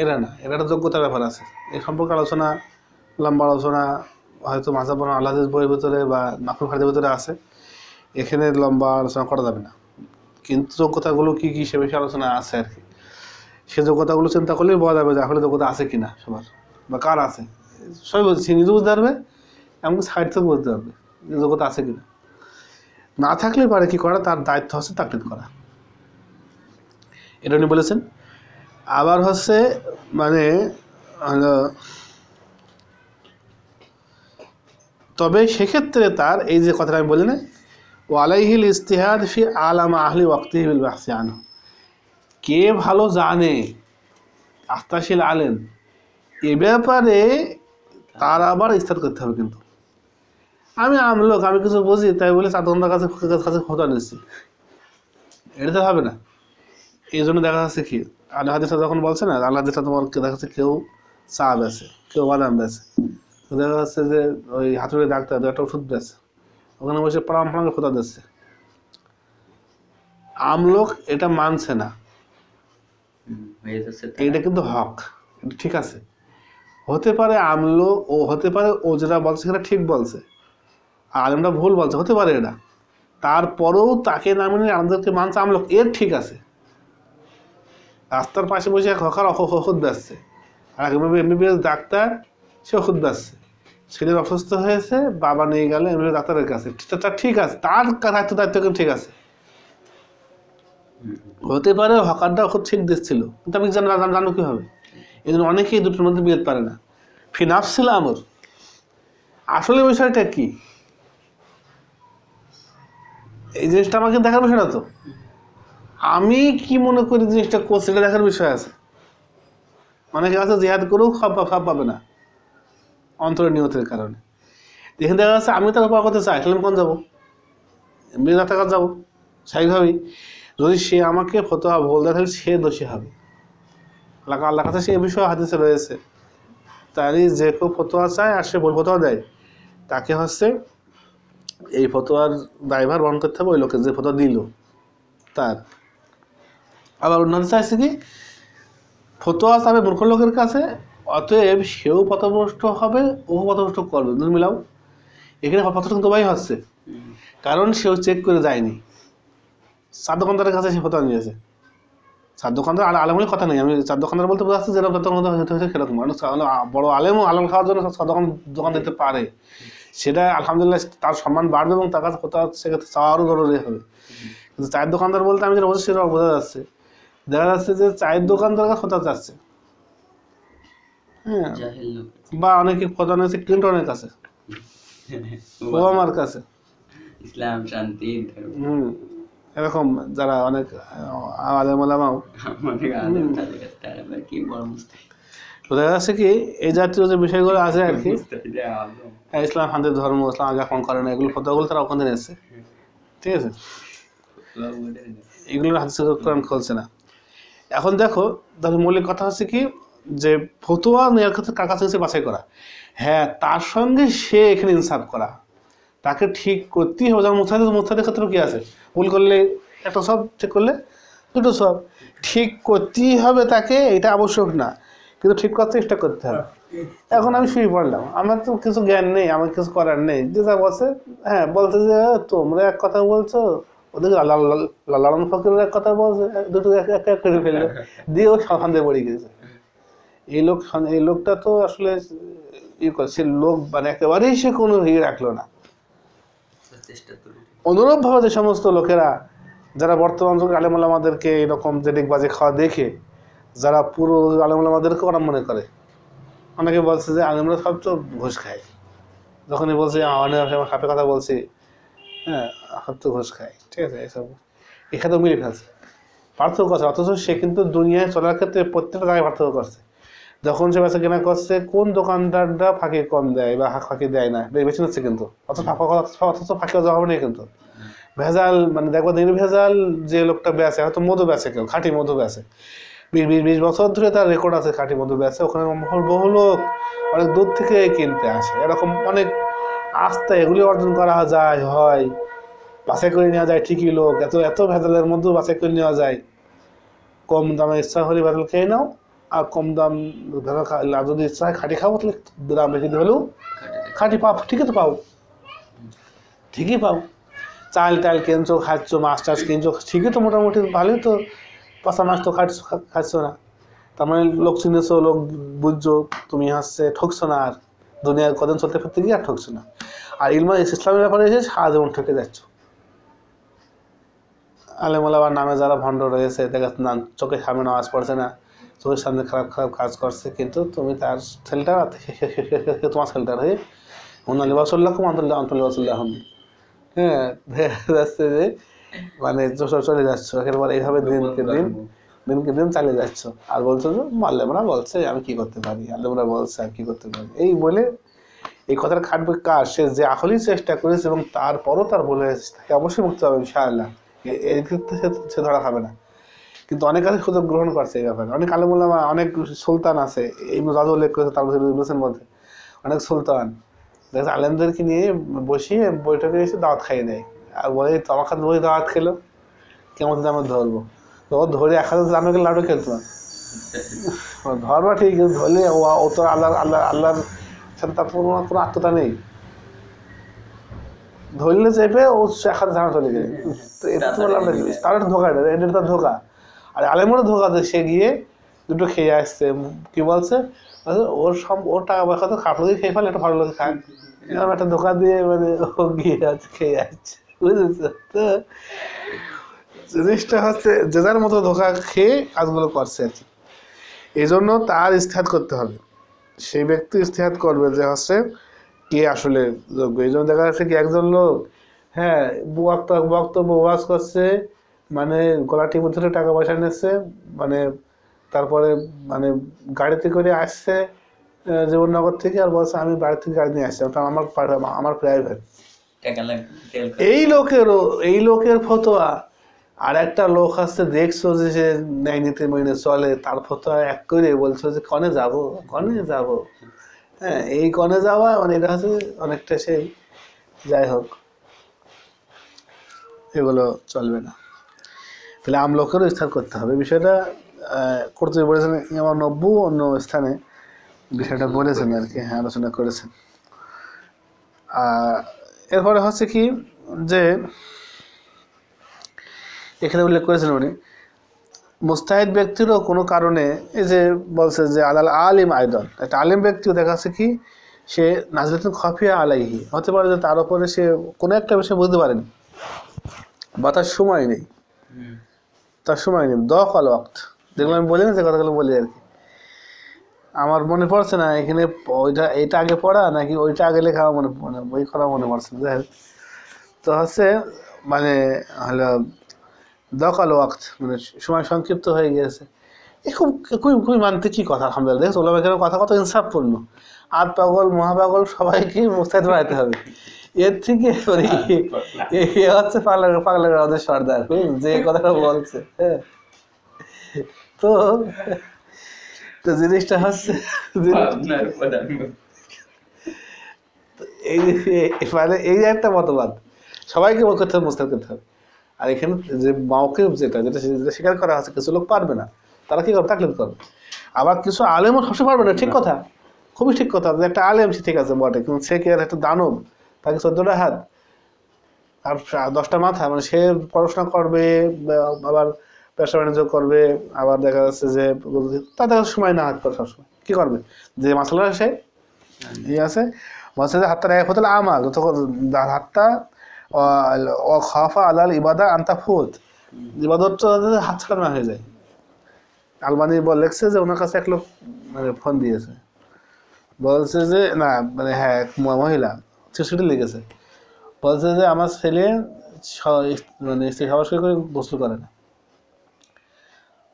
এটা না এটা একটা যোগ্যতার ব্যাপার আছে। এ সম্পর্কে আলোচনা লম্বা আলোচনা হয়তো মাঝাবন আল্লাহ বইয়ের ভিতরে বা নাকুল খাদের ভিতরে আছে। এখানে লম্বা আলোচনা করা যাবে না। কিন্তু যোগ্যতাগুলো কী কী সে বিষয়ে আলোচনা আছে আর কি। সে যোগ্যতাগুলো চিন্তা করলেই বোঝা যাবে যে আসলে যোগ্যতা আছে কি না সবার, বা কার আছে। সবাই বলছে নিজে বুঝতে পারবে, এমনকি সাইড বুঝতে পারবে যে যোগ্যতা আছে কি না না থাকলে পারে কি করা, তার দায়িত্ব হচ্ছে তাকলিদ করা। এটা উনি বলেছেন। আবার হচ্ছে মানে তবে সেক্ষেত্রে তার এই যে কথাটা আমি বলি না ও আলাইহিল ইস্তিহাদ ফি আলামা আহলি ওয়াক্তিহিল বাহসি আনহু। কে ভালো জানে? আস্তাশীল আলেন এ ব্যাপারে তার আবার ইস্তাদ করতে হবে কিন্তু। আমি আমলোক, আমি কিছু বুঝি, তাই বলে চাঁদন্দার কাছে কাছে খোঁজা নিচ্ছি। এটা তো হবে না। এই জন্য দেখা যাচ্ছে কি আল্লাহ হাদিসটা যখন বলছে না আল্লাহ হাদিসটা তোমার দেখা যাচ্ছে কেউ চা বেছে কেউ বাদাম বেছে। দেখা যাচ্ছে যে ওই হাতুড়ে ডাক্তার একটা ওষুধ বেছে ওখানে বসে পাড়াম পাড়াম খোঁজা দিচ্ছে আমলোক এটা মানছে না। এইটা কিন্তু হক, এটা ঠিক আছে। হতে পারে আমলো ও হতে পারে ও যেটা বলছে সেটা ঠিক বলছে। আর আলেমটা ভুল বলছে, হতে পারে এটা। তারপরেও তাকে না মেনে আমাদেরকে মানছে আমলোক, এর ঠিক আছে। রাস্তার পাশে বসে এক হকার অখ- ওষুধ বেচছে আর এমবিবিএস ডাক্তার, সে ওষুধ বেচছে ছেলের অসুস্থ হয়েছে, বাবা নিয়ে গেলে এমবিবিএস ডাক্তারের কাছে। ঠিক আছে, তার দায়িত্ব দায়িত্ব কিন্তু ঠিক আছে। হতে পারে হকারটা খুব ঠিক দিচ্ছিল, কিন্তু আমি জানো কি হবে এই জন্য অনেকেই দুটোর মধ্যে বিয়ে পারে না। ফিনাফ ছিল আমর। আসলে বিষয়টা কি? এই জিনিসটা আমাকে দেখার বিষয় না তো? আমি কি মনে করি জিনিসটা করছি এটা দেখার বিষয় আছে? অনেকে আছে, জেহাদ করেও খাপ পাবে না। অন্তরের নিয়তের কারণে। এখানে দেখা যাচ্ছে আমি তার উপর করতে চাই কোন যাব? কাছে যাব? স্বাভাবিকভাবেই। যদি সে আমাকে ফতোয়া ভুল দেয় তাহলে সে দোষী হবে। আল্লাহ কাছে সে বিষয়ে হাদিসে রয়েছে। তারই যে কেউ ফতোয়া চায় আর সে ভুল ফতোয়া দেয়, তাকে হচ্ছে এই ফতোয়ার দায়ভার বহন করতে হবে, ওই লোকের যে ফতোয়া দিল তার। আবার অন্যান্য চাইছে কি, ফতোয়া চাবে মূর্খ লোকের কাছে অতএব সেও পথভ্রষ্ট হবে, ও পথভ্রষ্ট করবে। দুটো মিলাও। এখানে পথভ্রষ্ট ভাই হচ্ছে। কারণ সেও চেক করে যায়নি। চার দোকানদারের কাছে সে ফতোয়া নিয়েছে। চার দোকানদার আর আলেমের কথা নেই। আমি চার দোকানদার বলতে বোঝাচ্ছি যেরকম দোকানদার হতে হয়েছে সেরকম। মানুষ বড় আলেমও আলম খাওয়ার জন্য চার দোকান দোকান দিতে পারে। সেটা আলহামদুলিল্লাহ তার সম্মান বাড়বে এবং তার কাছে ফতোয়া সেক্ষেত্রে চাওয়া আরও জরুরি হবে। কিন্তু চায়ের দোকানদার বলতে আমি যেটা বলছি সেটা বোঝা যাচ্ছে। দেখা যাচ্ছে যে চায়ের দোকানদার কাছে ফতোয়া চাচ্ছে। হ্যাঁ। বা অনেকে ফতোয়া নিয়েছে ক্লিন্টনের কাছে। <laughs> ওবামার কাছে। ইসলাম শান্তি হুম। এরকম যারা অনেক আলেম ওলামাও। তো দেখা যাচ্ছে কি এই জাতীয় যে বিষয়গুলো আছে আর কি হ্যাঁ, ইসলাম শান্তির ধর্ম ইসলাম আগে ফোন করে না এগুলো ফতোয়াগুলো তারা ওখানে এসেছে ঠিক আছে? এগুলো হাদিস কোরআন খুলছে না। এখন দেখো তাহলে মৌলিক কথা হচ্ছে কি যে ফতুয়া নেওয়ার ক্ষেত্রে কার কাছে বাছাই করা? হ্যাঁ তার সঙ্গে সে এখানে ইনসাফ করা। তাকে ঠিক করতেই হবে। যেমন মুসাদ মুসাদের ক্ষেত্রে কি আছে? ভুল করলে একটা সব, ঠিক করলে দুটো সব। ঠিক করতেই হবে তাকে, এটা আবশ্যক না। কিন্তু ঠিক করার চেষ্টা করতে হবে। এখন আমি শুয়ে পড়লাম। আমার তো কিছু জ্ঞান নেই, আমার কিছু করার নেই। যে যা বলছে হ্যাঁ বলছে যে, তোমরা এক কথা বলছো? ওদের লালন ফকিরের এক কথা বলছে, দুটো এক এক এক করে ফেলল। দিয়ে ও সন্দেহ পড়ে গেছে। এই লোক এই লোকটা তো আসলে ই করে সে লোক মানে একেবারেই সে কোনো ইয়ে রাখল না। অনুরূপভাবে যে সমস্ত লোকেরা যারা বর্তমান যুগে আলেমুল্লামাদেরকে এরকম যে ডিগবাজি খাওয়া দেখে যারা পুরো আলেমুল্লামাদেরকে ওরা মনে করে। অনেকে বলছে যে আলেমরা সব তো ঘুষ খায়। যখনই বলছে অনেক আমার সাপে কথা বলছি। হ্যাঁ সব তো ঘুষ খায়। ঠিক আছে এসব। এখানেও মিলে ফেলছে। পার্থক্য করছে অথচ সে কিন্তু দুনিয়ায় চলার ক্ষেত্রে প্রত্যেকটা জায়গায় পার্থক্য করছে। যখন সে বেচা কেনা করছে কোন দোকানদারটা ফাঁকি কম দেয় বা ফাঁকি দেয় না? বেছে নিচ্ছে কিন্তু। অথচ ফাঁকা অথচ ফাঁকি দেওয়া হবে না কিন্তু। ভেজাল মানে দেখব নির্ভেজাল যে লোকটা বেচে হয়তো মধু বেচে কেউ খাঁটি মধু বেচে। বিশ বিশ বিশ বছর ধরে তার রেকর্ড আছে খাঁটি মধু বেচে। ওখানে বহু- লোক অনেক দূর থেকে কিনতে আসে। এরকম অনেক আস্থা এগুলি অর্জন করা যায় হয়। বাছাই করে নেওয়া যায় ঠিকই লোক। এত এত ভেজালের মধ্যেও বাছাই করে নেওয়া যায়। কম দামে ইচ্ছা হলে ভেজাল খেয়ে নাও। আর কম দাম যদি চায় খাঁটি খাব, তাহলে দাম দিয়ে হলেও খাঁটি পাও, ঠিকই তো পাও। ঠিকই পাও। চাল টাল কিনছো, খাচ্ছ, মাছ টাছ কিনছো, ঠিকই তো মোটামুটি, ভালোই তো পাঁচা মাছ তো খাচ্ছ খাচ্ছ না। তার মানে লোক চিনেছো, লোক বুঝছ, তুমি হচ্ছে ঠকছো না আর। দুনিয়ার কদিন চলতে ফিরতে গিয়ে আর ঠকছো না। আর ইলমা ইসলামের ব্যাপারে এসে সারা জীবন ঠকে যাচ্ছ। আলেমালাবার নামে যারা ভণ্ড রয়েছে, দেখা চোখের সামনে নামাজ পড়ছে না। চোখের সামনে খারাপ খারাপ কাজ করছে কিন্তু তুমি তার ছেলেটার তোমার ছেলেটার হয়ে অন্য লিবাসুল্লাহ আন্তর্জাতিক আন্তর্জাতিক হ্যাঁ দেখা যাচ্ছে যে মানে চলে চলে যাচ্ছ একেবারে এইভাবে দিনকে দিন দিনকে দিন চালিয়ে যাচ্ছ। আর বলছো যে আল্লেমরা বলছে আমি কি করতে পারি? আল্লেমরা বলছে আমি কি করতে পারি? এই বলে এই কথাটা খাটবে কার? সে যে আসলেই চেষ্টা করেছে এবং তারপরও তার ভুল হয়েছে তাকে অবশ্যই মুক্তি হবে ইনশাআল্লাহ। এ- এর ক্ষেত্রে সে- সে ধরা খাবে না। কিন্তু অনেক আছে সুযোগ গ্রহণ করছে এই ব্যাপারে। অনেক আলমুল্লামা অনেক সুলতান আছে এই জাদু উল্লেখ করেছে তার মধ্যে মধ্যে। অনেক সুলতান। দেখছে আলেমদেরকে নিয়ে বসিয়ে বৈঠকে এসে দাওয়াত খাইয়ে দেয়। আর বলে "এই তো আমার কাছে বই দাওয়াত খেলো। কেমন দামে ধরবো। তো ও ধরে এক হাজার দামে লাডু খেলতো। না ধরবা ঠিক কিন্তু ধরলে ও ও তো আল্লাহ আল্লাহ আল্লাহর সাথে তার কোনো কোনো আত্মতা নেই। ধরলে চেপে ও এক হাজার ধারণা চলে গেলে। তো এটা তো লাভটা কি তার ধোকা এটা এটা তার ধোকা। আর আলেমেরও ধোকা যে সে গিয়ে দুটো খেয়ে আসছে, কি বলছে? ওর সব ওর টাকা পয়সা তো দিয়ে খেয়ে ফেলে একটা ভালো লোক খাক এরকম একটা ধোকা দিয়ে মানে ও গিয়ে আছে খেয়ে আসছে, বুঝেছ? তো জিনিসটা হচ্ছে, যে যার মতো ধোকা খেয়ে কাজগুলো করছে আর কি। এই জন্য তার ইস্তেহাত করতে হবে। সেই ব্যক্তি ইস্তেহাত করবে যে হচ্ছে, কে আসলে যোগ্য? এই জন্য দেখা যাচ্ছে কি একজন লোক হ্যাঁ বক্তব্য ওয়াজ করছে মানে গলা টিপে ধরে টাকা পয়সা নিচ্ছে মানে তারপরে মানে গাড়িতে করে আসছে জীবননগর থেকে আর বলছে আমি বাড়ি থেকে গাড়ি নিয়ে আসছি। ওটা আমার আমার প্রাইভেট এই লোকেরও এই লোকের ফতোয়া। আর একটা লোক আসছে দেখছ যে সে ন্যায় নীতি মেনে চলে তার ফতোয়া এক করে বলছো যে কনে যাব কনে যাব? হ্যাঁ এই কনে যাওয়া মানে এটা হচ্ছে অনেকটা সেই। যাই হোক এগুলো চলবে না। তাহলে আম লোকেরও স্থান করতে হবে। বিষয়টা করতে বলেছেন, আমার নব্বু অন্য স্থানে বিষয়টা বলেছেন আর কি হ্যাঁ আলোচনা করেছেন। এরপরে হচ্ছে কি যে, এখানে উল্লেখ করেছেন উনি, মুস্তাহিদ ব্যক্তিরও কোনো কারণে এই যে বলছে যে আলাল আলিম আয়দন একটা আলিম ব্যক্তিও দেখা যাচ্ছে কি, সে নাজরাতুল খফিয়া আলাইহি, হতে পারে যে তার উপরে সে কোনো একটা বিষয় বুঝতে পারেনি, বা তার সময় নেই। তার সময় নেই। দক আল ওয়াক্ত। যেগুলো আমি বলি না কথাগুলো বলি আর কি। আমার মনে পড়ছে না, এখানে ওইটা এইটা আগে পড়া নাকি ওইটা আগে লেখা মনে মানে বই করা মনে পড়ছে না। তো হচ্ছে মানে হলো দকাল ওয়াক্ত মানে সময় সংক্ষিপ্ত হয়ে গিয়েছে। এ খুব, খুবই খুবই মানতে কি কথা, আলহামদুলিল্লাহ। দেখছ ওলামা কথা কত ইনসাফপূর্ণ। আদ পাগল, মহাপাগল সবাইকে মুস্তাহিদ বাড়াইতে হবে। এর থেকে ওই এ হচ্ছে পাগলা পাগলা আমাদের সর্দার যে কথাটা বলছে হ্যাঁ। তো তো জিনিসটা হচ্ছে এই মানে এই একটা মতবাদ সবাইকে করতে হবে মুস্তাদ করতে হবে। আর এখানে যে মাওকে যেটা যেটা যেটা স্বীকার করা আছে কিছু লোক পারবে না। তারা কি করবে? তাকলিদ করবে। আবার কিছু আলেমও সবসময় পারবে না ঠিক কথা? খুবই ঠিক কথা যে একটা আলেম সে ঠিক আছে বটে কিন্তু সে কি আর একটা দানব? তাকে চোদ্দটা হাত। আর দশটা মাথা মানে সে পড়াশোনা করবে আবার ব্যবসা বাণিজ্য করবে, আবার দেখা যাচ্ছে যে তাদের সময় না হাত করে সবসময়। কি করবে? যে মাসালা সে ইয়ে আছে, বলছে যে হাত্তা এক হতে আমাল। যতক্ষণ হাত্তা ও খাফা আলাল ইবাদা আন্তা ফুত। যাতে হাত ছাড়া না হয়ে যায়। আলমানি বল লেখছে যে ওনার কাছে এক লোক মানে ফোন দিয়েছে। বলছে যে, না মানে হ্যাঁ মহিলা। চিঠিটা লিখেছে বলছে যে আমার ছেলে মানে স্ত্রী সবাসকে করে গোসল করে না।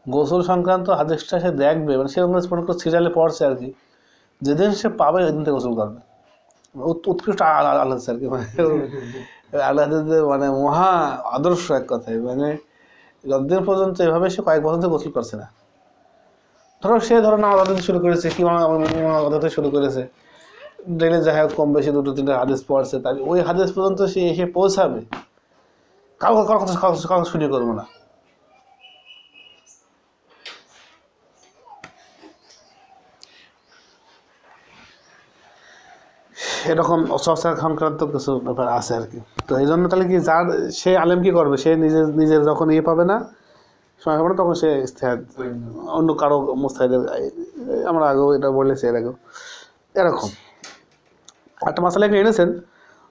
গোসল সংক্রান্ত আদেশটা সে দেখবে মানে সেরকম মনে করে সিরিয়ালে পড়ছে আর কি। যেদিন সে পাবে ওই দিন থেকে গোসল করবে। উৎ- উৎকৃষ্ট আল্লাহ আর কি মানে? আল্লাহদের মানে মহা আদর্শ এক কথায় মানে যতদিন পর্যন্ত এভাবে সে কয়েক বছর গোসল করছে না। ধরো সে ধরো আদাতে শুরু করেছে, কি আদাতে শুরু করেছে। ডেলি যাই হোক কম বেশি দুটো, তিনটে হাদিস পড়ছে তাই ওই হাদিস পর্যন্ত সে এসে পৌঁছাবে? কাউকে কথা, কারও শুনে করব না। এরকম অস্বস্থার সংক্রান্ত কিছু ব্যাপার আছে আর কি। তো এই জন্য তাহলে কি যার, সে আলেম কি করবে? সে নিজের নিজের যখন ইয়ে পাবে না, সময় পাবে না, তখন সে ইস্তেহাদ, অন্য কারও মুস্তাহিদের, আমরা আগেও এটা বলেছি এর আগেও। এরকম। একটা এখানে এনেছেন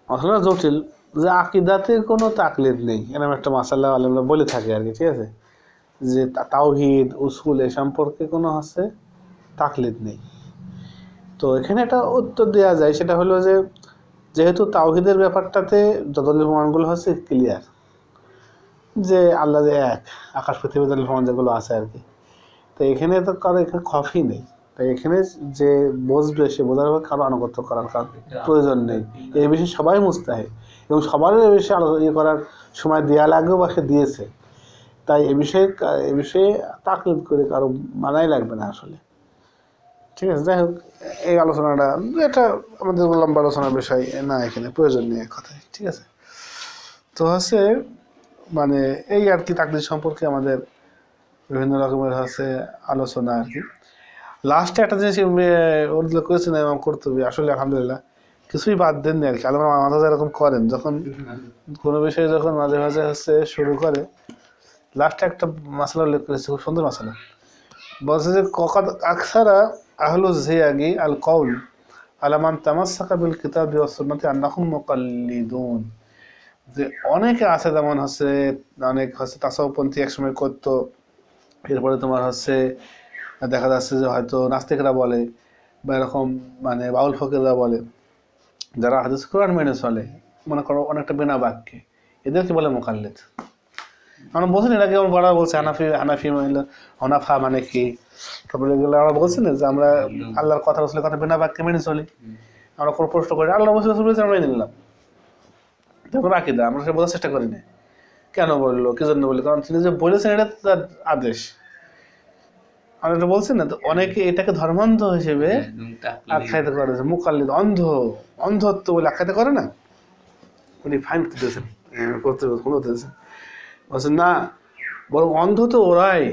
মশলা জটিল, যে আকিদাতে কোনো তাকলিদ নেই, এরকম একটা মশালা আলেমরা বলে থাকে আর কি, ঠিক আছে? যে তাওহিদ, উসুল, এ সম্পর্কে কোনো হচ্ছে তাকলিদ নেই। তো এখানে একটা উত্তর দেওয়া যায়, সেটা হলো যে যেহেতু তাওহিদের ব্যাপারটাতে যত প্রমাণগুলো হচ্ছে ক্লিয়ার যে আল্লাহ যে এক, আকাশ পৃথিবী প্রমাণ যেগুলো আছে আর কি, তো এখানে তো কারও এখানে খফই নেই। তাই এখানে যে বসবে সে বোঝার হবে কারও আনুগত্য করার প্রয়োজন নেই। এই বিষয়ে সবাই মুস্তাহে এবং সবারই এ বিষয়ে আলোচনা ইয়ে করার সময় দেওয়া লাগবেও বা সে দিয়েছে। তাই এ বিষয়ে এ বিষয়ে তাকলিদ করে কারও মানাই লাগবে না আসলে। ঠিক আছে, যাই হোক, এই আলোচনাটা এটা আমাদের লম্বা আলোচনার বিষয় না এখানে, প্রয়োজন নেই কথায়, ঠিক আছে? তো হচ্ছে মানে এই আর কি তাকলিদ সম্পর্কে আমাদের বিভিন্ন রকমের হচ্ছে আলোচনা আর কি। লাস্টে একটা জিনিস উল্লেখ করেছেন এবং কর্তব্য আসলে আলহামদুলিল্লাহ। কিছুই বাদ দেননি আর কি। আলমার মাথা এরকম করেন, যখন কোনো বিষয়ে যখন মাঝে মাঝে হচ্ছে শুরু করে লাস্টে একটা মশলা উল্লেখ করেছে, খুব সুন্দর মশলা। বলছে যে, ককাদ আকসারা আহলু জিয়াগি আল কৌল আলামান তামাসাকা বিল কিতাব সুন্নতি আন্নাহুম মুকাল্লিদুন। যে অনেকে আছে যেমন হচ্ছে, অনেক হচ্ছে তাসাউপন্থী একসময় করতো, এরপরে তোমার হচ্ছে দেখা যাচ্ছে যে হয়তো নাস্তিকরা বলে বা এরকম মানে বাউল ফকিররা বলে, যারা হাদিস কোরআন মেনে চলে, মনে করো অনেকটা বিনা বাক্যে, এদেরকে বলে মোকাল্লিদ। আমরা বলছি না এটাকে বড় বলছে হানাফি হানাফি হনাফা মানে কি? তারপরে এগুলো আমরা বলছি না যে আমরা আল্লাহর কথা, রসুলের কথা বিনা বাক্যে মেনে চলি। আমরা কোনো প্রশ্ন করি আল্লাহ রসুল বলেছে আমরা মেনে নিলাম। তারপর রাখি দা আমরা সেটা বোঝার চেষ্টা করি না। কেন বলল? কি জন্য বলল? কারণ তিনি যে বলেছেন, এটা তার আদেশ। আমরা বলছি না তো অনেকে এটাকে ধর্মান্ধ হিসেবে আখ্যায়িত করে মুকাল্লিদ অন্ধ অন্ধত্ব বলে আখ্যায়িত করে না? উনি ফাইন দিয়েছেন। করতে কোনো দিয়েছেন। বলছেন না বরং অন্ধ তো ওরাই।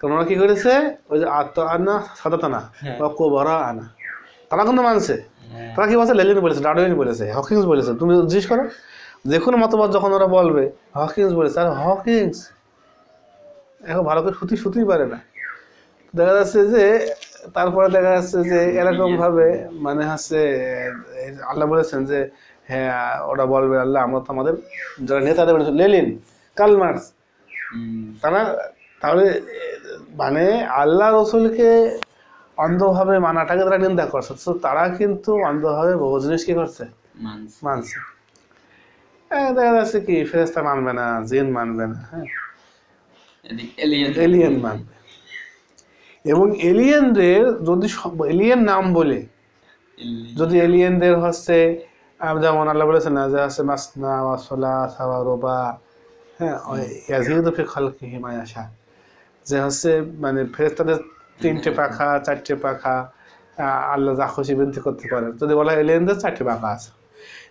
কারণ ওরা কি করেছে? ওই যে আত্ম আনা সাদাতানা বা কোবরা আনা তারা কিন্তু মানছে। হ্যাঁ। তারা কি বলছে? লেলিন বলেছে ডারউইন বলেছে হকিংস বলেছে। তুমি জিজ্ঞেস করো যে কোনো মতবাদ যখন ওরা বলবে হকিংস বলেছে। আর হকিংস এখন ভালো করে শুতি শুতেই পারে না। দেখা যাচ্ছে যে তারপরে দেখা যাচ্ছে যে এরকম ভাবে মানে হচ্ছে আল্লাহ বলেছেন যে হ্যাঁ ওরা বলবে আল্লাহ আমরা তো আমাদের যারা নেতাদের বলেছে লেলিন কার্ল মার্কস। তারা তাহলে মানে আল্লাহ রসুলকে অন্ধভাবে মানাটাকে তারা নিন্দা করছে তো তারা কিন্তু অন্ধভাবে বহু জিনিস কি করছে? মানছে। দেখা যাচ্ছে কি ফেরেস্তা মানবে না জিন মানবে না হ্যাঁ। এলিয়েন মানবে। এবং এলিয়েনদের যদি এলিয়েন নাম বলে যদি এলিয়েনদের হচ্ছে যেমন আল্লাহ বলেছেন না যে হচ্ছে মাসনা ওয়াসলা সাওয়া রোবা হ্যাঁ ফি খালকিহি মা ইয়াশা। যে হচ্ছে মানে ফেরেশতাদের তিনটে পাখা চারটে পাখা আল্লাহ যা খুশি বিনতি করতে পারে। যদি বলা হয় এলিয়েনদের চারটে পাখা আছে।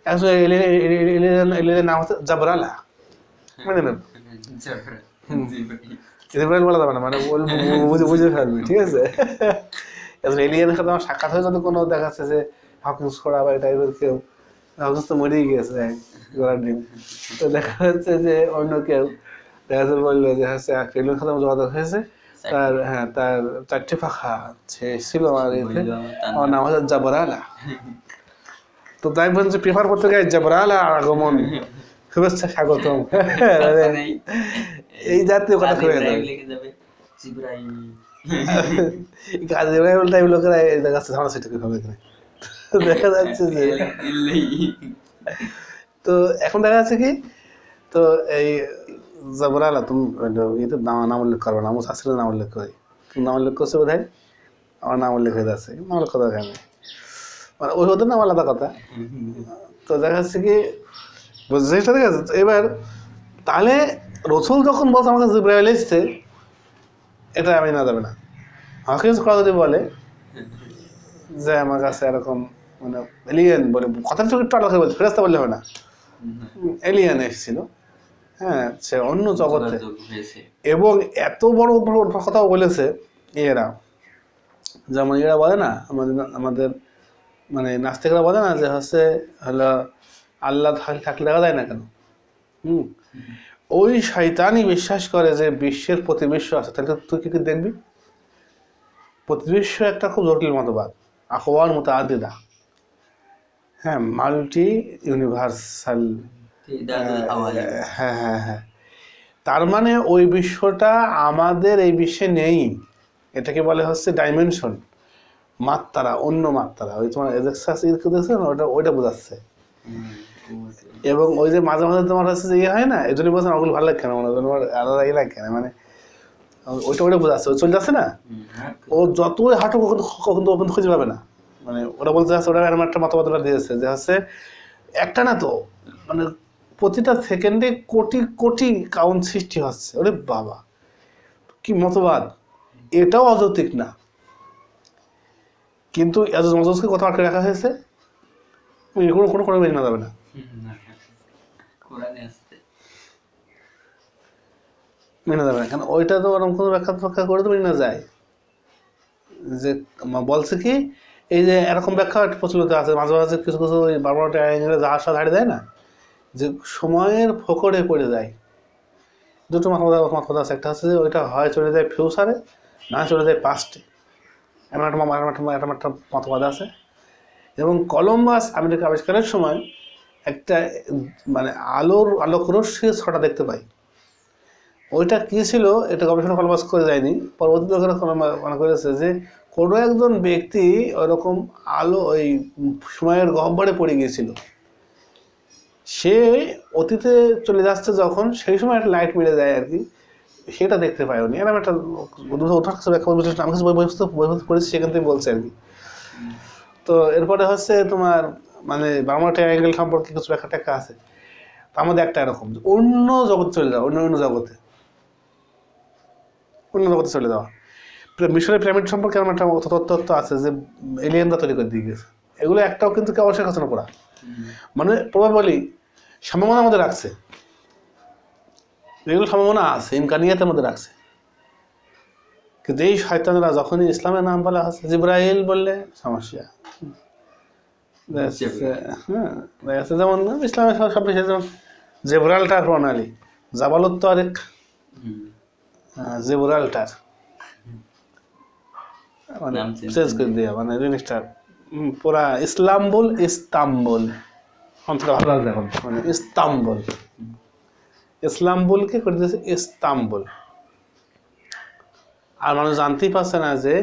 এখন এলিয়েন এলিয়েনের নাম হচ্ছে জাবরালা। মানে না জাবরা- জিবরাইল। বলা যাবে না মানে বুঝে বুঝে ফেলবি ঠিক আছে? এখন এলিয়েনের সাথে আমার সাক্ষাৎ হয়ে যদি কোনো দেখাচ্ছে যে হকিংস করা বা এই টাইপের কেউ। হকিংস তো মরেই গিয়েছে এক গোড়ার ডিম। তো দেখা যাচ্ছে যে অন্য কেউ দেখা যাচ্ছে বলল যে হচ্ছে এলিয়েনের সাথে আমার যোগাযোগ হয়েছে। তার হ্যাঁ তার চারটে পাখা ছিল আমার আমার নাম। হচ্ছে জাবরালা তো তাই বলছে পেপার পত্রিকায় জাবরালা আগমন। <laughs> শুভেচ্ছা স্বাগতম। <laughs> এই জাতীয় কথা ইব্রাহিম যাবে। <laughs> কাজে ইব্রাহিম টাইপ লোকেরা এই যাচ্ছে ধারণা সেটা হবে এখানে। <laughs> দেখা যাচ্ছে যে তো এখন দেখা যাচ্ছে কি তো এই জবরালা তুমি ইতে নাম নাম উল্লেখ করবে না আমার শাশুড়ির নাম উল্লেখ করি। তুমি নাম উল্লেখ করছ বোধ আমার নাম উল্লেখ হয়ে যাচ্ছে। নাম উল্লেখ কথা এখানে মানে ওই ওদের নাম আলাদা কথা। তো দেখা যাচ্ছে কি বুঝতে ঠিক আছে এবার তাহলে রসুল যখন বলছে আমাকে জিব্রাইল এসছে এটা আমি না যাবে না। হাকিজ করা যদি বলে যে আমার কাছে এরকম মানে এলিয়েন বলে কথাটা একটু আলাদা বলছে ফেরাস্তা বললে হবে না। এলিয়েন এসেছিল হ্যাঁ সে অন্য জগতে। এবং এত বড় বড় কথাও বলেছে এরা যেমন এরা বলে না আমাদের আমাদের মানে নাস্তিকরা বলে না যে হচ্ছে হলো আল্লাহ থাক- থাকলে দেখা যায় না কেন? হুম। ওই শয়তানই বিশ্বাস করে যে বিশ্বের প্রতিবিশ্ব আছে। তাহলে তুই কি কি দেখবি? প্রতিবিশ্ব একটা খুব জটিল মতবাদ। আহওয়ার মতো আদিদা হ্যাঁ মাল্টি ইউনিভার্সাল হ্যাঁ হ্যাঁ হ্যাঁ তার মানে ওই বিশ্বটা আমাদের এই বিশ্বে নেই। এটাকে বলে হচ্ছে ডাইমেনশন মাত্রা অন্য মাত্রা। ওই তোমার এজেক্সাস দেখছ? না ওটা ওইটা বোঝাচ্ছে। এবং ওই যে মাঝে মাঝে তোমার হচ্ছে যে ইয়ে হয় না, এই জন্য বলছেন ওগুলো ভালো লাগে না মানে তোমার আলাদা ইয়ে লাগে না মানে ওইটা ওইটা বোঝাচ্ছে ওই চলে যাচ্ছে না? ও যতই হাঁটু কখন তো খুঁজে পাবে না। মানে ওরা বলতে যাচ্ছে ওরা এরকম একটা ওরা দিয়েছে, যে হচ্ছে একটা না তো মানে প্রতিটা সেকেন্ডে কোটি কোটি কাউন্ট সৃষ্টি হচ্ছে। ওরে বাবা, কি মতবাদ। এটাও অযৌক্তিক না। কিন্তু এত মজসকে কথা আটকে রাখা হয়েছে, কোনো কোনো কোনো মেনে নেওয়া যাবে না। মেনে যাবে না কারণ ওইটা তো ওরকম কোনো ব্যাখ্যা ব্যাখ্যা করে তো মেনে যায় যে বলছে কি, এই যে এরকম ব্যাখ্যা প্রচলিত আছে, মাঝে মাঝে কিছু কিছু ওই বারবারটা অ্যাঙ্গেলে জাহাজ হারিয়ে দেয় না, যে সময়ের ফোকরে পড়ে যায়। দুটো মাথা মাথা আছে, একটা আছে যে ওইটা হয় চলে যায় ফিউচারে না চলে যায় পাস্টে এমন একটা একটা একটা মতবাদ আছে। এবং কলম্বাস আমেরিকা আবিষ্কারের সময় একটা মানে আলোর আলোক রশ্মি ছটা দেখতে পাই। ওইটা কী ছিল, এটা গবেষণা কলবাস করে যায়নি, পরবর্তী লোকেরা মনে করেছে যে কোনো একজন ব্যক্তি ওরকম আলো ওই সময়ের গহ্বরে পড়ে গিয়েছিল। সে অতীতে চলে যাচ্ছে যখন, সেই সময় একটা লাইট মেরে যায় আর কি, সেটা দেখতে পায় উনি। এরকম একটা ব্যাখ্যা বলছে আমি কিছু বই পড়েছি, সেখান থেকে বলছে আর কি। তো এরপরে হচ্ছে তোমার মানে বার্মা ট্রায়াঙ্গেল সম্পর্কে কিছু ব্যাখ্যা ট্যাখ্যা আছে। মধ্যে একটা এরকম অন্য জগতে চলে যাওয়া, অন্য অন্য জগতে। অন্য জগতে চলে যাওয়া। মিশরের পিরামিড সম্পর্কে আমার একটা তথ্য আছে যে এলিয়েনরা তৈরি করে দিয়ে গেছে। এগুলো একটাও কিন্তু কেউ অবশ্যই কাছে করা। মানে প্রবাবলি সম্ভাবনা আমাদের রাখছে। এগুলো সম্ভাবনা আছে, ইমকানিয়াতের মধ্যে রাখছে। কিন্তু এই শয়তানরা যখনই ইসলামের নাম বলা হচ্ছে, জিব্রাইল বললে সমস্যা। হ্যাঁ যেমন ইসলামের সব সব বিষয়ে যেমন জেব্রাল্টার প্রণালী জাবালত তারেক হুম। জেব্রাল্টার। মানে চেঞ্জ করে দেওয়া মানে জিনিসটা পুরা ইসলামবুল ইস্তাম্বুল। অন্তত ভালো লাগছে এখন। মানে ইস্তাম্বুল। ইসলামবুলকে করে দিয়েছে ইস্তাম্বুল। আর মানুষ জানতেই পারছে না যে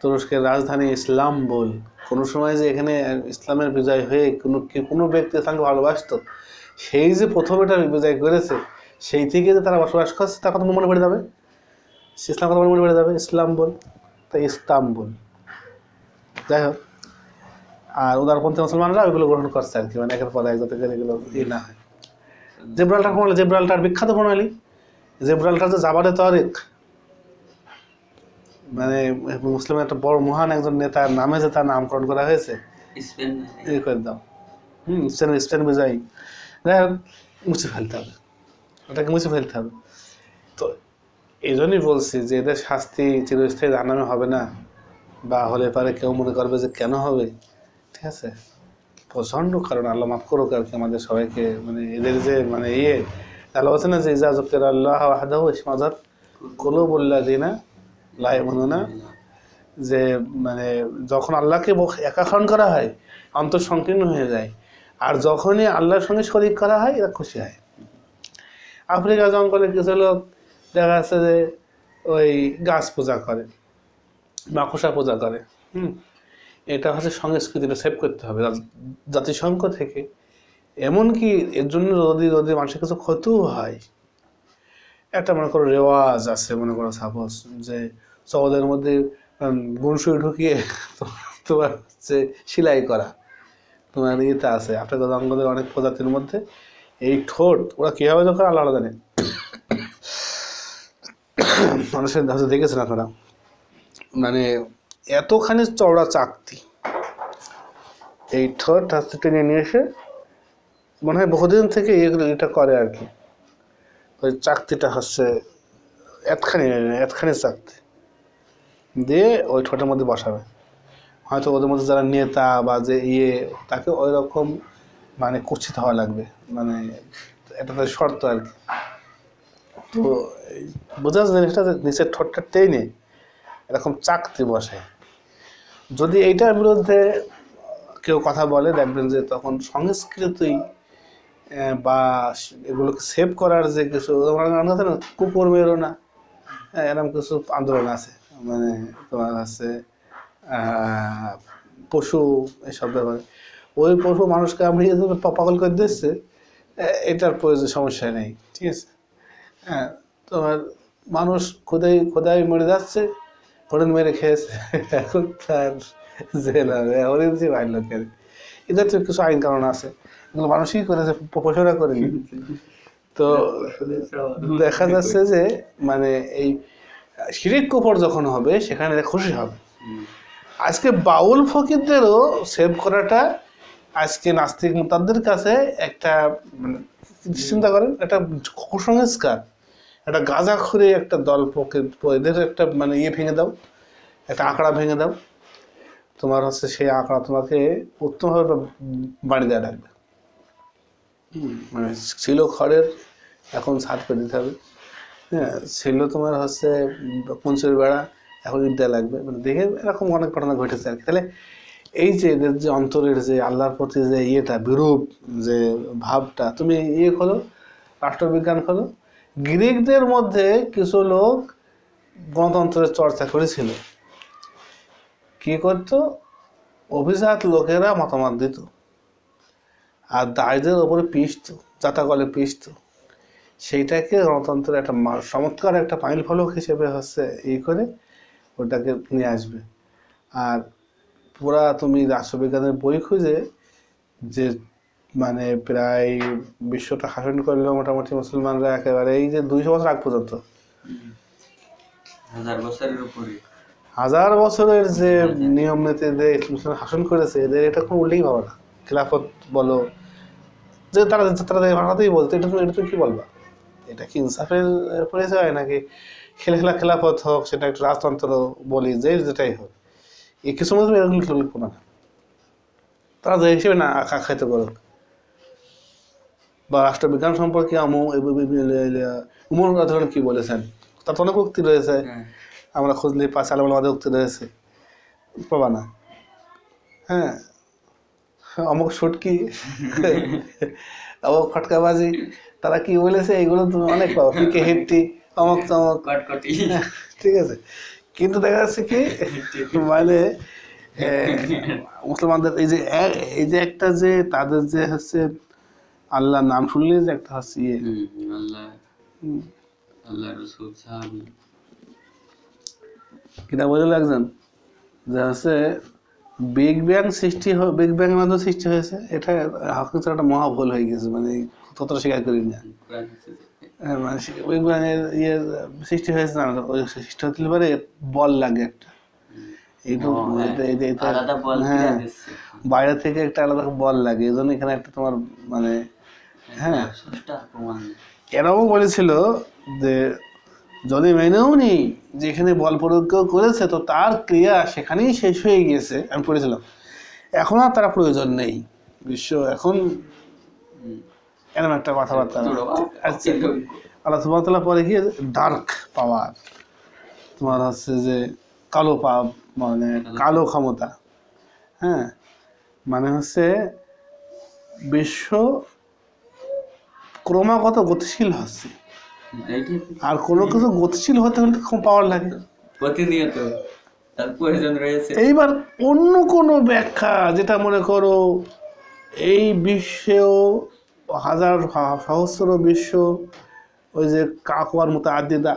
তুরস্কের রাজধানী ইসলামবুল। কোনো সময় যে এখানে ইসলামের বিজয় হয়ে কোনো কোনো ব্যক্তি ইসলামকে ভালোবাসতো, সেই যে প্রথম এটা বিজয় করেছে, সেই থেকে যে তারা বসবাস করছে, তার কথা মনে পড়ে যাবে? ইসলাম কথা মনে পড়ে যাবে? ইসলামবুল? তাই ইস্তাম্বুল। যাই হোক, আর উদারপন্থী মুসলমানরা ওইগুলো গ্রহণ করছে আর কি মানে একের পর এক যাতে এগুলো ই না হয়। জেব্রাল্টার প্রণালী জেব্রাল্টার বিখ্যাত প্রণালী? জেব্রাল্টার যে জাবারে তরিক মানে মুসলিমের একটা বড় মহান একজন নেতার নামে যে তার নামকরণ করা হয়েছে। স্পেন এই করে দাও। হুম স্পেন স্পেন বিজয়ী। যাই হোক মুছে ফেলতে হবে। ওটাকে মুছে ফেলতে হবে। তো এই জন্যই বলছি যে এদের শাস্তি চিরস্থায়ী জানানো হবে না। বা হলে পারে কেউ মনে করবে যে কেন হবে? ঠিক আছে? প্রচণ্ড কারণ আল্লাহ মাফ করুক আর কি আমাদের সবাইকে। মানে এদের যে মানে ইয়ে আল্লাহ বলছে না যে ইজা জকের আল্লাহ আহাদাহ ইসমাজাত কোনো বললা দিনা লাই না যে মানে যখন আল্লাহকে একাখন করা হয় অন্তর সংকীর্ণ হয়ে যায়। আর যখনই আল্লাহর সঙ্গে শরিক করা হয়, এরা খুশি হয়। আফ্রিকা জঙ্গলে কিছু লোক দেখা যাচ্ছে যে ওই গাছ পূজা করে মাকসা পূজা করে, হুম? এটা হচ্ছে সংস্কৃতিটা সেভ করতে হবে। জাতিসংঘ থেকে এমনকি এর জন্য যদি যদি মানুষের কিছু ক্ষতিও হয় একটা মনে করো রেওয়াজ আছে মনে করো সাপোজ যে সমাজের মধ্যে উম, গুণসুই ঢুকিয়ে <laughs> তোমার হচ্ছে সেলাই করা তোমার ইয়েতে আছে। আফ্রিকা জঙ্গলের অনেক প্রজাতির মধ্যে। এই ঠোঁট ওরা কীভাবে যখন আল্লাহ জানে? <coughs> মানুষের হয়তো দেখেছেন আপনারা। মানে এতখানি চওড়া চাকতি। এই ঠোঁট হাতে টেনে নিয়ে এসে মনে হয় বহুদিন থেকে এটা করে আর কি। ওই চাকতিটা হচ্ছে এতখানি এতখানি চাকতি। দিয়ে ওই ঠোঁটের মধ্যে বসাবে। হয়তো ওদের মধ্যে যারা নেতা বা যে ইয়ে তাকে ওই রকম মানে কুচিত হওয়া লাগবে। মানে এটা তাদের শর্ত আর কি। তো বোঝা যাচ্ছে জিনিসটা নিচের ঠোঁটটা টেনে এরকম চাকতি বসে যদি এইটার বিরুদ্ধে কেউ কথা বলে, দেখবেন যে তখন সংস্কৃতই বা এগুলোকে সেভ করার যে কিছু আমরা না, কুকুর মেরো না। এরকম কিছু আন্দোলন আছে মানে তোমার আছে পশু এসব ব্যাপারে। ওই পশু মানুষকে আমি পাগল করে দিচ্ছে এটার প্রয়োজন সমস্যা নেই ঠিক আছে? হ্যাঁ তোমার মানুষ খোদাই খোদাই মরে যাচ্ছে হরিণ মেরে খেয়েছে এখন তার জেল হবে হরিণ বাইর লোকের এদের তো কিছু আইন কারণ আছে। এগুলো মানুষই করেছে প- পশুরা করেনি। তো দেখা যাচ্ছে যে মানে এই শিরিক কুপর যখন হবে, সেখানে খুশি হবে। আজকে বাউল ফকিরদেরও সেভ করাটা আজকে নাস্তিক মোতাদের কাছে একটা মানে চিন্তা করেন? একটা কুসংস্কার। একটা গাঁজা খুঁড়ে একটা দল এদের একটা মানে ইয়ে ভেঙে দাও। একটা আঁকড়া ভেঙে দাও। তোমার হচ্ছে সেই আঁকড়া তোমাকে উত্তমভাবে বাড়ি দেওয়া লাগবে। মানে ছিল খড়ের, এখন ছাদ করে দিতে হবে। হ্যাঁ ছিল তোমার হচ্ছে কুঞ্চের বেড়া, এখন ইট লাগবে। মানে দেখে এরকম অনেক ঘটনা ঘটেছে আর কি। তাহলে এই যে এদের যে অন্তরের যে আল্লাহর প্রতি যে ইয়েটা, বিরূপ যে ভাবটা, তুমি ইয়ে খোলো, রাষ্ট্রবিজ্ঞান খোলো, গ্রিকদের মধ্যে কিছু লোক গণতন্ত্রের চর্চা করেছিল। কি করতো? অভিজাত লোকেরা মতামত দিত। আর দায়দের ওপরে পিষ্ট যাতা গলে পিষত সেইটাকে গণতন্ত্রের একটা চমৎকার একটা পাইল ফলক হিসেবে হচ্ছে ই করে ওটাকে নিয়ে আসবে। আর পুরা তুমি রাষ্ট্রবিজ্ঞানের বই খুঁজে যে মানে প্রায় বিশ্বটা শাসন করল মোটামুটি মুসলমানরা একেবারে এই যে দুইশো বছর আগ পর্যন্ত। হাজার বছরের উপরে। হাজার বছরের যে নিয়ম নীতি শাসন করেছে এদের এটা কোনো উল্লেখই পাবো না। খেলাফত বলো যে তারা তারা ভাষাতেই বলতো এটা তুমি এটা তুমি কি বলবা? এটা কি ইনসাফের পরিচয় হয় নাকি? খেলা খেলা খেলাফত হোক সেটা একটা রাজতন্ত্র বলি যে যেটাই হোক। এই কিছু মধ্যে এরকম লিখব না। তারা যে হিসেবে না আখ্যায়িত করুক বা রাষ্ট্রবিজ্ঞান সম্পর্কে আমু উমর ধরেন কি বলেছেন? তার তো অনেক উক্তি রয়েছে। হ্যাঁ। আমরা খোঁজ নিয়ে পাঁচ আলম আমাদের উক্তি রয়েছে। পাবা না। হ্যাঁ। অমুক সুটকি। অমুক ফটকাবাজি। তারা কি বলেছে? এগুলো তুমি অনেক পাবো পিকে হিটটি অমুক তমক। কটকটি। ঠিক আছে। কিন্তু দেখা যাচ্ছে কি মানে মুসলমানদের এই যে এই যে একটা যে তাদের যে হচ্ছে আল্লাহ নাম শুনলে যে একটা হচ্ছে ইয়ে। আল্লাহ হুম, আল্লাহ রসুল সাহাবি। কিনা বলে লাগছেন যে হচ্ছে বিগ ব্যাং সৃষ্টি বিগ ব্যাং এর মাধ্যমে সৃষ্টি হয়েছে। এটা হকিংসের একটা মহা ভুল হয়ে গেছে মানে ততটা স্বীকার করি না হ্যাঁ, মানে বিগ ব্যাং এর ইয়ে সৃষ্টি হয়েছে না ওই সৃষ্টি হতে পারে বল লাগে একটা। হ্যাঁ। হ্যাঁ বাইরে থেকে একটা আলাদা বল লাগে এই জন্য এখানে একটা তোমার মানে হ্যাঁ। এরাও বলেছিল যে যদি মেনেও নি যেখানে বল প্রয়োগ করেছে তো তার ক্রিয়া সেখানেই শেষ হয়ে গিয়েছে আমি পড়েছিলাম। এখন আর তারা প্রয়োজন নেই। বিশ্ব এখন। এরকম একটা কথাবার্তা। আচ্ছা। আল্লাহ সুবাহতাল্লাহ পরে গিয়ে ডার্ক পাওয়ার তোমার হচ্ছে যে কালো পাপ মানে কালো ক্ষমতা। হ্যাঁ? মানে হচ্ছে বিশ্ব ক্রমাগত গতিশীল হচ্ছে। আর কোনো কিছু গতিশীল হতে হলে খুব পাওয়ার লাগে। প্রতিনিয়ত তার প্রয়োজন রয়েছে। এইবার অন্য কোনো ব্যাখ্যা যেটা মনে করো এই বিশ্বেও হাজার সহস্র বিশ্ব ওই যে কাকুয়ার মতো আদিদা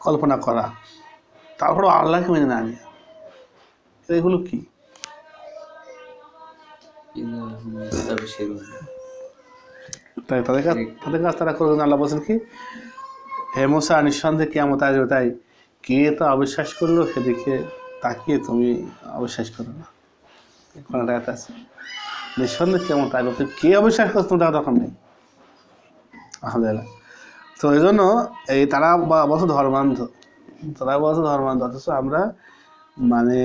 কল্পনা করা তারপরও আল্লাহকে মেনে না নিয়ে এগুলো কি? তাই তাদের কাজ তাদের কাজ তারা করবেন আল্লাহ বলছেন কি হে মোসা নিঃসন্দেহে কেমন আসবে। তাই কে তো অবিশ্বাস করল সেদিকে তাকিয়ে তুমি অবিশ্বাস করো না। কোনো টাকাতে আছে। নিঃসন্দেহে কেমন আসবে তুমি কে অবিশ্বাস করছ তোমার দরকার নেই। আলহামদুলিল্লাহ। তো এই জন্য এই তারা বলছে ধর্মান্ধ। তারা বলছে ধর্মান্ধ অথচ আমরা মানে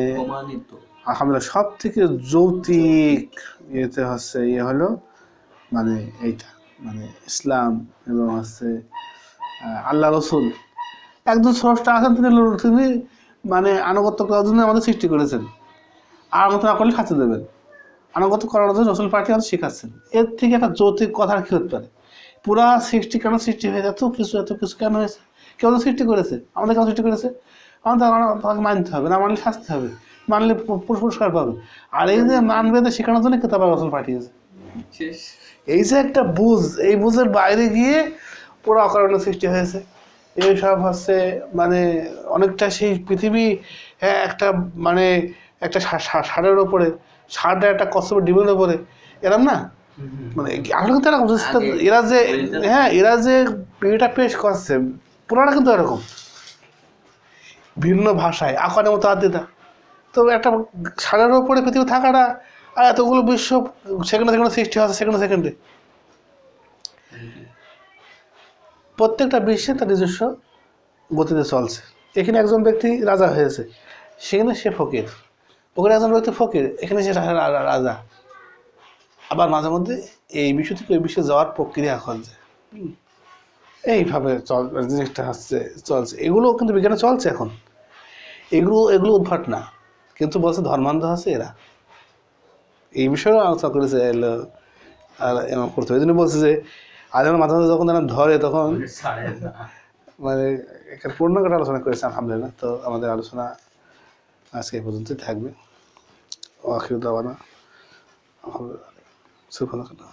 আলহামদুলিল্লাহ সব থেকে যৌতিক ইয়েতে হচ্ছে ইয়ে হলো মানে এইটা। মানে ইসলাম এবং হচ্ছে আল্লাহ রসুল। একজন স্রষ্টা আছেন, তিনি তিনি মানে আনুগত্য করার জন্য আমাদের সৃষ্টি করেছেন। আর আনুগত্য না করলে শাস্তি দেবেন। আনুগত্য করার জন্য রসুল পার্টি আমাদের শেখাচ্ছেন। এর থেকে একটা যৌতিক কথা আর কি হতে পারে? পুরা সৃষ্টি কেন সৃষ্টি হয়েছে? এত কিছু এত কিছু কেন হয়েছে? কেউ তো সৃষ্টি করেছে। আমাদের কেন সৃষ্টি করেছে? আমাদের তাকে মানতে হবে, না মানলে শাস্তি হবে। মানলে পুরস্কার পাবে। আর এই যে মানবে শেখানোর জন্য কেতাব রসুল পাঠিয়েছে। শেষ। এই যে একটা বুঝ এই বুঝের বাইরে গিয়ে পুরো অকারণে সৃষ্টি হয়েছে। এইসব হচ্ছে মানে অনেকটা সেই পৃথিবী হ্যাঁ, একটা মানে একটা সারের ওপরে সারটা একটা কচ্ছপের ডিমের ওপরে এরম না? মানে আসলে কিন্তু এরকম বুঝতে- এরা যে হ্যাঁ এরা যে এটা পেশ করছে পুরাটা কিন্তু এরকম। ভিন্ন ভাষায় আকারের মতো আদিতা তো একটা সারের ওপরে পৃথিবী থাকাটা আর এতগুলো বিশ্ব সেকেন্ডে সেকেন্ডে সৃষ্টি হচ্ছে সেকেন্ডে সেকেন্ডে। প্রত্যেকটা বিশ্বে তার নিজস্ব গতিতে চলছে। এখানে একজন ব্যক্তি রাজা হয়েছে, সেখানে সে ফকির। ওখানে একজন ব্যক্তি ফকির, এখানে সে রাজা। আবার মাঝে মধ্যে এই বিশ্ব থেকে ওই বিশ্বে যাওয়ার প্রক্রিয়া চলছে। এইভাবে চল, জিনিসটা হচ্ছে, চলছে। এগুলো কিন্তু বিজ্ঞানে চলছে এখন। এগুলো এগুলো উদ্ভট না। কিন্তু বলছে ধর্মান্ধ আছে এরা। এই বিষয়েও আলোচনা করেছে এই জন্য বলছে যে আজানের মাথা যখন তারা ধরে তখন মানে একটা পূর্ণ করে আলোচনা করেছে আলহামদুলিল্লাহ। তো আমাদের আলোচনা আজকে এই পর্যন্তই থাকবে। আখির দাওয়ানা। সুবহানাল্লাহ